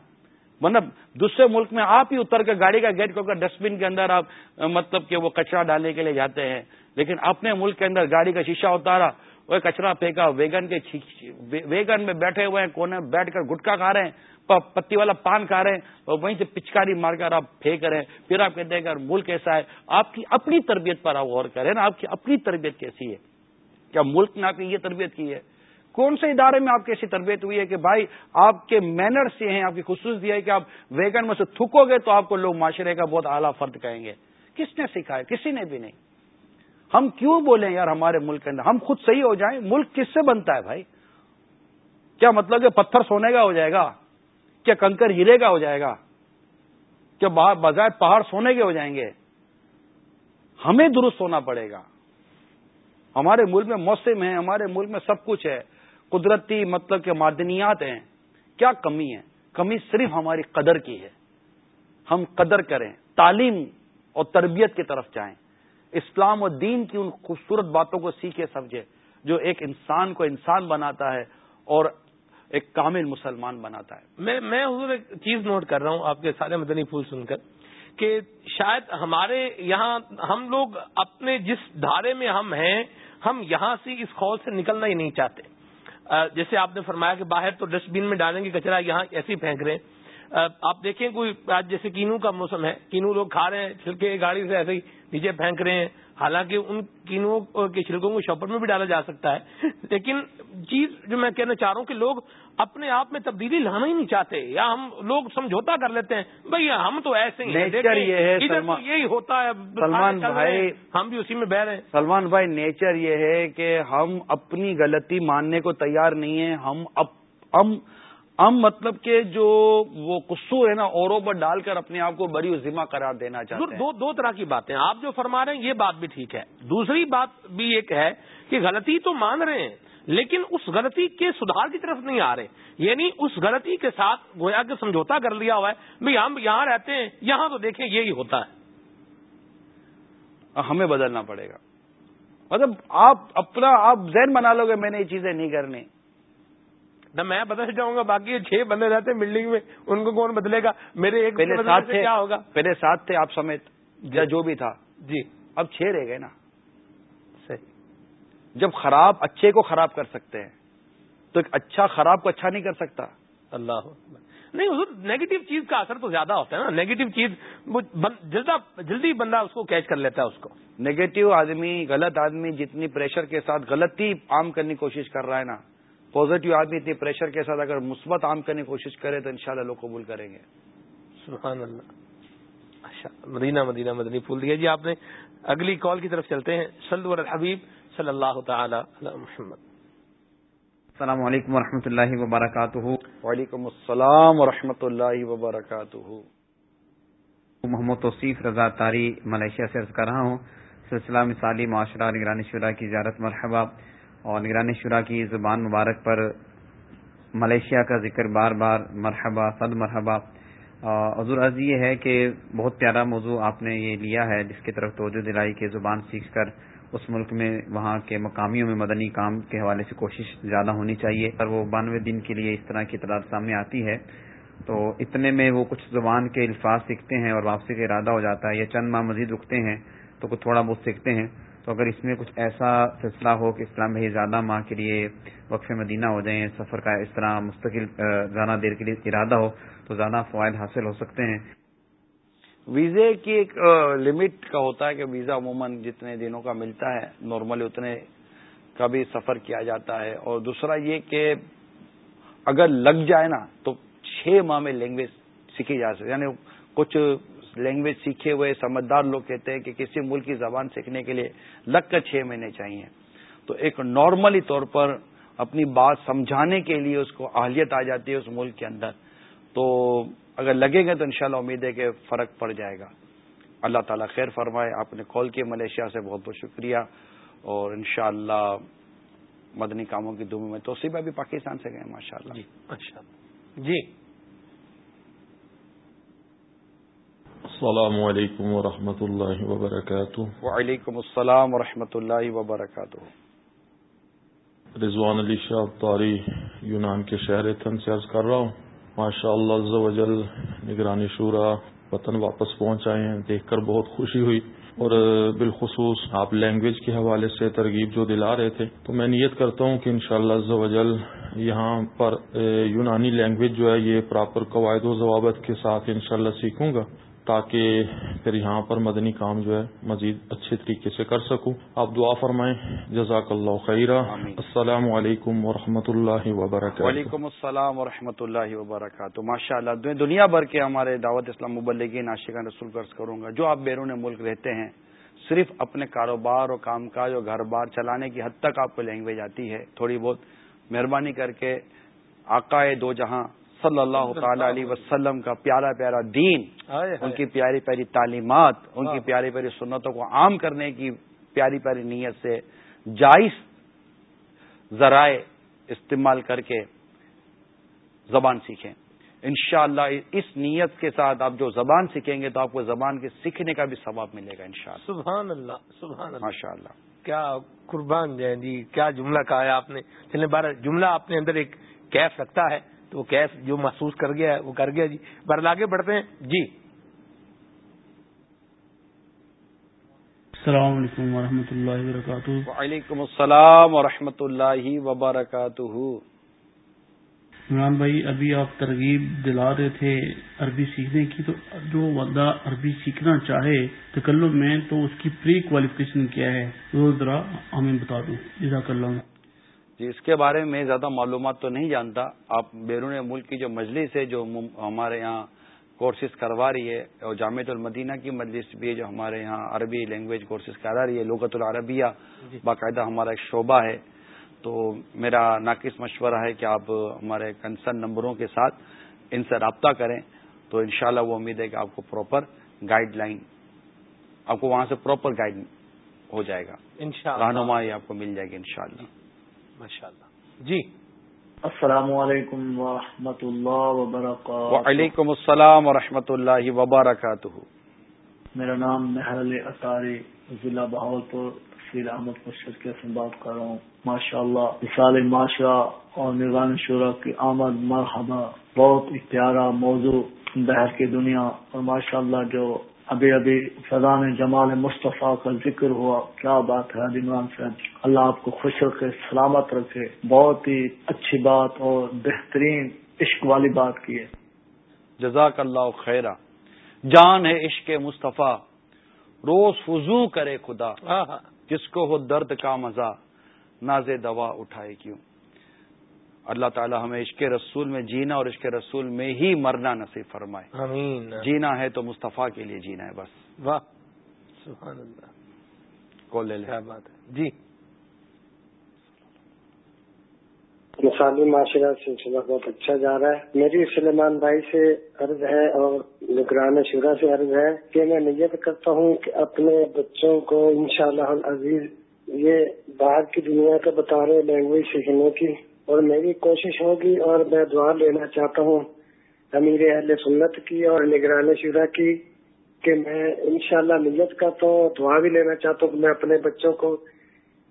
مطلب دوسرے ملک میں آپ ہی اتر کے گاڑی کا گیٹ کر ڈسٹ بن کے اندر آپ مطلب کہ وہ کچرا ڈالنے کے لیے جاتے ہیں۔ لیکن اپنے ملک کے اندر گاڑی کا شیشہ اتارا، وہ کچرا پھینکا، ویگن کے ویگن میں بیٹھے ہوئے ہیں، کونے بیٹھ کر گٹکا کھا رہے ہیں۔ پتی والا پان کھا رہے ہیں، اور وہیں سے پچکاری مار کر آپ پھینک رہے ہیں۔ پھر آپ کہتے ہیں کہ ملک ایسا ہے، آپ کی اپنی تربیت پر آپ غور کریں نا، آپ کی اپنی تربیت کیسی ہے؟ کیا ملک نے آپ کی یہ تربیت کی ہے؟ کون سے ادارے میں آپ کی ایسی تربیت ہوئی ہے کہ بھائی آپ کے مینرس یہ ہیں، آپ کی خصوص یہ ہے کہ آپ ویگن میں سے تھکو گے تو آپ کو لوگ معاشرے کا بہت اعلیٰ فرد کہیں گے۔ کس نے سکھایا؟ کسی نے بھی نہیں۔ ہم کیوں بولیں یار ہمارے ملک کے اندر؟ ہم خود صحیح ہو جائیں، ملک کس سے بنتا ہے بھائی؟ کیا مطلب کہ پتھر سونے کا ہو جائے گا؟ کیا کنکر ہیرے کا ہو جائے گا کیا بظاہر پہاڑ سونے کے ہو جائیں گے۔ ہمیں درست ہونا پڑے گا۔ ہمارے ملک میں موسم ہے، ہمارے ملک میں سب کچھ ہے۔ قدرتی مطلب کہ معدنیات ہیں۔ کیا کمی ہے؟ کمی صرف ہماری قدر کی ہے۔ ہم قدر کریں، تعلیم اور تربیت کی طرف جائیں۔ اسلام اور دین کی ان خوبصورت باتوں کو سیکھے سمجھے، جو ایک انسان کو انسان بناتا ہے اور ایک کامل مسلمان بناتا ہے۔ میں میں حضور ایک چیز نوٹ کر رہا ہوں آپ کے سارے مدنی پھول سن کر کہ شاید ہمارے یہاں ہم لوگ اپنے جس دھارے میں ہم ہیں، ہم یہاں سے اس خول سے نکلنا ہی نہیں چاہتے۔ جیسے آپ نے فرمایا کہ باہر تو ڈسٹ بین میں ڈالیں گے، کچرا یہاں ایسے ہی پھینک رہے ہیں۔ آپ دیکھیں کوئی آج جیسے کینو کا موسم ہے کینو لوگ کھا رہے ہیں چھلکے گاڑی سے ایسے ہی نیچے پھینک رہے ہیں۔ حالانکہ ان کینوں کے چھلکوں کو شاپر میں بھی ڈالا جا سکتا ہے۔ لیکن چیز جو میں کہنا چاہ رہا ہوں کہ لوگ اپنے آپ میں تبدیلی لانا ہی نہیں چاہتے یا ہم لوگ سمجھوتا کر لیتے ہیں بھائی ہم تو ایسے ہی یہی ہوتا ہے سلمان بھائی ہم بھی اسی میں بہ رہے ہیں۔ سلمان بھائی نیچر یہ ہے کہ ہم اپنی غلطی ماننے کو تیار نہیں ہیں ہم ہم مطلب کہ جو وہ قصور ہے نا اوروں پر ڈال کر اپنے آپ کو بڑی ذمہ قرار دینا چاہتے ہیں۔ دو دو طرح کی باتیں آپ جو فرما رہے ہیں یہ بات بھی ٹھیک ہے۔ دوسری بات بھی ایک ہے کہ غلطی تو مان رہے ہیں لیکن اس غلطی کے سدھار کی طرف نہیں آ رہے۔ یعنی اس غلطی کے ساتھ گویا کہ سمجھوتا کر لیا ہوا ہے بھائی ہم یہاں رہتے ہیں یہاں تو دیکھیں یہی ہوتا ہے۔ ہمیں بدلنا پڑے گا۔ مطلب آپ اپنا آپ ذہن بنا لو گے میں نے یہ چیزیں نہیں کرنی۔ نہ میں بدل جاؤں گا باقی چھ بندے رہتے بلڈنگ میں ان کو کون بدلے گا؟ میرے ایک پہلے ساتھ تھے کیا ہوگا؟ پہلے ساتھ تھے آپ سمیت یا جو بھی تھا۔ جی۔ اب چھ رہ گئے نا۔ صحیح۔ جب خراب اچھے کو خراب کر سکتے ہیں تو ایک اچھا خراب کو اچھا نہیں کر سکتا۔ اللہ نہیں حضور نیگیٹو چیز کا اثر تو زیادہ ہوتا ہے نا۔ نیگیٹو چیز جلدی بندہ اس کو کیچ کر لیتا ہے اس کو۔ نیگیٹو آدمی غلط آدمی جتنی پریشر کے ساتھ غلطی عام کرنے کی کوشش کر رہا ہے نا پازیٹو آدمی اتنی پریشر کے ساتھ اگر مثبت عام کرنے کی کوشش کرے تو انشاءاللہ لوگ قبول کریں گے۔ سبحان اللہ۔ اچھا مدینہ مدینہ مدنی پھول دیا۔ جی آپ نے اگلی کال کی طرف چلتے ہیں۔ صلی الحبیب صلی اللہ تعالی علی محمد۔ السلام علیکم و اللہ وبرکاتہ۔ وعلیکم السلام و اللہ وبرکاتہ۔ محمد توصیف رضا تاری ملیشیا سے عرض کر رہا ہوں۔ سلسلہ مثالی معاشرہ نگرانی شورا کی زیارت مرحبا۔ اور نگرانی شورا کی زبان مبارک پر ملیشیا کا ذکر بار بار، مرحبا، صد مرحبا۔ حضور عرض یہ ہے کہ بہت پیارا موضوع آپ نے یہ لیا ہے، جس کی طرف توجہ دلائی کہ زبان سیکھ کر اس ملک میں وہاں کے مقامیوں میں مدنی کام کے حوالے سے کوشش زیادہ ہونی چاہیے۔ اور وہ بانوے دن کے لیے اس طرح کی اطلاع سامنے آتی ہے، تو اتنے میں وہ کچھ زبان کے الفاظ سیکھتے ہیں اور واپسی کا ارادہ ہو جاتا ہے، یا چند ماہ مزید رکتے ہیں تو کچھ تھوڑا بہت سیکھتے ہیں۔ تو اگر اس میں کچھ ایسا سلسلہ ہو کہ اسلام بھائی زیادہ ماہ کے لیے وقف مدینہ ہو جائیں، سفر کا اس طرح مستقل زیادہ دیر کے لیے ارادہ ہو، تو زیادہ فوائد حاصل ہو سکتے ہیں۔ ویزے کی ایک لمٹ کا ہوتا ہے کہ ویزا عموماً جتنے دنوں کا ملتا ہے نارملی اتنے کا بھی سفر کیا جاتا ہے۔ اور دوسرا یہ کہ اگر لگ جائے نا، تو چھ ماہ میں لینگویج سیکھی جا سکتی یعنی کچھ لینگویج سیکھے ہوئے، سمجھدار لوگ کہتے ہیں کہ کسی ملک کی زبان سیکھنے کے لیے لگ کر چھ مہینے چاہیے۔ تو ایک نارملی طور پر اپنی بات سمجھانے کے لیے اس کو اہلیت آ جاتی ہے اس ملک کے اندر۔ تو اگر لگے گا تو انشاءاللہ امید ہے کہ فرق پڑ جائے گا۔ اللہ تعالیٰ خیر فرمائے۔ آپ نے کال کیا ملیشیا سے، بہت بہت شکریہ۔ اور انشاءاللہ مدنی کاموں کی دھوم میں توسیب ابھی پاکستان سے گئے ماشاء اللہ جی اچھا جی۔ السلام علیکم ورحمۃ اللہ وبرکاتہ۔ وعلیکم السلام ورحمۃ اللہ وبرکاتہ۔ رضوان علی شاہ طاری یونان کے شہر تھن سے عرض کر رہا ہوں۔ ماشاء اللہ نگرانی شورا وطن واپس پہنچ آئے ہیں دیکھ کر بہت خوشی ہوئی۔ اور بالخصوص آپ لینگویج کے حوالے سے ترغیب جو دلا رہے تھے تو میں نیت کرتا ہوں کہ انشاءاللہ شاء اللہ یہاں پر یونانی لینگویج جو ہے یہ پراپر قواعد و ضوابط کے ساتھ انشاءاللہ سیکھوں گا۔ تاکہ پھر یہاں پر مدنی کام جو ہے مزید اچھے طریقے سے کر سکوں۔ آپ دعا فرمائیں۔ جزاک اللہ خیرہ السلام علیکم و اللہ وبرکاتہ۔ وعلیکم السلام و اللہ وبرکاتہ۔ ماشاء اللہ دنیا بھر کے ہمارے دعوت اسلام مبلگی ناشکان رسول قرض کروں گا جو آپ بیرون ملک رہتے ہیں صرف اپنے کاروبار اور کام کاج اور گھر بار چلانے کی حد تک آپ کو لینگویج آتی ہے۔ تھوڑی بہت مہربانی کر کے آقائے دو جہاں صلی اللہ تعالی علیہ وسلم کا پیارا پیارا دین ان کی پیاری پیاری تعلیمات ان کی پیاری پیاری سنتوں کو عام کرنے کی پیاری پیاری نیت سے جائز ذرائع استعمال کر کے زبان سیکھیں۔ انشاءاللہ اس نیت کے ساتھ آپ جو زبان سیکھیں گے تو آپ کو زبان کے سیکھنے کا بھی ثواب ملے گا انشاءاللہ۔ سبحان اللہ سبحان اللہ ماشاء اللہ کیا قربان جائیں جی کیا جملہ کہا ہے آپ نے۔ چلے بارہ جملہ آپ نے اندر ایک کیف رکھتا ہے تو وہ کیف جو محسوس کر گیا ہے وہ کر گیا جی۔ بر آگے بڑھتے ہیں۔ جی۔ السلام علیکم ورحمۃ اللہ وبرکاتہ۔ وعلیکم السلام ورحمۃ اللہ وبرکاتہ۔ عمران بھائی ابھی آپ ترغیب دلا رہے تھے عربی سیکھنے کی تو جو بندہ عربی سیکھنا چاہے تکلب میں تو اس کی پری کوالیفکیشن کیا ہے؟ وہ ذرا ہمیں بتا دوں جزاک اللہ۔ جی اس کے بارے میں زیادہ معلومات تو نہیں جانتا۔ آپ بیرون ملک کی جو مجلس ہے جو ہمارے یہاں کورسز کروا رہی ہے اور جامع المدینہ کی مجلس بھی ہے جو ہمارے یہاں عربی لینگویج کورسز کرا رہی ہے لغت العربیہ جی۔ باقاعدہ ہمارا ایک شعبہ ہے۔ تو میرا ناقص مشورہ ہے کہ آپ ہمارے کنسرن نمبروں کے ساتھ ان سے رابطہ کریں۔ تو انشاءاللہ وہ امید ہے کہ آپ کو پراپر گائیڈ لائن آپ کو وہاں سے پراپر گائیڈ ہو جائے گا۔ رہنمائی آپ کو مل جائے گی انشاءاللہ۔ ماشاء اللہ جی۔ السلام علیکم ورحمۃ اللہ وبرکاتہ۔ وعلیکم السلام ورحمۃ اللہ وبرکاتہ۔ میرا نام مہر علی اطاری ضلع بہاول پور تفصیل احمد مشرق سے بات کر رہا ہوں۔ ماشاء اللہ مثال معاشرہ اور نظام شعرا کی آمد مرحبا بہت پیارا موضوع بحر کی دنیا اور ماشاء اللہ جو ابھی ابھی فضان جمال مصطفیٰ کا ذکر ہوا کیا بات ہے عمران صاحب؟ اللہ آپ کو خوش رکھے سلامت رکھے۔ بہت ہی اچھی بات اور بہترین عشق والی بات کی ہے۔ جزاک اللہ خیرہ۔ جان ہے عشق مصطفیٰ روز فضو کرے خدا جس کو ہو درد کا مزہ ناز دوا اٹھائے کیوں؟ اللہ تعالی ہمیں عشق رسول میں جینا اور عشق رسول میں ہی مرنا نصیب فرمائے۔ آمین۔ جینا ہے تو مصطفیٰ کے لیے جینا ہے بس۔ واہ سبحان اللہ۔ کو لے کیا بات ہے۔ جی۔ مثالی معاشرہ سلسلہ بہت اچھا جا رہا ہے۔ میری سلیمان بھائی سے عرض ہے اور نگران شورا سے عرض ہے کہ میں نیت کرتا ہوں کہ اپنے بچوں کو انشاءاللہ العزیز یہ باہر کی دنیا کا بتا رہے لینگویج سیکھنے کی۔ اور میری کوشش ہوگی اور میں دعا لینا چاہتا ہوں امیر اہل سنت کی اور نگران شورا کی کہ میں انشاءاللہ شاء نیت کرتا ہوں دعا بھی لینا چاہتا ہوں کہ میں اپنے بچوں کو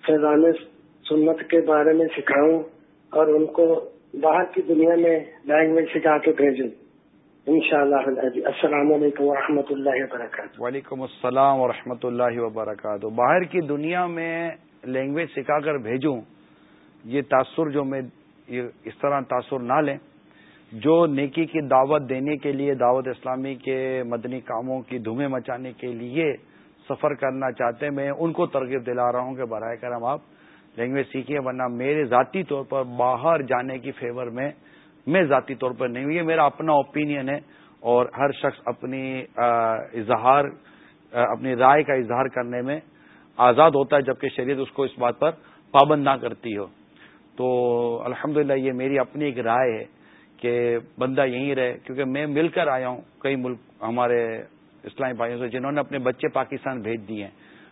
فیضان سنت کے بارے میں سکھاؤں اور ان کو باہر کی دنیا میں لینگویج سکھا کے بھیجوں۔ ان شاء اللہ السلام علیکم و رحمۃ اللہ وبرکاتہ۔ وعلیکم السلام و اللہ وبرکاتہ۔ باہر کی دنیا میں لینگویج سکھا کر بھیجوں۔ یہ تاثر جو میں اس طرح تاثر نہ لیں، جو نیکی کی دعوت دینے کے لیے، دعوت اسلامی کے مدنی کاموں کی دھومیں مچانے کے لیے سفر کرنا چاہتے ہیں، میں ان کو ترغیب دلا رہا ہوں کہ برائے کرم آپ لینگویج سیکھیے، ورنہ میرے ذاتی طور پر باہر جانے کی فیور میں میں ذاتی طور پر نہیں ہوں۔ یہ میرا اپنا اوپینین ہے اور ہر شخص اپنی اظہار اپنی رائے کا اظہار کرنے میں آزاد ہوتا ہے، جبکہ شریعت اس کو اس بات پر پابند نہ کرتی ہو۔ تو الحمد یہ میری اپنی ایک رائے ہے کہ بندہ یہیں رہے، کیونکہ میں مل کر آیا ہوں کئی ملک ہمارے اسلامی بھائیوں سے جنہوں نے اپنے بچے پاکستان بھیج دیے ہیں۔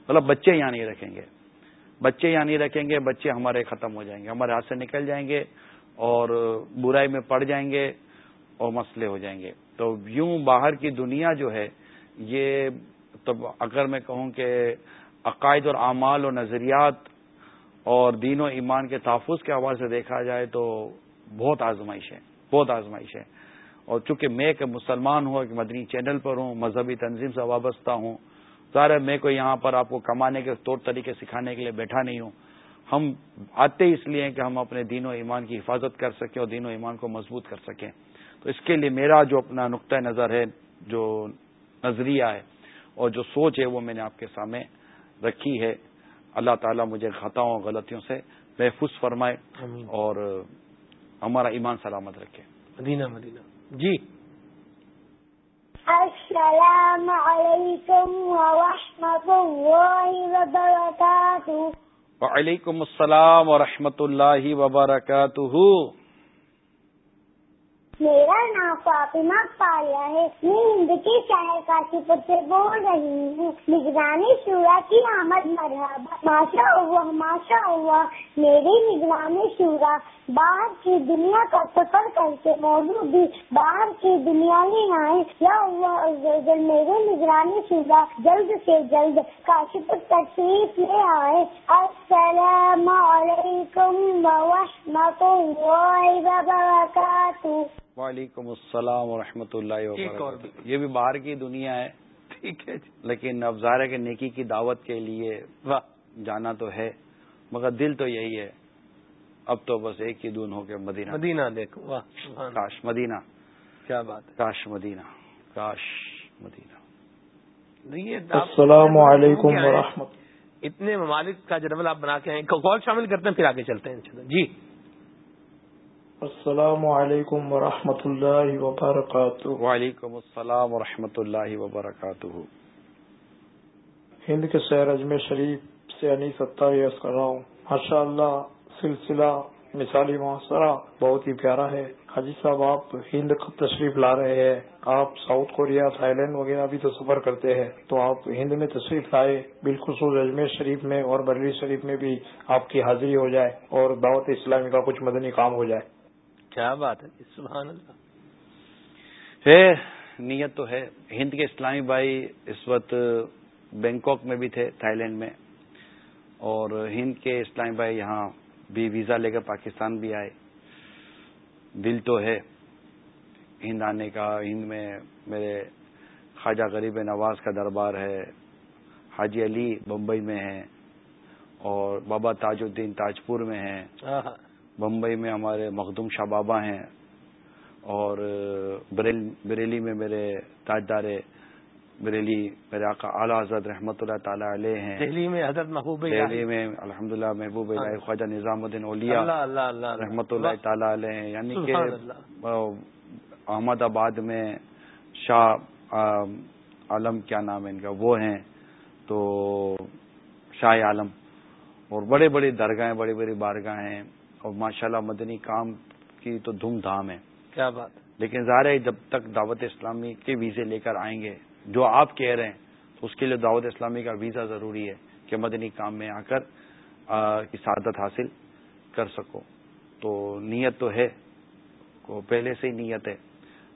مطلب بچے یہاں نہیں رکھیں گے۔ بچے یہاں نہیں رکھیں گے، بچے ہمارے ختم ہو جائیں گے، ہمارے ہاتھ سے نکل جائیں گے اور برائی میں پڑ جائیں گے اور مسئلے ہو جائیں گے۔ تو یوں باہر کی دنیا جو ہے، یہ تو اگر میں کہوں کہ عقائد اور اعمال اور نظریات اور دین و ایمان کے تحفظ کے حوالے سے دیکھا جائے تو بہت آزمائش ہے، بہت آزمائش ہے۔ اور چونکہ میں ایک مسلمان ہوں، ایک مدنی چینل پر ہوں، مذہبی تنظیم سے وابستہ ہوں، ظاہر میں کوئی یہاں پر آپ کو کمانے کے طور طریقے سکھانے کے لیے بیٹھا نہیں ہوں۔ ہم آتے اس لیے کہ ہم اپنے دین و ایمان کی حفاظت کر سکیں اور دین و ایمان کو مضبوط کر سکیں۔ تو اس کے لیے میرا جو اپنا نقطۂ نظر ہے، جو نظریہ ہے اور جو سوچ ہے، وہ میں نے آپ کے سامنے رکھی ہے۔ اللہ تعالیٰ مجھے خطاؤں غلطیوں سے محفوظ فرمائے اور ہمارا ایمان سلامت رکھے۔ مدینہ مدینہ۔ جی۔ السلام علیکم ورحمۃ اللہ وبرکاتہ۔ وعلیکم السلام ورحمۃ اللہ وبرکاتہ۔ میرا نام فاطمہ پالیہ ہے۔ میں ہند کے شہر کاشی پور سے بول رہی ہوں۔ نگرانی شورا کی آمد مرحبا۔ ماشاء اللہ ماشاء اللہ۔ میری نگرانی شورا باہر کی دنیا کا سفر کر کے موضوع بھی باہر کی دنیا میں آئے۔ یا اللہ میرے نگرانی شورا جلد سے جلد کاشی پور تشریف لے آئے۔ السلام علیکم ورحمۃ اللہ وبرکاتہ وعلیکم السلام ورحمۃ اللہ وبرکاتہ۔ یہ بھی باہر کی دنیا ہے۔ ٹھیک ہے جی۔ لیکن اب ظاہر ہے کہ نیکی کی دعوت کے لیے جانا تو ہے مگر دل تو یہی ہے۔ اب تو بس ایک ہی دون ہو کے مدینہ۔ مدینہ دیکھو کاش مدینہ۔ کیا بات کاش مدینہ۔ کاش مدینہ۔ السلام علیکم ورحمۃ اتنے ممالک کا جنرل آپ بنا کے ہیں۔ کال شامل کرتے ہیں؟ پھر آگے چلتے ہیں جی۔ السلام علیکم ورحمۃ اللہ وبرکاتہ۔ وعلیکم السلام ورحمۃ اللہ وبرکاتہ۔ ہند کے شہر اجمیر شریف سے انی ستار یس کر رہا ہوں۔ ماشاء اللہ سلسلہ مثالی معاشرہ بہت ہی پیارا ہے۔ حاجی صاحب آپ ہند تشریف لا رہے ہیں۔ آپ ساؤتھ کوریا تھائی لینڈ وغیرہ بھی تو سفر کرتے ہیں۔ تو آپ ہند میں تشریف لائے بالخصوص اجمیر شریف میں اور بریلی شریف میں بھی آپ کی حاضری ہو جائے اور دعوت اسلامی کا کچھ مدنی کام ہو جائے۔ کیا بات ہے جی، سبحان اللہ۔ ہے نیت تو ہے۔ ہند کے اسلامی بھائی اس وقت بینکاک میں بھی تھے تھائی لینڈ میں۔ اور ہند کے اسلامی بھائی یہاں بھی ویزا لے کر پاکستان بھی آئے۔ دل تو ہے۔ ہند آنے کا، ہند میں میرے خواجہ غریب نواز کا دربار ہے۔ حاجی علی بمبئی میں ہے اور بابا تاج الدین تاجپور میں ہیں۔ بمبئی میں ہمارے مخدوم شاہ بابا ہیں اور بریلی میں میرے تاجدار بریلی میرے آقا اعلیٰ حضرت رحمۃ اللہ تعالی علیہ ہیں۔ دہلی میں حضرت محبوب دہلی میں الحمد للہ محبوب ہاں۔ خواجہ نظام الدین اولیا رحمۃ اللہ تعالی علیہ ہیں۔ یعنی کہ احمد آباد میں شاہ عالم کیا نام ہے ان کا وہ ہیں۔ تو شاہ عالم اور بڑے بڑے درگاہیں بڑی بڑی بارگاہیں اور ماشاءاللہ مدنی کام کی تو دھوم دھام ہے۔ کیا بات۔ لیکن ظاہر ہے جب تک دعوت اسلامی کے ویزے لے کر آئیں گے جو آپ کہہ رہے ہیں تو اس کے لیے دعوت اسلامی کا ویزا ضروری ہے کہ مدنی کام میں آ کر سعادت حاصل کر سکو۔ تو نیت تو ہے کو پہلے سے ہی نیت ہے۔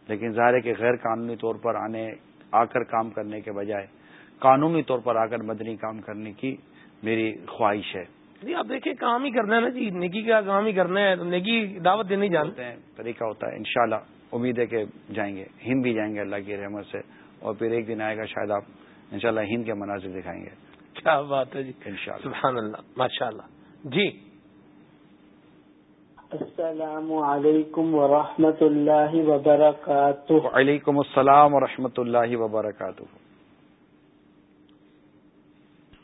لیکن ظاہر ہے کہ غیر قانونی طور پر آنے آ کر کام کرنے کے بجائے قانونی طور پر آ کر مدنی کام کرنے کی میری خواہش ہے۔ جی آپ دیکھیں کام ہی کرنا ہے نا جی۔ نیکی کا کام ہی کرنا ہے تو نیکی دعوت دینی جانتے ہیں طریقہ ہوتا ہے۔ انشاءاللہ امید ہے کہ جائیں گے۔ ہند بھی جائیں گے اللہ کی رحمت سے۔ اور پھر ایک دن آئے گا شاید آپ انشاءاللہ ہند کے مناظر دکھائیں گے۔ کیا بات ہے جی۔ انشاءاللہ۔ سبحان اللہ ماشاء اللہ جی۔ السلام علیکم ورحمۃ اللہ وبرکاتہ۔ وعلیکم السلام ورحمۃ اللہ وبرکاتہ۔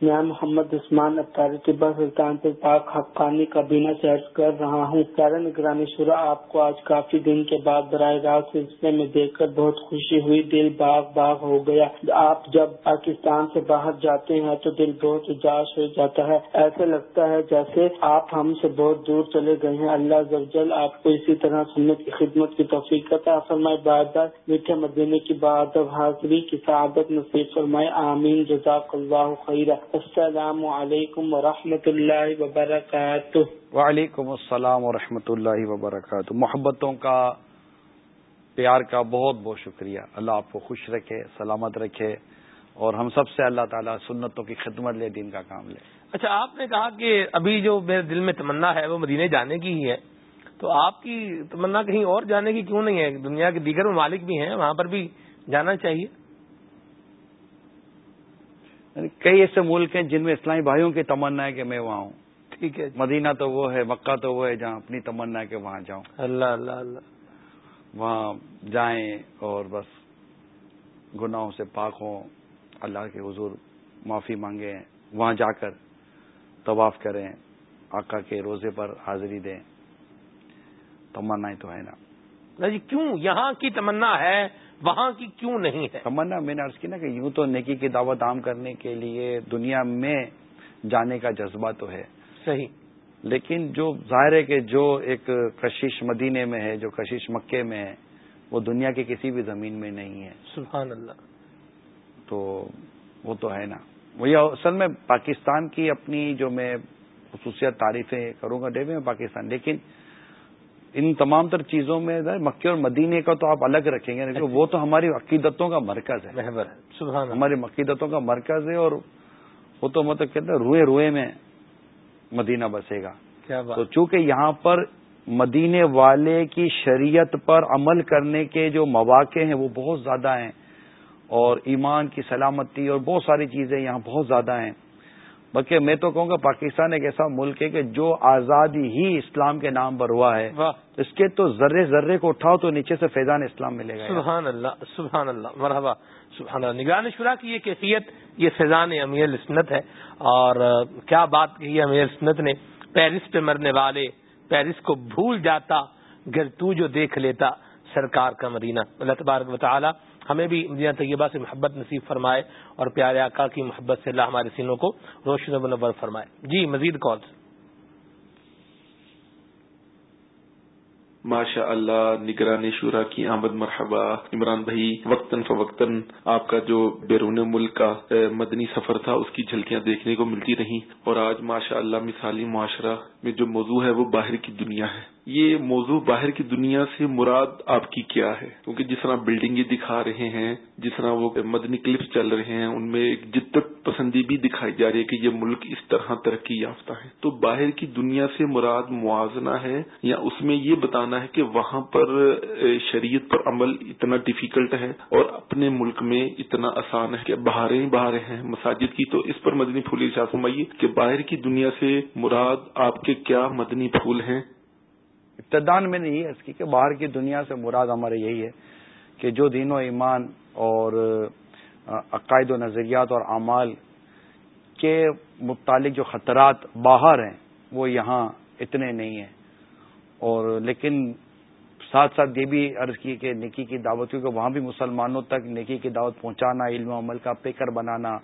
میں محمد عثمان ابتاری طبا سلطان پر پاک حقانی کابینہ سے عرض کر رہا ہوں۔ پیارا نگرانی شورا، آپ کو آج کافی دن کے بعد براہ راست سلسلے میں دیکھ کر بہت خوشی ہوئی۔ دل باغ باغ ہو گیا۔ آپ جب پاکستان سے باہر جاتے ہیں تو دل بہت اجاش ہو جاتا ہے۔ ایسا لگتا ہے جیسے آپ ہم سے بہت دور چلے گئے ہیں۔ اللہ زوجل آپ کو اسی طرح سنت کی خدمت کی توفیق عطا فرمائے۔ بار میٹھے مدینے کی بات حاضری کی سعادت نصیب فرمائے۔ آمین۔ جزاک اللہ خیر السلام علیکم ورحمۃ اللہ وبرکاتہ۔ وعلیکم السلام ورحمۃ اللہ وبرکاتہ۔ محبتوں کا پیار کا بہت بہت شکریہ۔ اللہ آپ کو خوش رکھے سلامت رکھے اور ہم سب سے اللہ تعالیٰ سنتوں کی خدمت لے دین کا کام لے۔ اچھا آپ نے کہا کہ ابھی جو میرے دل میں تمنا ہے وہ مدینے جانے کی ہی ہے۔ تو آپ کی تمنا کہیں اور جانے کی کیوں نہیں ہے؟ دنیا کے دیگر ممالک بھی ہیں وہاں پر بھی جانا چاہیے۔ کئی ایسے ملک ہیں جن میں اسلامی بھائیوں کی تمنا ہے کہ میں وہاں ہوں۔ ٹھیک ہے مدینہ تو وہ ہے مکہ تو وہ ہے جہاں اپنی تمنا ہے کہ وہاں جاؤں۔ اللہ اللہ اللہ۔ وہاں جائیں اور بس گناہوں سے پاک ہوں اللہ کے حضور معافی مانگیں وہاں جا کر طواف کریں آقا کے روزے پر حاضری دیں۔ تمنا تو ہے نا۔ جی کیوں؟ یہاں کی تمنا ہے۔ وہاں کی کیوں نہیں ہے؟ تمنا میں نے عرض کی نا کہ یوں تو نیکی کی دعوت عام کرنے کے لیے دنیا میں جانے کا جذبہ تو ہے۔ صحیح۔ لیکن جو ظاہر ہے کہ جو ایک کشش مدینے میں ہے جو کشش مکے میں ہے وہ دنیا کی کسی بھی زمین میں نہیں ہے۔ سبحان اللہ۔ تو وہ تو ہے نا۔ وہی اصل میں پاکستان کی اپنی جو میں خصوصیت تعریفیں کروں گا ڈے میں پاکستان۔ لیکن ان تمام تر چیزوں میں مکے اور مدینے کا تو آپ الگ رکھیں گے وہ تو ہماری عقیدتوں کا مرکز ہے۔ ہماری عقیدتوں کا مرکز ہے اور وہ تو مطلب کہتے ہیں روئے روئے میں مدینہ بسے گا۔ تو چونکہ یہاں پر مدینے والے کی شریعت پر عمل کرنے کے جو مواقع ہیں وہ بہت زیادہ ہیں اور ایمان کی سلامتی اور بہت ساری چیزیں یہاں بہت زیادہ ہیں۔ بلکہ میں تو کہوں گا پاکستان ایک ایسا ملک ہے کہ جو آزادی ہی اسلام کے نام پر ہوا ہے۔ اس کے تو ذرے ذرے کو اٹھاؤ تو نیچے سے فیضان اسلام ملے گا۔ سبحان اللہ سبحان اللہ مرحبا سبحان اللہ۔ نگران شرا کی یہ کیفیت یہ فیضان امیر السنت ہے۔ اور کیا بات کی امیر السنت نے؟ پیرس پہ مرنے والے پیرس کو بھول جاتا گر تو جو دیکھ لیتا سرکار کا مدینہ۔ اللہ تبارک و تعالی ہمیں بھی مدینہ طیبہ سے محبت نصیب فرمائے اور پیارے آقا کی محبت سے اللہ ہمارے سینوں کو روشن و منور فرمائے۔ جی مزید کال۔ ماشاء اللہ نگران شورا کی آمد مرحبا۔ عمران بھائی، وقتاً فوقتاً آپ کا جو بیرون ملک کا مدنی سفر تھا، اس کی جھلکیاں دیکھنے کو ملتی رہی اور آج ماشاء اللہ مثالی معاشرہ میں جو موضوع ہے، وہ باہر کی دنیا ہے۔ یہ موضوع باہر کی دنیا سے مراد آپ کی کیا ہے؟ کیونکہ جس طرح بلڈنگیں دکھا رہے ہیں، جس طرح وہ مدنی کلپس چل رہے ہیں، ان میں ایک جدت پسندی بھی دکھائی جا رہی ہے کہ یہ ملک اس طرح ترقی یافتہ ہے۔ تو باہر کی دنیا سے مراد موازنہ ہے یا اس میں یہ بتانا ہے کہ وہاں پر شریعت پر عمل اتنا ڈیفیکلٹ ہے اور اپنے ملک میں اتنا آسان ہے کہ بہاریں بہاریں ہیں مساجد کی۔ تو اس پر مدنی پھول فرمائیے کہ باہر کی دنیا سے مراد آپ کے کیا مدنی پھول ہیں؟ ابتدان میں نے یہ عرض کی کہ باہر کی دنیا سے مراد ہمارے یہی ہے کہ جو دین و ایمان اور عقائد و نظریات اور اعمال کے متعلق جو خطرات باہر ہیں، وہ یہاں اتنے نہیں ہیں۔ اور لیکن ساتھ ساتھ یہ بھی عرض کی کہ نکی کی دعوت، کیونکہ وہاں بھی مسلمانوں تک نکی کی دعوت پہنچانا، علم و عمل کا پیکر بنانا،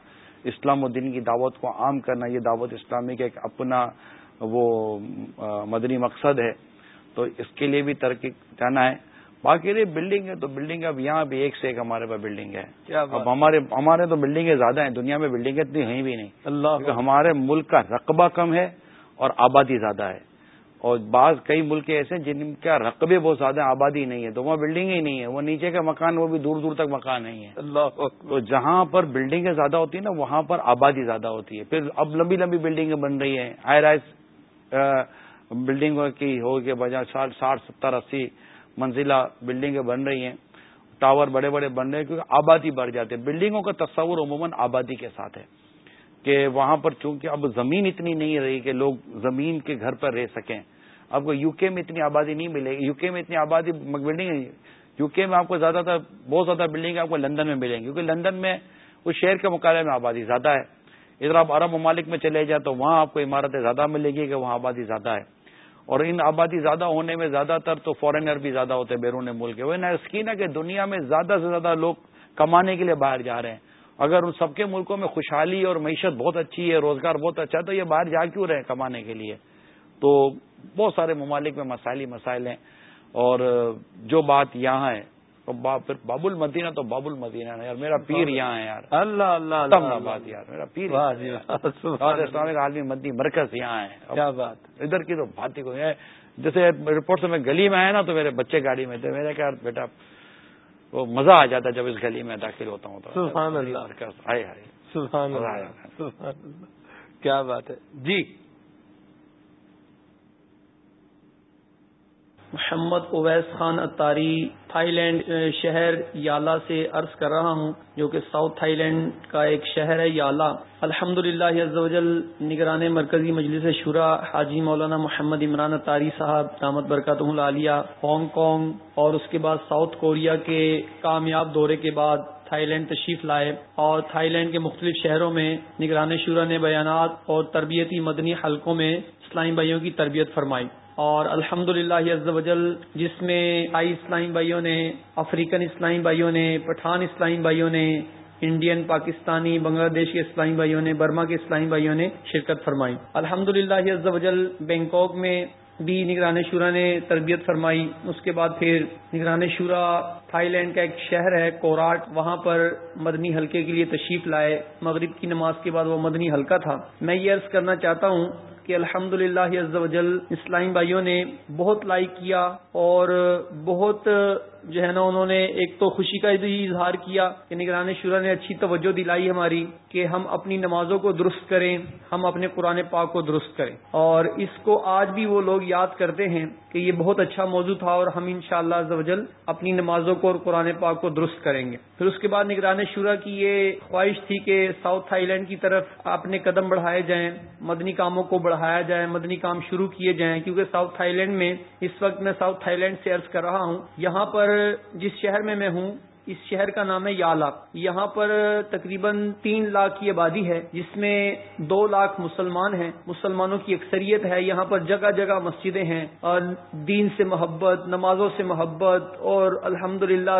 اسلام و دین کی دعوت کو عام کرنا، یہ دعوت اسلامی کا ایک اپنا وہ مدنی مقصد ہے۔ تو اس کے لیے بھی ترقی جانا ہے۔ باقی رہی بلڈنگ ہے تو بلڈنگ اب یہاں بھی ایک سے ایک ہمارے پاس بلڈنگ ہے۔ اب ہمارے ہمارے تو بلڈنگیں زیادہ ہیں دنیا میں بلڈنگیں اتنی ہیں بھی نہیں۔ اللہ ہمارے ملک کا رقبہ کم ہے اور آبادی زیادہ ہے۔ اور بعض کئی ملک ایسے ہیں جن کا رقبے بہت زیادہ آبادی نہیں ہے۔ تو وہاں بلڈنگ ہی نہیں ہے۔ وہ نیچے کا مکان وہ بھی دور دور تک مکان نہیں ہے۔ اللہ تو جہاں پر بلڈنگیں زیادہ ہوتی ہیں نا وہاں پر آبادی زیادہ ہوتی ہے۔ پھر اب لمبی لمبی بلڈنگیں بن رہی ہیں۔ ہائی رائز بلڈنگوں کی ہو کے بجائے ساٹھ ساٹھ، ستر، اسی منزلہ بلڈنگیں بن رہی ہیں۔ ٹاور بڑے بڑے بن رہے ہیں کیونکہ آبادی بڑھ جاتی ہے۔ بلڈنگوں کا تصور عموماً آبادی کے ساتھ ہے کہ وہاں پر چونکہ اب زمین اتنی نہیں رہی کہ لوگ زمین کے گھر پر رہ سکیں۔ آپ کو یو کے میں اتنی آبادی نہیں ملے۔ گی یو کے میں اتنی آبادی بلڈنگ یو کے میں آپ کو زیادہ تر، بہت زیادہ بلڈنگ آپ کو لندن میں ملیں گی۔ کیونکہ لندن میں اس شہر کے مقابلے میں آبادی زیادہ ہے۔ ادھر آپ عرب ممالک میں چلے جائیں تو وہاں آپ کو عمارتیں زیادہ ملے گی کہ وہاں آبادی زیادہ ہے۔ اور ان آبادی زیادہ ہونے میں زیادہ تر تو فارینر بھی زیادہ ہوتے ہیں بیرون ملک وہ اسکین ہے کہ دنیا میں زیادہ سے زیادہ لوگ کمانے کے لیے باہر جا رہے ہیں۔ اگر ان سب کے ملکوں میں خوشحالی اور معیشت بہت اچھی ہے، روزگار بہت اچھا ہے، تو یہ باہر جا کیوں رہے کمانے کے لیے؟ تو بہت سارے ممالک میں مسائلی مسائل ہیں۔ اور جو بات یہاں ہے پھر باب المدینہ تو باب المدینہ یار میرا پیر یہاں ہے یار۔ اللہ اللہ بات یار میرا پیر اسلامک عالمی مدنی مرکز یہاں ہے۔ کیا بات۔ ادھر کی تو بات ہی کوئی جیسے رپورٹ سے میں گلی میں آیا نا تو میرے بچے گاڑی میں تھے۔ میرے کیا بیٹا وہ مزہ آ جاتا ہے جب اس گلی میں داخل ہوتا ہوں تو۔ سبحان اللہ۔ کیا بات ہے۔ جی۔ محمد اویس خان اتاری تھائی لینڈ شہر یالا سے عرض کر رہا ہوں، جو کہ ساؤتھ تھائی لینڈ کا ایک شہر ہے یالا۔ الحمد للہ نگران مرکزی مجلس شورا حاجی مولانا محمد عمران اتاری صاحب، دامت برکات العالیہ، ہانگ کانگ اور اس کے بعد ساؤتھ کوریا کے کامیاب دورے کے بعد تھائی لینڈ تشریف لائے۔ اور تھائی لینڈ کے مختلف شہروں میں نگران شورا نے بیانات اور تربیتی مدنی حلقوں میں اسلامی بھائیوں کی تربیت فرمائی۔ اور الحمد للہ جس میں آئی اسلامی بھائیوں نے، افریقن اسلامی بھائیوں نے، پٹھان اسلامی بھائیوں نے، انڈین، پاکستانی، بنگلہ دیش کے اسلامی بھائیوں نے، برما کے اسلامی بھائیوں نے شرکت فرمائی۔ الحمد للہ بینکاک میں بھی نگران شورا نے تربیت فرمائی۔ اس کے بعد پھر نگران شورا تھائی لینڈ کا ایک شہر ہے کوراٹ وہاں پر مدنی حلقے کے لیے تشریف لائے۔ مغرب کی نماز کے بعد وہ مدنی حلقہ تھا۔ میں یہ عرض کرنا چاہتا ہوں کہ الحمد للہ اسلامی بھائیوں نے بہت لائک کیا اور بہت جو ہے نا انہوں نے ایک تو خوشی کا بھی اظہار کیا کہ نگران شورا نے اچھی توجہ دلائی ہماری کہ ہم اپنی نمازوں کو درست کریں، ہم اپنے قرآن پاک کو درست کریں۔ اور اس کو آج بھی وہ لوگ یاد کرتے ہیں کہ یہ بہت اچھا موضوع تھا اور ہم ان شاء اللہ اپنی نمازوں کو اور قرآن پاک کو درست کریں گے۔ پھر اس کے بعد نگران شورا کی یہ خواہش تھی کہ ساؤتھ تھائی لینڈ کی طرف اپنے قدم بڑھائے جائیں، مدنی کاموں کو بڑھایا جائے، مدنی کام شروع کیے جائیں، کیونکہ ساؤتھ تھائی لینڈ میں اس وقت میں ساؤتھ تھائی لینڈ سے عرض کر رہا ہوں، یہاں پر جس شہر میں میں ہوں اس شہر کا نام ہے یالا یہاں پر تقریباً تین لاکھ کی آبادی ہے، جس میں دو لاکھ مسلمان ہیں۔ مسلمانوں کی اکثریت ہے، یہاں پر جگہ جگہ مسجدیں ہیں۔ اور دین سے محبت، نمازوں سے محبت اور الحمد للہ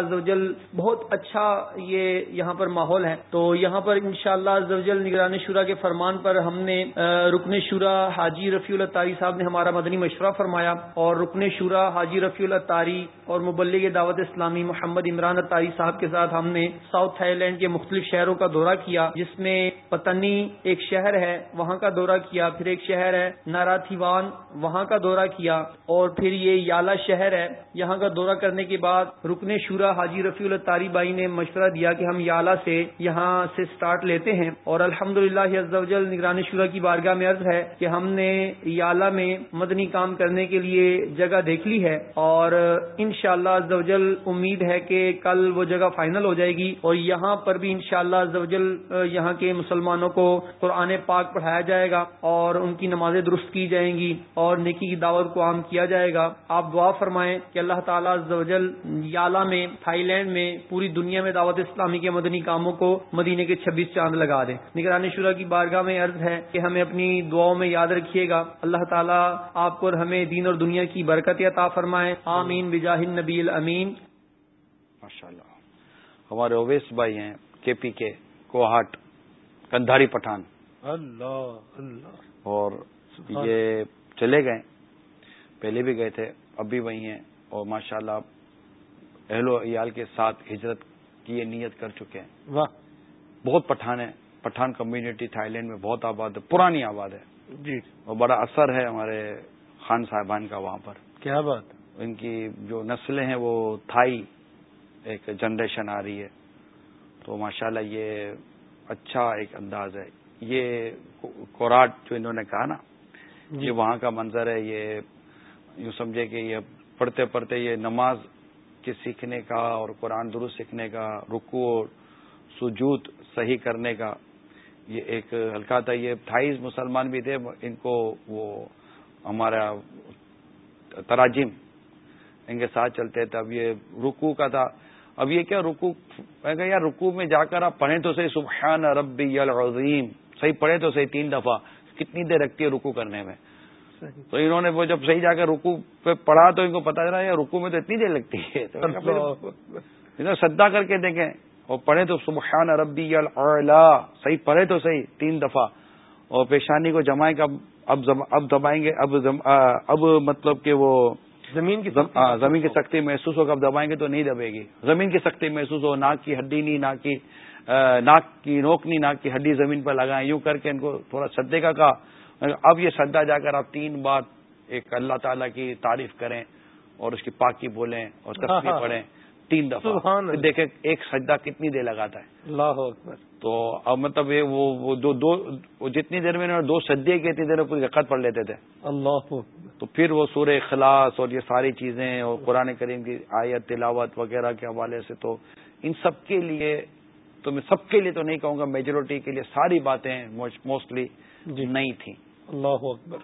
بہت اچھا یہ یہاں پر ماحول ہے۔ تو یہاں پر ان شاء اللہ نگران شورا کے فرمان پر ہم نے رکن شورا حاجی رفیع اللہ تاری صاحب نے ہمارا مدنی مشورہ فرمایا۔ اور رکن شورا حاجی رفیع اللہ تاری اور مبلغ دعوت اسلامی محمد عمران تاری صاحب کے ساتھ ہم نے ساؤتھ تھائی لینڈ کے مختلف شہروں کا دورہ کیا، جس میں پتنی ایک شہر ہے، وہاں کا دورہ کیا، پھر ایک شہر ہے ناراتھیوان، وہاں کا دورہ کیا، اور پھر یہ یالا شہر ہے۔ یہاں کا دورہ کرنے کے بعد رکن شورا حاجی رفیع اللہ تاری بھائی نے مشورہ دیا کہ ہم یالا سے یہاں سے سٹارٹ لیتے ہیں۔ اور الحمد للہ نگران شورا کی بارگاہ میں عرض ہے کہ ہم نے یالا میں مدنی کام کرنے کے لیے جگہ دیکھ لی ہے۔ اور ان شاء اللہ امید ہے کہ کل وہ وہ جگہ فائنل ہو جائے گی اور یہاں پر بھی انشاءاللہ شاء اللہ یہاں کے مسلمانوں کو قرآن پاک پڑھایا جائے گا اور ان کی نمازیں درست کی جائیں گی اور نیکی کی دعوت کو عام کیا جائے گا۔ آپ دعا فرمائیں کہ اللہ تعالیٰ یالا میں، تھائی لینڈ میں، پوری دنیا میں دعوت اسلامی کے مدنی کاموں کو مدینے کے چھبیس چاند لگا دیں۔ نگرانی شورا کی بارگاہ میں عرض ہے کہ ہمیں اپنی دعاؤں میں یاد رکھیے گا۔ اللہ تعالیٰ آپ کو اور ہمیں دین اور دنیا کی برکت عطا فرمائے۔ آمین۔ بجاہ نبی امین ماشاء اللہ ہمارے اویس بھائی ہیں کے پی کے کوہاٹ کندھاری پٹھان۔ اللہ اللہ۔ اور یہ چلے گئے۔ پہلے بھی گئے تھے اب بھی وہی ہیں۔ اور ماشاء اللہ اہل و عیال کے ساتھ ہجرت کی یہ نیت کر چکے ہیں۔ واہ۔ بہت پٹھان ہے پٹھان کمیونٹی تھائی لینڈ میں بہت آباد ہے پرانی آباد ہے۔ جی۔ اور بڑا اثر ہے ہمارے خان صاحبان کا وہاں پر۔ کیا بات۔ ان کی جو نسلیں ہیں وہ تھائی۔ ایک جنریشن آ رہی ہے۔ تو ماشاءاللہ یہ اچھا ایک انداز ہے۔ یہ کوراٹ جو انہوں نے کہا نا جی۔ یہ وہاں کا منظر ہے۔ یہ یوں سمجھے کہ یہ پڑھتے پڑھتے یہ نماز کے سیکھنے کا اور قرآن درست سیکھنے کا رکو اور سجود صحیح کرنے کا یہ ایک ہلکا تھا۔ یہ اٹھائیس مسلمان بھی تھے۔ ان کو وہ ہمارا تراجم ان کے ساتھ چلتے تھے۔ اب یہ رکو کا تھا۔ اب یہ کیا رکو میں کہا یار رکو میں جا کر آپ پڑھیں تو صحیح. سبحان ربی العظیم. صحیح پڑھے تو صحیح تین دفعہ. کتنی دیر رکھتی ہے رکو کرنے میں؟ تو انہوں نے وہ جب صحیح جا کر رکو پہ پڑھا تو ان کو پتا چلا یا رکو میں تو اتنی دیر لگتی ہے. تو سدا کر کے دیکھیں اور پڑھے تو سبحان ربی العلا. صحیح پڑھے تو صحیح تین دفعہ. اور پیشانی کو جمائیں گے اب اب دبائیں گے اب اب مطلب کہ وہ زمین کی زمین کی سختی محسوس ہو اب دبائیں گے تو نہیں دبے گی۔ زمین کی سختی محسوس ہو ناک کی ہڈی نہیں ناک کی ناک کی نوک نہیں ناک کی ہڈی زمین پر لگائیں۔ یوں کر کے ان کو تھوڑا سدے کا کہا۔ اب یہ سدا جا کر آپ تین بار ایک اللہ تعالیٰ کی تعریف کریں اور اس کی پاکی بولیں اور تصویر پڑھیں۔ تین دفعہ۔ دیکھیں ایک سجدہ کتنی دیر لگاتا ہے۔ اللہ اکبر۔ تو اب مطلب یہ وہ دو دو جتنی دیر میں دو سدے کی اتنی دیر میں پوری رقت پڑھ لیتے تھے۔ اللہ تو پھر وہ سورہ اخلاص اور یہ ساری چیزیں اور قرآن کریم کی آیت تلاوت وغیرہ کے حوالے سے تو ان سب کے لیے تو میں سب کے لیے تو نہیں کہوں گا میجورٹی کے لیے ساری باتیں موسٹلی جی۔ نہیں تھیں۔ اللہ اکبر۔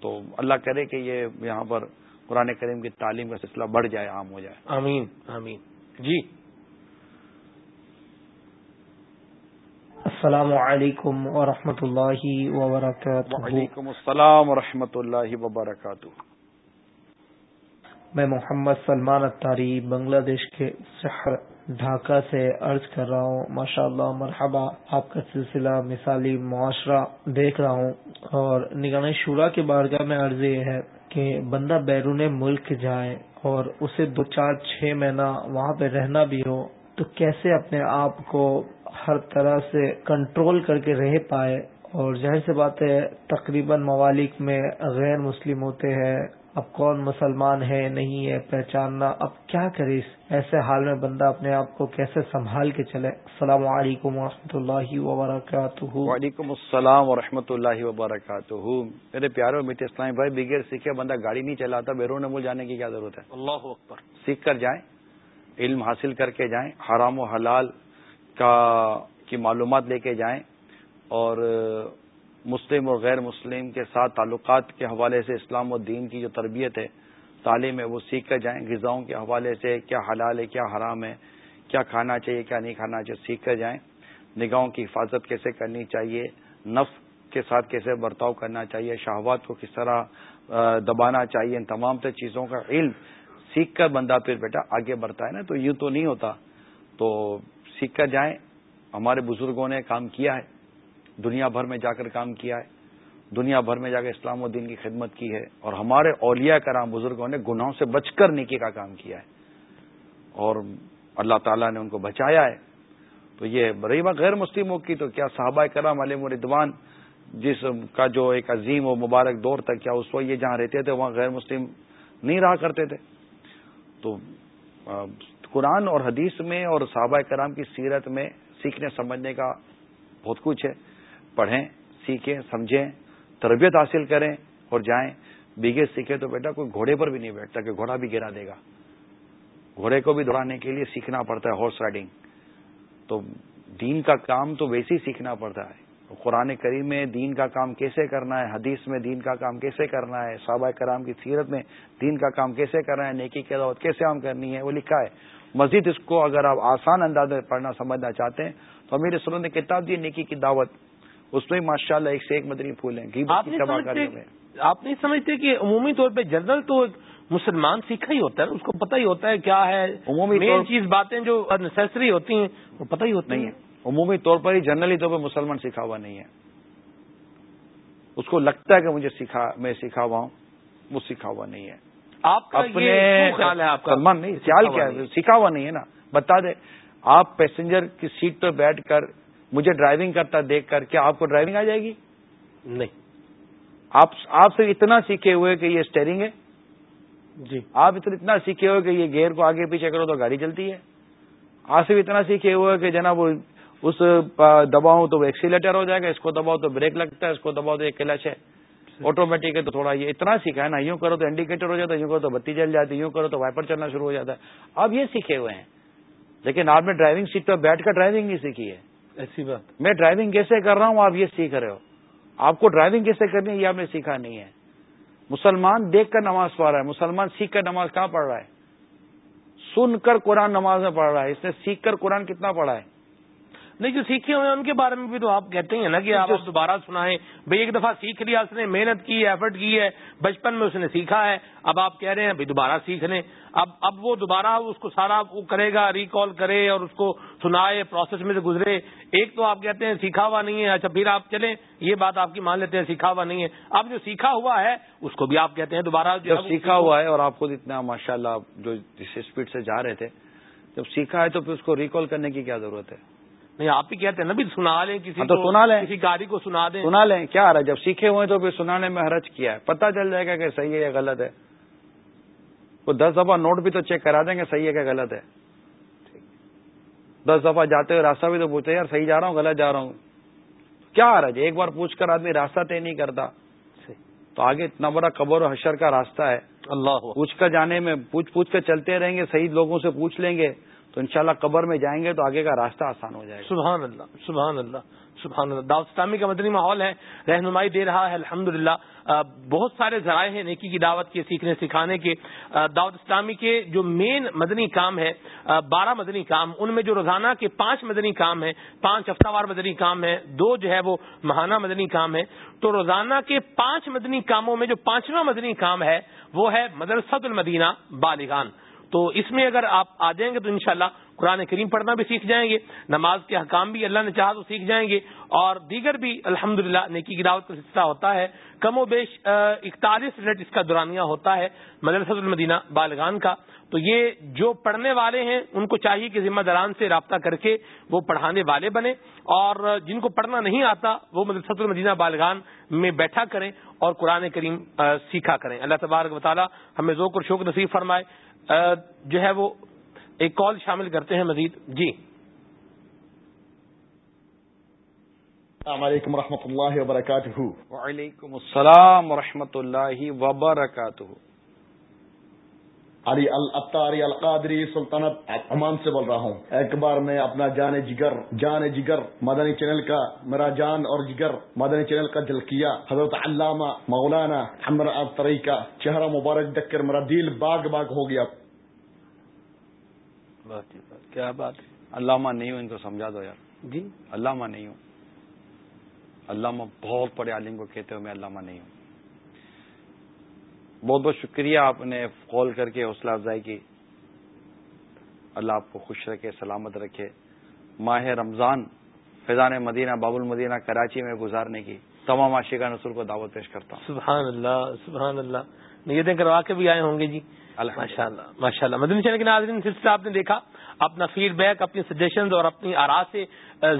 تو اللہ کرے کہ یہ یہاں پر قرآن کریم کی تعلیم کا سلسلہ بڑھ جائے عام ہو جائے۔ آمین آمین۔ جی۔ السلام علیکم ورحمۃ اللہ وبرکاتہ۔ وعلیکم السلام ورحمۃ اللہ وبرکاتہ۔ میں محمد سلمان اتاری بنگلہ دیش کے شہر ڈھاکہ سے عرض کر رہا ہوں۔ ماشاء اللہ مرحبا آپ کا سلسلہ مثالی معاشرہ دیکھ رہا ہوں۔ اور نگران شورا کے بارگاہ میں عرض یہ ہے کہ بندہ بیرون ملک جائے اور اسے دو چار چھ مہینہ وہاں پہ رہنا بھی ہو، تو کیسے اپنے آپ کو ہر طرح سے کنٹرول کر کے رہ پائے؟ اور ظاہر سے بات ہے، تقریباً ممالک میں غیر مسلم ہوتے ہیں اب کون مسلمان ہے نہیں ہے پہچاننا اب کیا کرے؟ اس ایسے حال میں بندہ اپنے آپ کو کیسے سنبھال کے چلے؟ السلام علیکم و اللہ وبرکاتہ۔ وعلیکم السلام و اللہ وبرکاتہ۔ میرے پیارے میٹھے اسلامی بھائی بغیر سیکھے بندہ گاڑی نہیں چلاتا بیرون مول جانے کی کیا ضرورت ہے؟ اللہ اکبر۔ سیکھ کر جائیں علم حاصل کر کے جائیں حرام و حلال کا کی معلومات لے کے جائیں اور مسلم اور غیر مسلم کے ساتھ تعلقات کے حوالے سے اسلام و دین کی جو تربیت ہے، تعلیم ہے، وہ سیکھ کر جائیں، غذاؤں کے حوالے سے کیا حلال ہے، کیا حرام ہے، کیا کھانا چاہیے، کیا نہیں کھانا چاہیے سیکھ کر جائیں۔ نگاہوں کی حفاظت کیسے کرنی چاہیے، نف کے ساتھ کیسے برتاؤ کرنا چاہیے، شہوات کو کس طرح دبانا چاہیے، ان تمام تر چیزوں کا علم سیکھ کر بندہ پھر بیٹا آگے بڑھتا ہے نا، تو یوں تو نہیں ہوتا۔ تو سیکھ کر جائیں، ہمارے بزرگوں نے کام کیا ہے دنیا بھر میں جا کر کام کیا ہے، دنیا بھر میں جا کر اسلام و دین کی خدمت کی ہے، اور ہمارے اولیاء کرام بزرگوں نے گناہوں سے بچ کر نیکی کا کام کیا ہے۔ اور اللہ تعالیٰ نے ان کو بچایا ہے۔ تو یہ رہی بات غیر مسلموں کی، تو کیا صحابہ کرام علیہ مردوان جس کا جو ایک عظیم و مبارک دور تک کیا اس وقت یہ جہاں رہتے تھے، وہاں غیر مسلم نہیں رہا کرتے تھے؟ تو قرآن اور حدیث میں اور صحابہ کرام کی سیرت میں سیکھنے، سمجھنے کا بہت کچھ ہے۔ پڑھیں، سیکھیں، سمجھیں، تربیت حاصل کریں اور جائیں۔ بیگے سیکھے تو بیٹا کوئی گھوڑے پر بھی نہیں بیٹھتا کہ گھوڑا بھی گرا دے گا۔ گھوڑے کو بھی دوڑانے کے لیے سیکھنا پڑتا ہے، ہارس رائڈنگ۔ تو دین کا کام تو ویسے ہی سیکھنا پڑتا ہے۔ قرآن کریم میں دین کا کام کیسے کرنا ہے، حدیث میں دین کا کام کیسے کرنا ہے، صحابہ کرام کی سیرت میں دین کا کام کیسے کرنا ہے، نیکی کی دعوت کیسے عام کرنی ہے، وہ لکھا ہے۔ مزید اس کو اگر آپ آسان انداز میں پڑھنا سمجھنا چاہتے ہیں تو امیر سلو نے کتاب دی، نیکی کی دعوت۔ اس میں ماشاء اللہ ایک سے ایک مدنی پھول ہیں آپ نہیں سمجھتے کہ عمومی طور پہ جنرل تو مسلمان سیکھا ہی ہوتا ہے اس کو پتہ ہی ہوتا ہے کیا ہے۔ عمومی مین چیز باتیں جو نیسری ہوتی ہیں وہ پتہ ہی ہوتا نہیں ہے۔ عمومی طور پر ہی جنرلی طور پر مسلمان سیکھا ہوا نہیں ہے۔ اس کو لگتا ہے کہ مجھے سکھا میں سکھا ہوا ہوں وہ سکھا ہوا نہیں ہے۔ آپ کا اپنے خیال ہے آپ کا؟ سلمان نہیں خیال کیا ہے؟ سکھا ہوا نہیں ہے نا۔ بتا دے آپ پیسنجر کی سیٹ پہ بیٹھ کر مجھے ڈرائیونگ کرتا دیکھ کر کیا آپ کو ڈرائیونگ آ جائے گی؟ نہیں۔ آپ سے اتنا سیکھے ہوئے کہ یہ اسٹیئرنگ ہے؟ جی۔ آپ اتنا سیکھے ہوئے کہ یہ گیئر کو آگے پیچھے کرو تو گاڑی چلتی ہے۔ آپ سے اتنا سیکھے ہوئے کہ جناب اس دباؤ تو وہ ایکسیلیٹر ہو جائے گا اس کو دباؤ تو بریک لگتا ہے اس کو دباؤ تو ایک کلچ ہے۔ آٹومیٹک ہے تو تھوڑا یہ اتنا سیکھا ہے نا یوں کرو تو انڈیکیٹر ہو جاتا ہے یوں کرو تو بتی جل جاتی ہے یوں کرو تو وائپر چلنا شروع ہو جاتا ہے۔ آپ یہ سیکھے ہوئے ہیں۔ لیکن آپ نے ڈرائیونگ سیٹ پہ بیٹھ کر ڈرائیونگ نہیں سیکھی ہے۔ ایسی بات۔ میں ڈرائیونگ کیسے کر رہا ہوں؟ آپ یہ سیکھ رہے ہو۔ آپ کو ڈرائیونگ کیسے کرنی ہے؟ یہ آپ نے سیکھا نہیں ہے۔ مسلمان دیکھ کر نماز پڑھ رہا ہے۔ مسلمان سیکھ کر نماز کہاں پڑھ رہا ہے؟ سن کر قرآن نماز میں پڑھ رہا ہے۔ اس نے سیکھ کر قرآن کتنا پڑھا ہے؟ نہیں جو سیکھے ہوئے ہیں ان کے بارے میں بھی تو آپ کہتے ہیں نا کہ آپ دوبارہ سنائیں۔ بھائی ایک دفعہ سیکھ لیا اس نے محنت کی ہے ایفرٹ کی ہے بچپن میں اس نے سیکھا ہے۔ اب آپ کہہ رہے ہیں بھائی دوبارہ سیکھ لیں۔ اب اب وہ دوبارہ اس کو سارا وہ کرے گا ریکال کرے اور اس کو سنائے پروسیس میں سے گزرے۔ ایک تو آپ کہتے ہیں سیکھا ہوا نہیں ہے اچھا پھر آپ چلیں یہ بات آپ کی مان لیتے ہیں سیکھا ہوا نہیں ہے۔ اب جو سیکھا ہوا ہے اس کو بھی آپ کہتے ہیں دوبارہ جب سیکھا ہوا ہے اور آپ خود اتنا ماشاء اللہ جو جس اسپیڈ سے جا رہے تھے جب سیکھا ہے تو پھر اس کو ریکال کرنے کی کیا ضرورت ہے؟ نہیں آپ ہی کہتے ہیں نا بھی سنا لیں کسی ہاں تو سنا لیں۔ کسی گاڑی کو سنا دیں۔ سنا لیں کیا رہا ہے؟ جب سیکھے ہوئے تو پھر سنانے میں حرج کیا ہے؟ پتہ چل جائے گا کہ صحیح ہے یا غلط ہے۔ وہ دس دفعہ نوٹ بھی تو چیک کرا دیں گے صحیح ہے کہ غلط ہے۔ دس دفعہ جاتے ہوئے راستہ بھی تو پوچھتے یار صحیح جا رہا ہوں غلط جا رہا ہوں۔ کیا آ رہا ہے؟ ایک بار پوچھ کر آدمی راستہ طے نہیں کرتا۔ تو آگے اتنا بڑا قبر و حشر کا راستہ ہے۔ اللہ پوچھ کر جانے میں پوچھ پوچھ کر چلتے رہیں گے صحیح لوگوں سے پوچھ لیں گے۔ تو انشاءاللہ قبر میں جائیں گے تو آگے کا راستہ آسان ہو جائے گا۔ سبحان اللہ سبحان اللہ سبحان اللہ۔ دعوت اسلامی کا مدنی ماحول ہے، رہنمائی دے رہا ہے الحمد بہت سارے ذرائع ہیں نیکی کی دعوت کے، سیکھنے، سکھانے کے۔ دعوت اسلامی کے جو مین مدنی کام ہے بارہ مدنی کام، ان میں جو روزانہ کے پانچ مدنی کام ہے پانچ ہفتہ وار مدنی کام ہے دو جو ہے وہ ماہانہ مدنی کام ہے تو روزانہ کے پانچ مدنی کاموں میں جو پانچواں مدنی کام ہے، وہ ہے مدرسۃ المدینہ، بالغان۔ تو اس میں اگر آپ آ جائیں گے تو انشاءاللہ قرآن کریم پڑھنا بھی سیکھ جائیں گے، نماز کے حکام بھی اللہ نے چاہا تو سیکھ جائیں گے، اور دیگر بھی الحمد نیکی کی دعوت کا سلسلہ ہوتا ہے۔ کم و بیش اکتالیس منٹ اس کا دورانیہ ہوتا ہے مدرسۃ المدینہ بالغان کا۔ تو یہ جو پڑھنے والے ہیں، ان کو چاہیے کہ ذمہ داران سے رابطہ کر کے وہ پڑھانے والے بنے اور جن کو پڑھنا نہیں آتا، وہ مدرسۃ المدینہ بالغان میں بیٹھا کریں اور قرآن کریم سیکھا کریں۔ اللہ تبارک و تعالیٰ ہمیں ذوق اور شوق نصیب فرمائے۔ جو ہے وہ ایک کال شامل کرتے ہیں مزید۔ جی۔ السلام علیکم ورحمۃ اللہ وبرکاتہ۔ وعلیکم السلام ورحمۃ اللہ وبرکاتہ۔ علی الطاری القادری سلطنت عمان سے بول رہا ہوں۔ ایک بار میں اپنا جان جگر جان جگر مدنی چینل کا میرا جان اور جگر مدنی چینل کا دل کیا۔ حضرت علامہ مولانا حمر الطری کا چہرہ مبارک دیکھ کر میرا دل باغ باغ ہو گیا۔ کیا بات؟ علامہ نہیں ہوں ان کو سمجھا دو یار۔ جی؟ علامہ نہیں ہوں۔ علامہ بہت بڑے عالم کو کہتے ہو میں علامہ نہیں ہوں۔ بہت بہت شکریہ آپ نے کال کر کے حوصلہ افزائی کی۔ اللہ آپ کو خوش رکھے سلامت رکھے۔ ماہ رمضان فیضان مدینہ باب المدینہ کراچی میں گزارنے کی تمام عاشقہ نسل کو دعوت پیش کرتا ہوں۔ سبحان اللہ سبحان اللہ۔ نیتیں کروا کے بھی آئے ہوں گے جی۔ ماشاء اللہ ماشاء اللہ مدنی چینل کے ناظرین سلسلہ آپ نے دیکھا۔ اپنا فیڈ بیک اپنی سجیشن اور اپنی آرا سے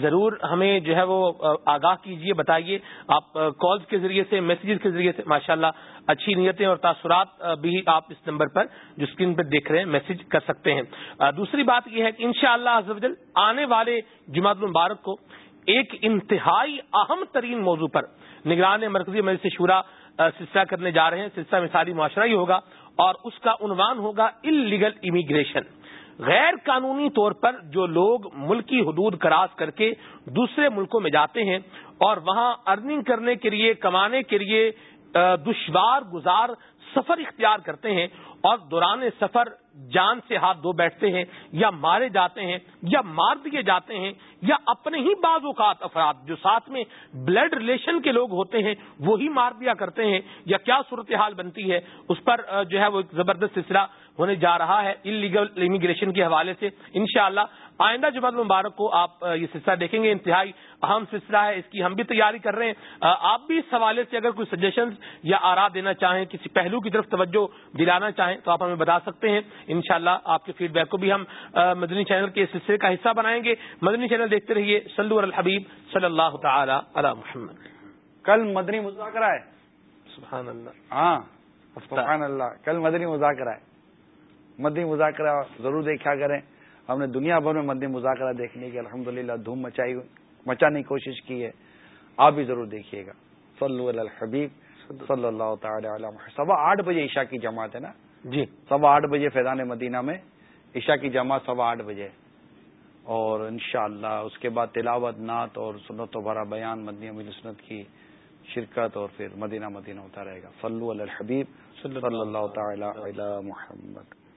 ضرور ہمیں جو ہے وہ آگاہ کیجیے بتائیے۔ آپ کالز کے ذریعے سے میسیجز کے ذریعے سے ماشاء اللہ اچھی نیتیں اور تاثرات بھی آپ اس نمبر پر جو اسکرین پر دیکھ رہے ہیں میسج کر سکتے ہیں۔ دوسری بات یہ ہے کہ انشاءاللہ شاء اللہ آنے والے جماعت المبارک کو ایک انتہائی اہم ترین موضوع پر نگران مرکزی مجلس شورا سلسلہ کرنے جا رہے ہیں۔ سلسلہ مثالی معاشرہ ہی ہوگا اور اس کا عنوان ہوگا ان لیگل امیگریشن غیر قانونی طور پر جو لوگ ملکی حدود کراس کر کے دوسرے ملکوں میں جاتے ہیں اور وہاں ارننگ کرنے کے لیے، کمانے کے لیے دشوار گزار سفر اختیار کرتے ہیں اور دوران سفر جان سے ہاتھ دھو بیٹھتے ہیں، یا مارے جاتے ہیں، یا مار دیے جاتے ہیں، یا اپنے ہی بعض اوقات افراد جو ساتھ میں بلڈ ریلیشن کے لوگ ہوتے ہیں، وہی مار دیا کرتے ہیں۔ یا کیا صورتحال بنتی ہے؟ اس پر جو ہے وہ ایک زبردست سلسلہ ہونے جا رہا ہے ان لیگل امیگریشن کے حوالے سے۔ انشاءاللہ آئندہ جمع مبارک کو آپ یہ سلسلہ دیکھیں گے انتہائی اہم سلسلہ ہے اس کی ہم بھی تیاری کر رہے ہیں۔ آپ بھی اس حوالے سے اگر کوئی سجیشن یا آرا دینا چاہیں کسی پہلو کی طرف توجہ دلانا چاہیں تو آپ ہمیں بتا سکتے ہیں۔ انشاءاللہ شاء آپ کے فیڈ بیک کو بھی ہم مدنی چینل کے سلسلے کا حصہ بنائیں گے۔ مدنی چینل دیکھتے رہیے سلو الحبیب صلی اللہ تعالی علی محمد۔ کل مدنی مذاکرہ ہے۔ سبحان اللہ۔ ہاں سبحان اللہ کل مدنی مذاکرہ ہے۔ مدنی مذاکرہ ضرور دیکھا کریں۔ ہم نے دنیا بھر میں مدنی مذاکرہ دیکھنے کی الحمد للہ دھوم مچائی مچانے کی کوشش کی ہے۔ آپ بھی ضرور دیکھیے گا۔ صلی الحبیب صلی اللہ تعالی علیہ سوا آٹھ بجے عشاء کی جماعت ہے نا؟ جی۔ سوا آٹھ بجے فیضان مدینہ میں عشاء کی جماعت سوا آٹھ بجے۔ اور انشاءاللہ اس کے بعد تلاوت نعت اور سنت و بھرا بیان مدنی سنت کی شرکت اور پھر مدینہ مدینہ ہوتا رہے گا۔ صلو علی الحبیب صلی اللہ تعالی علی محمد۔